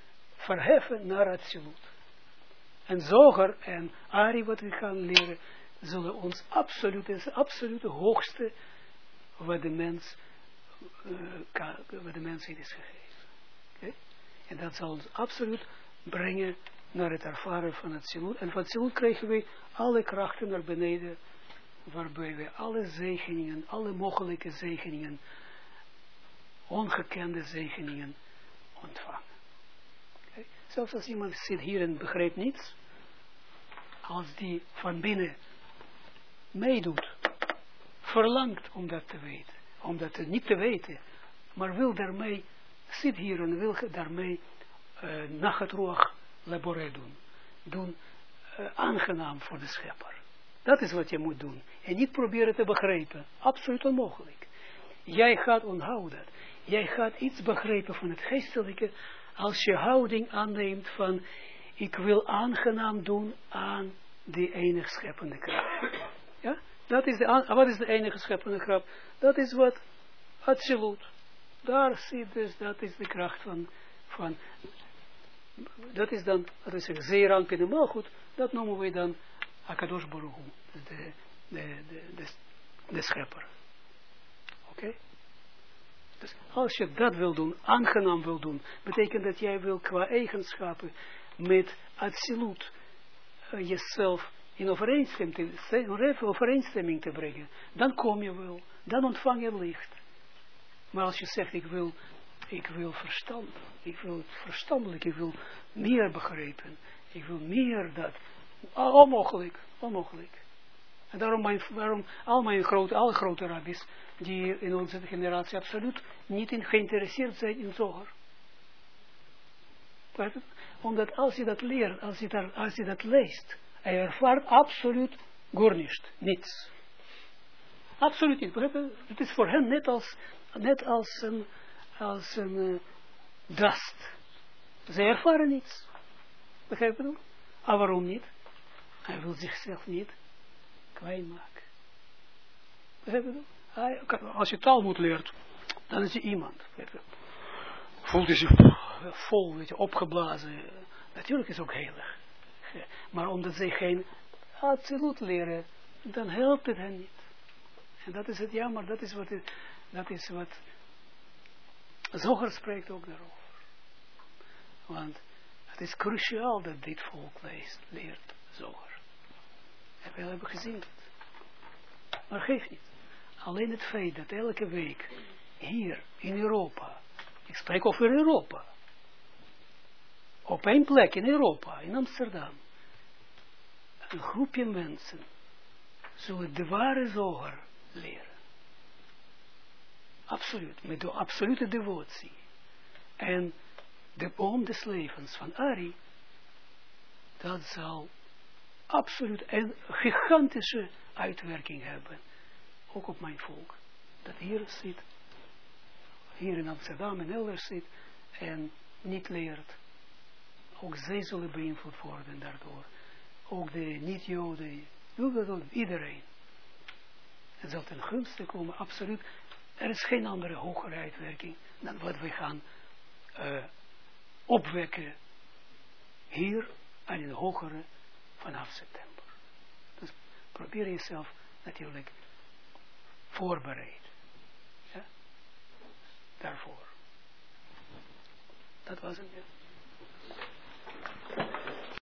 verheffen naar het absoluut. En Zoger en Ari, wat we gaan leren, zullen ons absoluut, het absolute hoogste wat de mens, uh, wat de mensheid is gegeven. Okay? En dat zal ons absoluut brengen naar het ervaren van het zilut. En van het krijgen we alle krachten naar beneden, waarbij we alle zegeningen, alle mogelijke zegeningen, ongekende zegeningen ontvangen. Zelfs als iemand zit hier en begrijpt niets, als die van binnen meedoet, verlangt om dat te weten, om dat niet te weten, maar wil daarmee, zit hier en wil daarmee uh, nachatroeg labore doen, doen uh, aangenaam voor de schepper. Dat is wat je moet doen. En niet proberen te begrijpen. Absoluut onmogelijk. Jij gaat onthouden. Jij gaat iets begrijpen van het geestelijke als je houding aanneemt van ik wil aangenaam doen aan die enige scheppende kracht. Ja? Dat is de, wat is de enige scheppende kracht? Dat is wat absoluut. Daar zit dus, dat is de kracht van, van dat is dan, dat is een zeer aanpinne goed, dat noemen we dan Akadosh Baruch de, de, de, de, de schepper. Oké? Dus als je dat wil doen, aangenaam wil doen, betekent dat jij wil qua eigenschappen met absoluut uh, jezelf in overeenstemming te, te brengen. Dan kom je wel, dan ontvang je licht. Maar als je zegt, ik wil, ik wil verstand, ik wil verstandelijk, ik wil meer begrijpen, ik wil meer dat, onmogelijk, onmogelijk. En daarom, mijn, waarom al mijn grote, alle grote rabbis, die in onze generatie absoluut niet in geïnteresseerd zijn in zoger. Omdat als je dat leert, als je, daar, als je dat leest, hij ervaart absoluut gornisht, niets. Absoluut niet. Het is voor hen net als, net als een, als een uh, dust. Ze ervaren niets. Begrijp je? Maar waarom niet? Hij wil zichzelf niet klein maken. Als je taal moet leert, dan is je iemand. Voelt hij zich vol, weet je, opgeblazen. Natuurlijk is het ook heilig. Maar omdat zij geen absoluut leren, dan helpt het hen niet. En dat is het jammer, dat is wat, het, dat is wat Zoger spreekt ook daarover. Want het is cruciaal dat dit volk leest, leert Zoger. We hebben gezien. Maar geeft niet. Alleen het feit dat elke week hier in Europa, ik spreek over Europa, op één plek in Europa, in Amsterdam, een groepje mensen zullen de ware zoger leren. Absoluut, met de absolute devotie. En de boom des levens van Ari, dat zal absoluut een gigantische uitwerking hebben. Ook op mijn volk. Dat hier zit, hier in Amsterdam en elders zit, en niet leert. Ook zij zullen beïnvloed worden daardoor. Ook de niet-Joden, iedereen. Het zal ten gunste komen, absoluut. Er is geen andere hogere uitwerking dan wat we gaan uh, opwekken hier in de hogere vanaf september. Dus probeer jezelf natuurlijk voorbereid. Ja? Daarvoor. Dat was het.